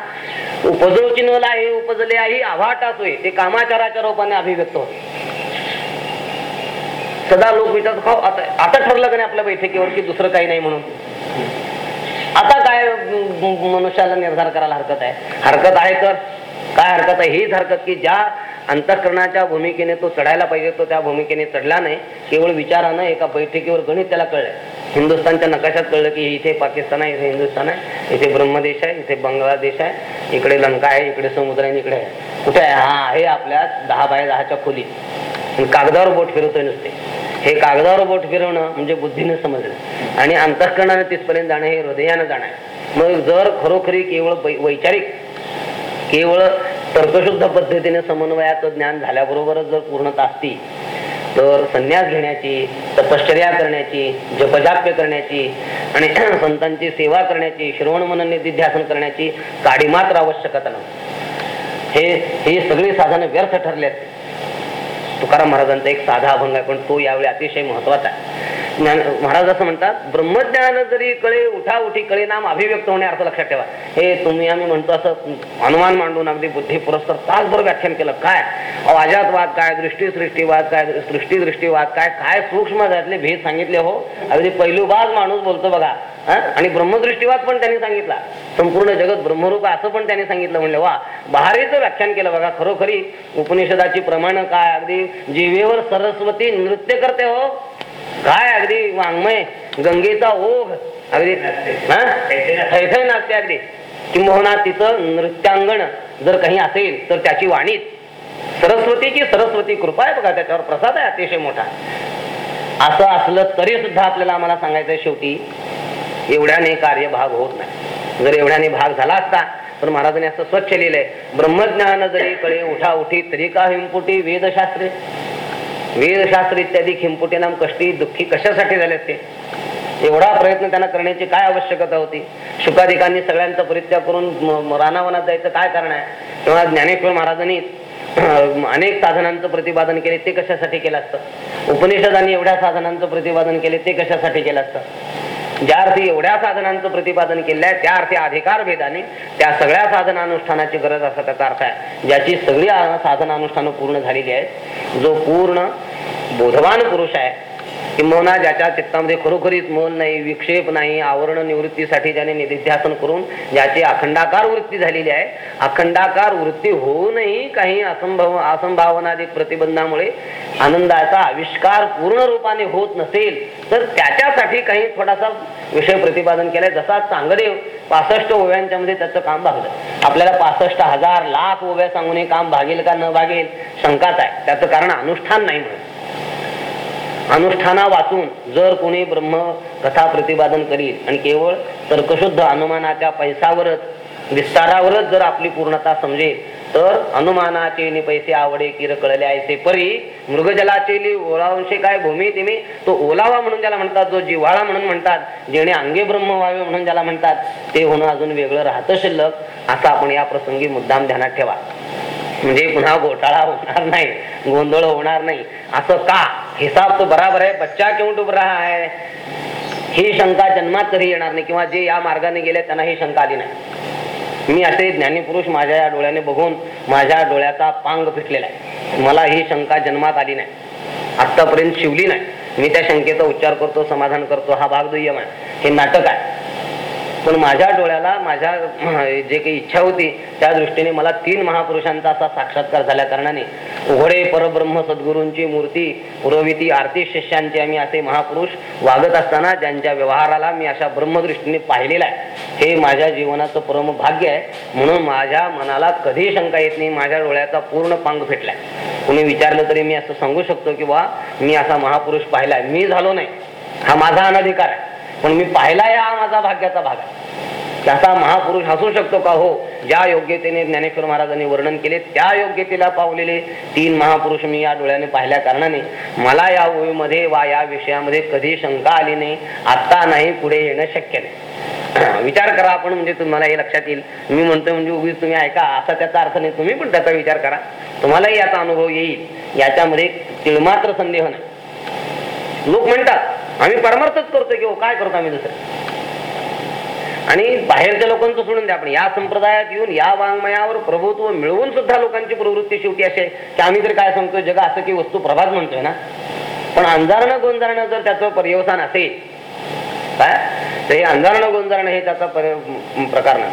उपजो चिन्हला आहे उपजले आहे आव्हाटाच होय. ते कामाचाराच्या रूपाने अभिव्यक्त होते. सदा लोक विचारत "हो, आता आता ठरलं का नाही आपल्या बैठकीवर की दुसरं काही नाही म्हणून? आता काय मनुष्याला निर्धार करायला हरकत आहे? हरकत आहे तर? काय हरकत आहे? हीच हरकत की ज्या अंतःकरणाच्या भूमिकेने तो चढायला पाहिजे तो त्या भूमिकेने चढला नाही. केवळ विचारानं एका बैठकीवर गणित त्याला कळलंय हिंदुस्थानच्या नकाशात कळलं की इथे पाकिस्तान आहे इथे हिंदुस्थान आहे इथे ब्रह्मदेश आहे इथे बांगलादेश आहे इकडे लंका आहे इकडे समुद्र आहे आणि इकडे आहे. कुठे आहे? हा आहे आपल्या दहा बाय दहाच्या खोली कागदावर बोट फिरवतोय नुसते. हे कागदावर बोट फिरवणं म्हणजे बुद्धीने समजणं. आणि अंतःकरणाने तिथपर्यंत जाणं हे हृदयानं जाणं. आहे मग जर खरोखरी केवळ वैचारिक केवळ तर्कशुद्ध पद्धतीने समन्वयाचं ज्ञान झाल्याबरोबरच जर पूर्णता असती तर संन्यास घेण्याची तपश्चर्या करण्याची जपजाप्य करण्याची आणि संतांची सेवा करण्याची श्रवण मनन निधिध्यासन करण्याची काडी मात्र आवश्यकता नव्हती. हे ही सगळी साधनं व्यर्थ ठरले असते तुकाराम महाराजांचा एक साधा अभंग आहे पण तो यावेळी अतिशय महत्त्वाचा आहे. ज्ञान महाराज असं म्हणतात ब्रह्मज्ञान जरी कळे उठा उठी कळे नाम अभिव्यक्त होणे अर्थ लक्षात ठेवा. हे तुम्ही आम्ही म्हणतो असं अनुमान मांडून अगदी बुद्धी पुरस्कार तासभर व्याख्यान केलं. काय? अजातवाद काय? दृष्टी सृष्टीवाद काय? सृष्टी दृष्टीवाद काय? काय सूक्ष्म त्यातले भेद सांगितले हो? अगदी पहिलूबाज माणूस बोलतो बघा. आणि ब्रह्मदृष्टीवाद पण त्यांनी सांगितला. संपूर्ण जगत ब्रह्मरूप असं पण त्यांनी सांगितलं. म्हणलं वा भारीचं व्याख्यान केलं बघा खरोखरी उपनिषदाची प्रमाण काय? अगदी जीवेवर सरस्वती नृत्य करते हो. काय अगदी वाङ्मय गंगेचा ओघ अगदी हा? नाचते अगदी. किंबहुना तिचं नृत्यांगण जर काही असेल तर त्याची वाणीच. सरस्वतीची सरस्वती कृपा आहे बघा त्याच्यावर प्रसाद आहे अतिशय मोठा. असं असलं तरी सुद्धा आपल्याला आम्हाला सांगायचंय शेवटी एवढ्याने कार्य भाग होत नाही. जर एवढ्याने भाग झाला असता तर महाराजांनी असं स्वच्छ लिहिलंय ब्रह्मज्ञान जरी कळे उठा उठी तरी का हिंपुटी वेदशास्त्रे? वेदशास्त्र इत्यादी खिंपुटे नाम कष्टी दुःखी कशासाठी झाले असते? एवढा प्रयत्न त्यांना करण्याची काय आवश्यकता होती? शुकाधिकांनी सगळ्यांचा परित्याग करून रानावनात जायचं काय कारण आहे? तेव्हा ज्ञानेश्वर महाराजांनी अनेक साधनांचं प्रतिपादन केले ते कशासाठी केलं असतं? उपनिषदांनी एवढ्या साधनांचं प्रतिपादन केले ते कशासाठी केलं असतं? ज्या अर्थी एवढ्या साधनांचं प्रतिपादन केलं आहे त्या अर्थी अधिकार भेदाने त्या सगळ्या साधनानुष्ठानाची गरज असा त्याचा अर्थ आहे. ज्याची सगळी साधनानुष्ठानं पूर्ण झालेली आहेत जो पूर्ण बोधवान पुरुष आहे किंबहुना ज्याच्या चित्तामध्ये खरोखरीच मोल नाही विक्षेप नाही आवरण निवृत्तीसाठी ज्याने निधिध्यासन करून ज्याची अखंडाकार वृत्ती झालेली आहे. अखंडाकार वृत्ती होऊनही काही असंभव असंभावनाधिक प्रतिबंधामुळे आनंदाचा आविष्कार पूर्ण रूपाने होत नसेल तर त्याच्यासाठी काही थोडासा विषय प्रतिपादन केलाय. जसा चांगदेव पासष्ट ओव्यांच्या मध्ये त्याचं काम भागलं. आपल्याला पासष्ट हजार लाख ओव्या सांगून हे काम भागेल का न भागेल? शंकाच आहे. त्याचं कारण अनुष्ठान नाही म्हणून. अनुष्ठाना वाचून जर कोणी ब्रह्म कथा प्रतिपादन करील आणि केवळ तर्कशुद्ध अनुमानाच्या पैसावरच विस्तारावरच जर आपली पूर्णता समजेल तर अनुमानाचे नि पैसे आवडे किर कळले आहे परी मृगजलाचे ओलावंशे काय भूमी तिमी तो ओलावा म्हणून ज्याला म्हणतात जो जिव्हाळा म्हणून म्हणतात जेणे अंगे ब्रह्म व्हावे म्हणून ज्याला म्हणतात ते होणं अजून वेगळं राहतं शिल्लक असं आपण या प्रसंगी मुद्दाम ध्यानात ठेवा. म्हणजे पुन्हा घोटाळा होणार नाही गोंधळ होणार नाही. असं का? हिसाब तो बराबर आहे. बच्चा क्यों डुब रहा है ही शंका जन्मात कधी येणार नाही किंवा जे या मार्गाने गेले त्यांना ही शंका आली नाही. मी असे ज्ञानीपुरुष माझ्या या डोळ्याने बघून माझ्या डोळ्याचा पांग फिटलेला आहे. मला ही शंका जन्मात आली नाही. आत्तापर्यंत शिवली नाही. मी त्या शंकेचा उच्चार करतो समाधान करतो. हा भाग दुय्यम आहे. हे नाटक आहे. पण माझ्या डोळ्याला माझ्या जे काही इच्छा होती त्या दृष्टीने मला तीन महापुरुषांचा असा साक्षात्कार झाल्या कारणाने उघडे परब्रह्म सद्गुरूंची मूर्ती पुरविती आरती शिष्यांचे आम्ही असे महापुरुष वागत असताना ज्यांच्या व्यवहाराला मी अशा ब्रह्मदृष्टीने पाहिलेला आहे. हे माझ्या जीवनाचं परम भाग्य आहे. म्हणून माझ्या मनाला कधी शंका येत नाही माझ्या डोळ्याचा पूर्ण पांग फेटलाय. कुणी विचारलं तरी मी असं सांगू शकतो की वा मी असा महापुरुष पाहिलाय. मी झालो नाही. हा माझा अनधिकार आहे. पण मी पाहिला या माझा भाग्याचा भाग आहे. त्याचा महापुरुष असू शकतो का हो? ज्या योग्यतेने ज्ञानेश्वर महाराजांनी वर्णन केले त्या योग्यतेला पावलेले तीन महापुरुष मी या डोळ्याने पाहिल्या कारणाने मला या ओळीमध्ये वा या विषयामध्ये कधी शंका आली नाही आता नाही पुढे येणं शक्य नाही. विचार करा आपण म्हणजे तुम्हाला हे लक्षात येईल. मी म्हणतो म्हणजे उगीच तुम्ही ऐका असा त्याचा अर्थ नाही. तुम्ही पण त्याचा विचार करा. तुम्हालाही याचा अनुभव येईल. याच्यामध्ये तिळमात्र संदेह नाही. लोक म्हणतात आम्ही परमार्थच करतोय की हो काय करतो आम्ही दुसरं? आणि बाहेरच्या लोकांचं सोडून द्या आपण या संप्रदायात येऊन या वाङ्मयावर प्रभुत्व मिळवून सुद्धा लोकांची प्रवृत्ती शेवटी अशी आहे की आम्ही तर काय सांगतोय जग असं की वस्तू प्रभात म्हणतोय ना? पण अंधारणं गोंजारणं जर त्याचं पर्यवसान असेल काय? तर हे अंधारणं गोंजारणं हे त्याचा पर- प्रकार नाही.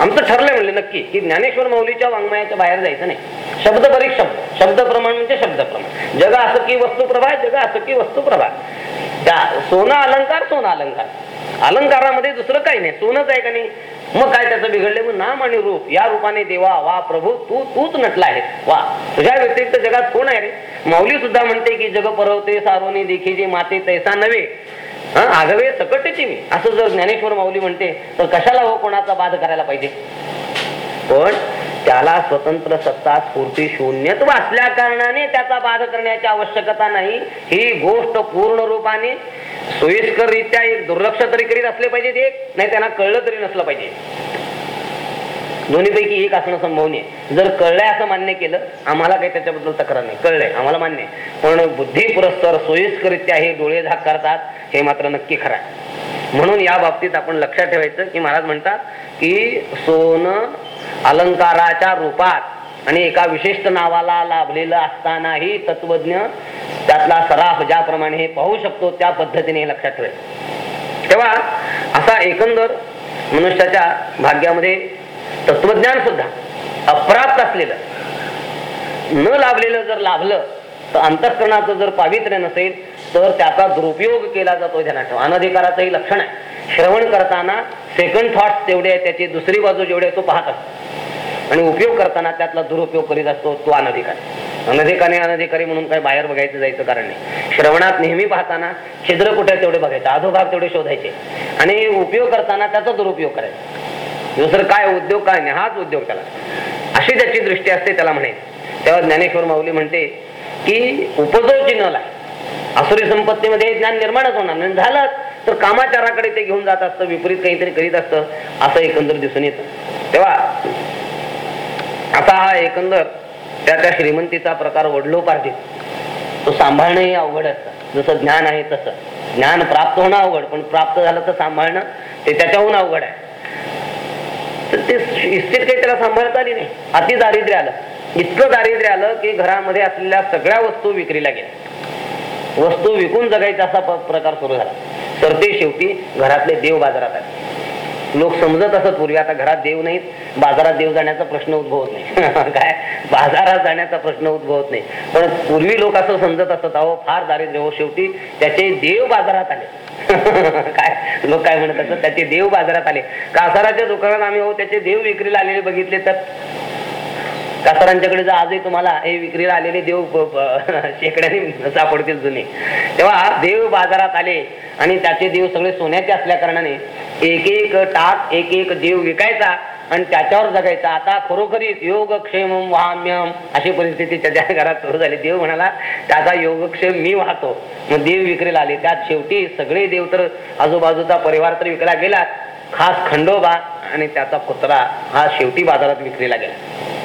आमचं ठरलंय म्हणले नक्की की ज्ञानेश्वर मौलीच्या वाङ्मयाच्या बाहेर जायचं नाही. शब्द परीक शब्द शब्द प्रमाण म्हणजे शब्द प्रमाण. जग असं की वस्तू प्रभा जग असं की वस्तू प्रभा त्या सोनं अलंकार सोनं अलंकार. अलंकारामध्ये दुसरं काही नाही सोनच आहे का नाही? मग काय त्याचं बिघडले मग नाम आणि रूप या रूपाने देवा वा प्रभू तू तूच नटला आहे वा तुझ्या व्यतिरिक्त जगात कोण आहे रे? माऊली सुद्धा म्हणते की जग परवते सारोनी देखीचे माते तैसा नव्हे. आगवे सकटची मी. असं जर ज्ञानेश्वर माऊली म्हणते तर कशाला हो कोणाचा बाध करायला पाहिजे? पण त्याला स्वतंत्र सत्ता स्फूर्ती शून्यत्व असल्या कारणाने त्याचा बाध करण्याची आवश्यकता नाही. ही गोष्ट पूर्ण रूपाने सोयीस्कररित्या एक दुर्लक्ष तरी करीत असले पाहिजे एक नाही त्यांना कळलं तरी नसलं पाहिजे. दोन्हीपैकी एक असणं संभवनीय जर कळलंय असं मान्य केलं आम्हाला काही त्याच्याबद्दल तक्रार नाही. कळलंय आम्हाला मान्य पण बुद्धी पुरस्तर सोयीस्करित्या हे डोळे झाक करतात हे मात्र नक्की खरं आहे. म्हणून या बाबतीत आपण लक्षात ठेवायचं की महाराज म्हणतात की सोनं अलंकाराच्या रूपात आणि एका विशिष्ट नावाला लाभलेलं असतानाही तत्वज्ञ त्यातला सराफ ज्याप्रमाणे हे पाहू शकतो त्या पद्धतीने हे लक्षात ठेवायचं. तेव्हा असा एकंदर मनुष्याच्या भाग्यामध्ये तत्वज्ञान सुद्धा अप्राप्त असलेलं न लाभलेलं जर लाभलं तर अंतःकरणाचं जर पावित्र्य नसेल तर त्याचा दुरुपयोग केला जातो ध्यानात ठेवा अनधिकाराचंही लक्षण आहे. श्रवण करताना सेकंड थॉट्स तेवढे आहे त्याची दुसरी बाजू जेवढे तो पाहत असतो. आणि उपयोग करताना त्यातला दुरुपयोग करीत असतो तो अनधिकार. अनधिकारी अनधिकारी म्हणून काही बाहेर बघायचं जायचं कारण नाही. श्रवणात नेहमी पाहताना छिद्र कुठे तेवढे बघायचे अधोभाग तेवढे शोधायचे. आणि उपयोग करताना त्याचा दुरुपयोग करायचा. दुसरं काय उद्योग काय नाही हाच उद्योग त्याला. अशी त्याची दृष्टी असते त्याला म्हणे. तेव्हा ज्ञानेश्वर माऊली म्हणते की उपजोची चिन्हला असुरी संपत्तीमध्ये ज्ञान निर्माणच होणार नाही. झालं तर कामाचाराकडे ते घेऊन जात असतं विपरीत काहीतरी करीत असतं असं एकंदर दिसून येतं. तेव्हा आता हा एकंदर त्या त्या श्रीमंतीचा प्रकार वडलोपार्जित. तो सांभाळणंही अवघड असतं. जसं ज्ञान आहे तसं. ज्ञान प्राप्त होणं अवघड पण प्राप्त झालं तर सांभाळणं ते त्याच्याहून अवघड आहे. तर ते इस्टेट काही त्याला सांभाळता आली नाही. अति दारिद्र्य आलं. इतकं दारिद्र्य आलं की घरामध्ये असलेल्या सगळ्या वस्तू विक्रीला गेल्या. वस्तू विकून जगायचा असा प्रकार सुरू झाला. तर ते शेवटी घरातले देव बाजारात आले. लोक समजत असत पूर्वी. आता घरात देव नाहीत बाजारात देव जाण्याचा प्रश्न उद्भवत नाही. काय? बाजारात जाण्याचा प्रश्न उद्भवत नाही. पण पूर्वी लोक असं समजत असत अहो फार दारिद्र्य हो शेवटी त्याचे देव बाजारात आले. काय? लोक काय म्हणत असत त्याचे देव बाजारात आले. कासाराच्या दुकानात आम्ही हो त्याचे देव विक्रीला आलेले बघितले तर कासारांच्याकडे जर आजही तुम्हाला हे विक्रीला आलेले देव शेकड्याने सापडतील जुने. तेव्हा देव बाजारात आले आणि त्याचे देव सगळे सोन्याचे असल्या कारणाने एक एक टाक एक एक देव विकायचा आणि त्याच्यावर जगायचा. आता खरोखरीच योगक्षेम वाम्यम अशी परिस्थिती त्याच्या घरात सुरू झाली. देव म्हणाला त्याचा योगक्षेम मी वाहतो. मग देव विक्रीला आले. त्यात शेवटी सगळे देव तर आजूबाजूचा परिवार तर विकला गेला. खास खंडोबा आणि त्याचा कुत्रा हा शेवटी बाजारात विक्रीला गेला.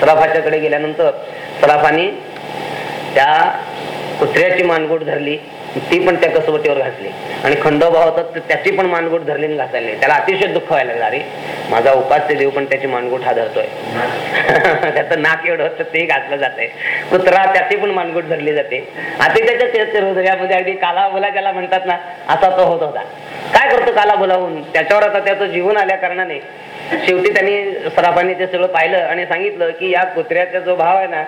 सराफाच्याकडे गेल्यानंतर सराफाने त्या कुत्र्याची मानगोट धरली ती पण त्या कसोटीवर घातली. आणि खंडोबा होता तर त्याची पण मानगोट धरली आणि घासायला. त्याला अतिशय दुःख व्हायला लागलं अरे माझा उपास्य देव पण त्याची मानगोट हा धरतोय. त्याचं नाक एवढं होतं ते घातलं जातंय. कुत्रा त्याची पण मानगोट धरली जाते. आता त्याच्या ते- हृदयामध्ये अगदी काला बोला ज्याला म्हणतात ना असा तो होत होता. काय करतो काला बोलावून त्याच्यावर आता त्याचं जीवन आल्या कारणाने शेवटी त्यांनी सराफांनी ते सगळं पाहिलं आणि सांगितलं की या कुत्र्याचा जो भाव आहे ना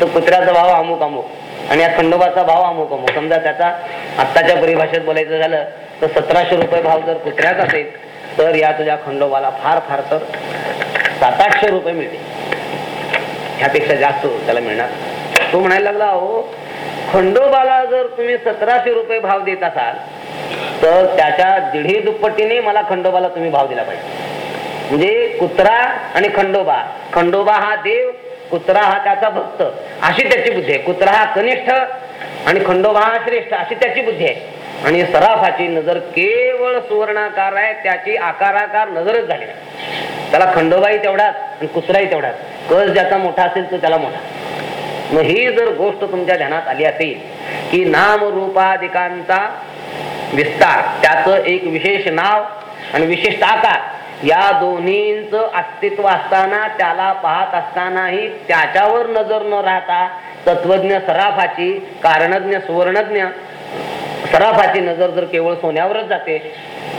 तो कुत्र्याचा भाव अमुक अमुक. आणि या खंडोबाचा भाव अमुक अमुक. समजा त्याचा आत्ताच्या परिभाषेत बोलायचं झालं तर सतराशे रुपये भाव जर कुत्र्याचा असेल तर या तुझ्या खंडोबाला फार फार तर सात आठशे रुपये मिळतील. ह्यापेक्षा जास्त त्याला मिळणार तो म्हणायला लागला हो खंडोबाला जर तुम्ही सतराशे रुपये भाव देत असाल तर त्याच्या दीडी दुप्पटीने मला खंडोबाला तुम्ही भाव दिला पाहिजे. म्हणजे कुत्रा आणि खंडोबा. खंडोबा हा देव कुत्रा हा त्याचा भक्त. अशी त्याची बुद्धी आहे. कुत्रा हा कनिष्ठ आणि खंडोबा हा श्रेष्ठ अशी त्याची बुद्धी आहे. आणि सराफाची नजर केवळ सुवर्णाकार आहे त्याची आकाराकार नजरच झाली त्याला खंडोबाही तेवढाच आणि कुत्राही तेवढाच. कस ज्याचा मोठा असेल तो त्याला मोठा. मग ही जर गोष्ट तुमच्या ध्यानात आली असेल की नाम रूपाधिकांचा विस्तार त्याचं एक विशेष नाव आणि विशिष्ट आकार या दोन्हींच अस्तित्व असताना त्याला पाहत असतानाही त्याच्यावर नजर न राहता तत्वज्ञ सराफाची कारणज्ञ सुवर्णज्ञ सराफाची नजर जर केवळ सोन्यावरच जाते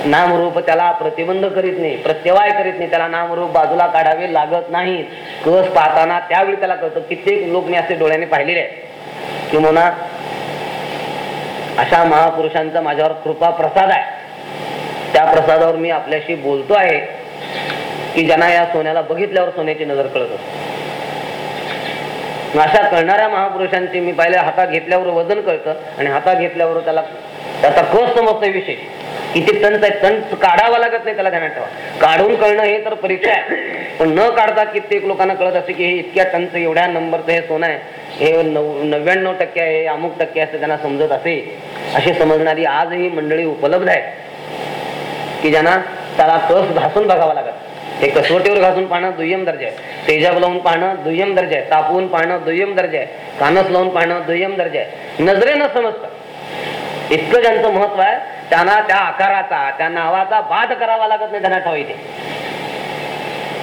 नामरूप त्याला प्रतिबंध करीत नाही प्रत्यवाय करीत नाही त्याला नामरूप बाजूला काढावे लागत नाही. कस पाहताना त्यावेळी त्याला कळतं कित्येक लोक मी असे डोळ्याने पाहिलेले आहे की म्हणा अशा महापुरुषांचा माझ्यावर कृपा प्रसाद आहे. त्या प्रसादावर मी आपल्याशी बोलतो आहे की ज्यांना या सोन्याला बघितल्यावर सोन्याची नजर कळत असते. अशा कळणाऱ्या महापुरुषांची मी पहिल्या हातात घेतल्यावर वजन कळतं आणि हातात घेतल्यावर त्याला त्याचा कस समजतो विशेष. किती तंच आहे तंच काढावा लागत नाही त्याला ध्यानात ठेवा. काढून कळणं हे तर परीक्षा आहे. पण न काढता कित्येक लोकांना कळत असे की हे इतक्या टंच एवढ्या नंबरचं हे सोनं आहे. हे नव नव्याण्णव टक्के आहे हे अमुक टक्के असं त्यांना समजत असे. अशी समजणारी आजही मंडळी उपलब्ध आहे की ज्यांना त्याला कस घासून बघावा लागत? हे कसवटीवर घासून पाहणं दुय्यम दर्जा आहे. तेजाब लावून पाहणं दुय्यम दर्जा आहे. तापवून पाहणं दुय्यम दर्जा आहे. कानस लावून पाहणं दुय्यम दर्जा आहे. नजरेनं समजतं. इतकं ज्यांचं महत्त्व आहे त्यांना त्या आकाराचा त्या नावाचा बाद करावा लागत नाही त्यांना ठाव इथे.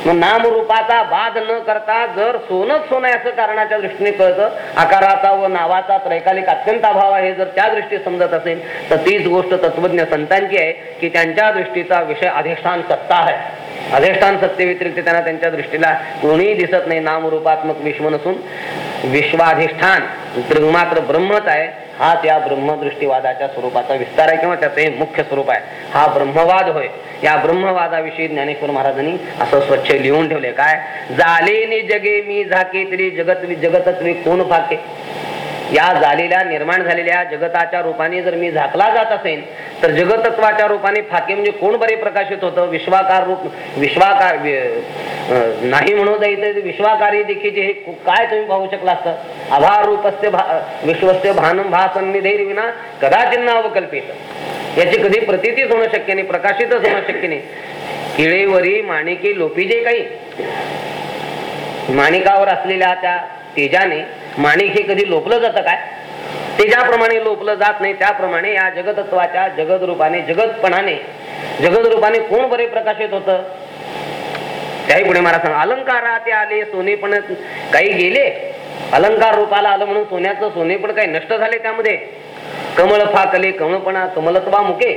मग नामरूपाचा बाद न करता जर सोनच सोनं असं कारणाच्या दृष्टीने कळतं आकाराचा व नावाचा त्रैकालिक अत्यंत अभाव आहे जर त्या दृष्टी समजत असेल तर तीच गोष्ट तत्वज्ञ संतांची आहे की त्यांच्या दृष्टीचा विषय अधिष्ठान सत्ता आहे. अधिष्ठान सत्तेव्यतिरिक्त त्यांना त्यांच्या दृष्टीला कोणीही दिसत नाही नामरूपात्मक विश्व नसून. विश्वाधिष्ठान मात्र ब्रह्मच आहे. हा त्या ब्रह्मदृष्टीवादाच्या स्वरूपाचा विस्तार आहे किंवा त्याचं हे मुख्य स्वरूप आहे. हा ब्रह्मवाद होय. या ब्रह्मवादाविषयी ज्ञानेश्वर महाराजांनी असं स्वच्छ लिहून ठेवले काय? झाले जगे मी झाके तरी जगत जगतत्वे कोण फाके? या झालेल्या निर्माण झालेल्या जगताच्या रूपाने जर मी झाकला जात असेल तर जगतत्वाच्या रूपाने फाके म्हणजे कोण बरे प्रकाशित होतं? विश्वाकार रूप विश्वाकार नाही म्हणू जायचं विश्वाकारी देखील हे काय तुम्ही पाहू शकला असतं? आभार रूपस्य भा विश्वस्य भानम भासन्निधैर विना कदाचित अवकल्पित याची कधी प्रतीतीच होणं शक्य नाही प्रकाशितच होणं शक्य नाही. किळेवरी माणिके लोपी जे काही माणिकावर असलेल्या त्या तेजाने माणिक हे कधी लोपलं जातं काय? ते ज्याप्रमाणे लोपलं जात नाही त्याप्रमाणे या जगतत्वाच्या जगद रूपाने जगतपणाने जगद रूपाने कोण बरे प्रकाशित होत? त्याही पुढे मला सांग अलंकारात आले सोने पण काही गेले? अलंकार रूपाला आलं म्हणून सोन्याचं सोने पण काही नष्ट झाले त्यामध्ये? कमळ फाकले कमळपणा कमलत्वा मुके?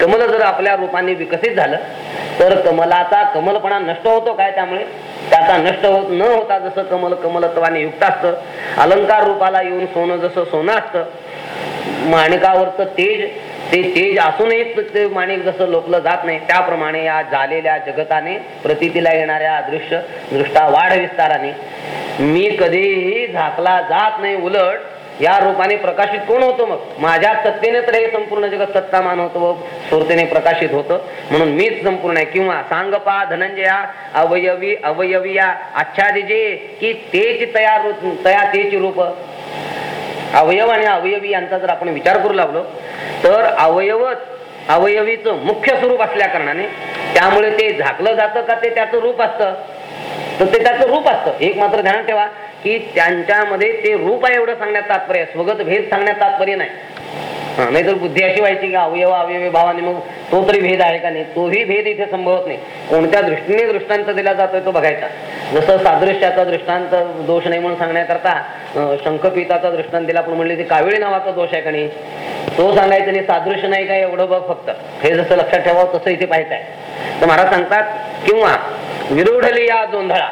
कमल जर आपल्या रूपाने विकसित झालं तर कमलाचा कमलपणा नष्ट होतो काय त्यामुळे? त्याचा नष्ट होत न होता जसं कमल कमलत्वाने युक्त असतं अलंकार रूपाला येऊन सोनं जसं सोनं असतं माणिकावरचं तेज ते तेज असूनही ते माणिक जसं लोकलं जात नाही त्याप्रमाणे या झालेल्या जगताने प्रतीतीला येणाऱ्या अदृश्य दृष्टा वाढ विस्ताराने मी कधीही झाकला जात नाही उलट या रूपाने प्रकाशित कोण होतो मग? माझ्या सत्तेने तर हे संपूर्ण जगत सत्तामान होतं व सुरतेने प्रकाशित होतं. म्हणून मीच संपूर्ण आहे. किंवा सांगपा धनंजया अवयवी अवयविया आच्छादिजे की तेच तयार रूप तया तेच रूप. अवयव आणि अवयवी यांचा जर आपण विचार करू लागलो तर अवयवच अवयवीचं मुख्य स्वरूप असल्या कारणाने त्यामुळे ते झाकलं जातं का ते त्याचं रूप असतं? तर ते त्याचं रूप असतं. एक मात्र ध्यानात ठेवा. की त्यांच्यामध्ये ते रूप आहे एवढं सांगण्यात तात्पर्य. आहे. स्वगत भेद सांगण्यात तात्पर्य नाही. हा नाहीतर बुद्धी अशी व्हायची की अवयव अवयव भावाने मग तो तरी भेद आहे का नाही? तोही भेद इथे संभवत नाही. कोणत्या दृष्टीने दृष्टांत दिला जातोय तो बघायचा. जसं सादृश्याचा दृष्टांत दोष नाही म्हणून सांगण्याकरता शंखपिताचा दृष्टांत दिला पण म्हणले ते कावेळी नावाचा दोष आहे का नाही? तो सांगायचं नाही सादृश्य नाही काय एवढं बघ फक्त. हे जसं लक्षात ठेवावं तसं इथे पाहायचं आहे. तर महाराज सांगतात किंवा विरुढली या जोंधळा.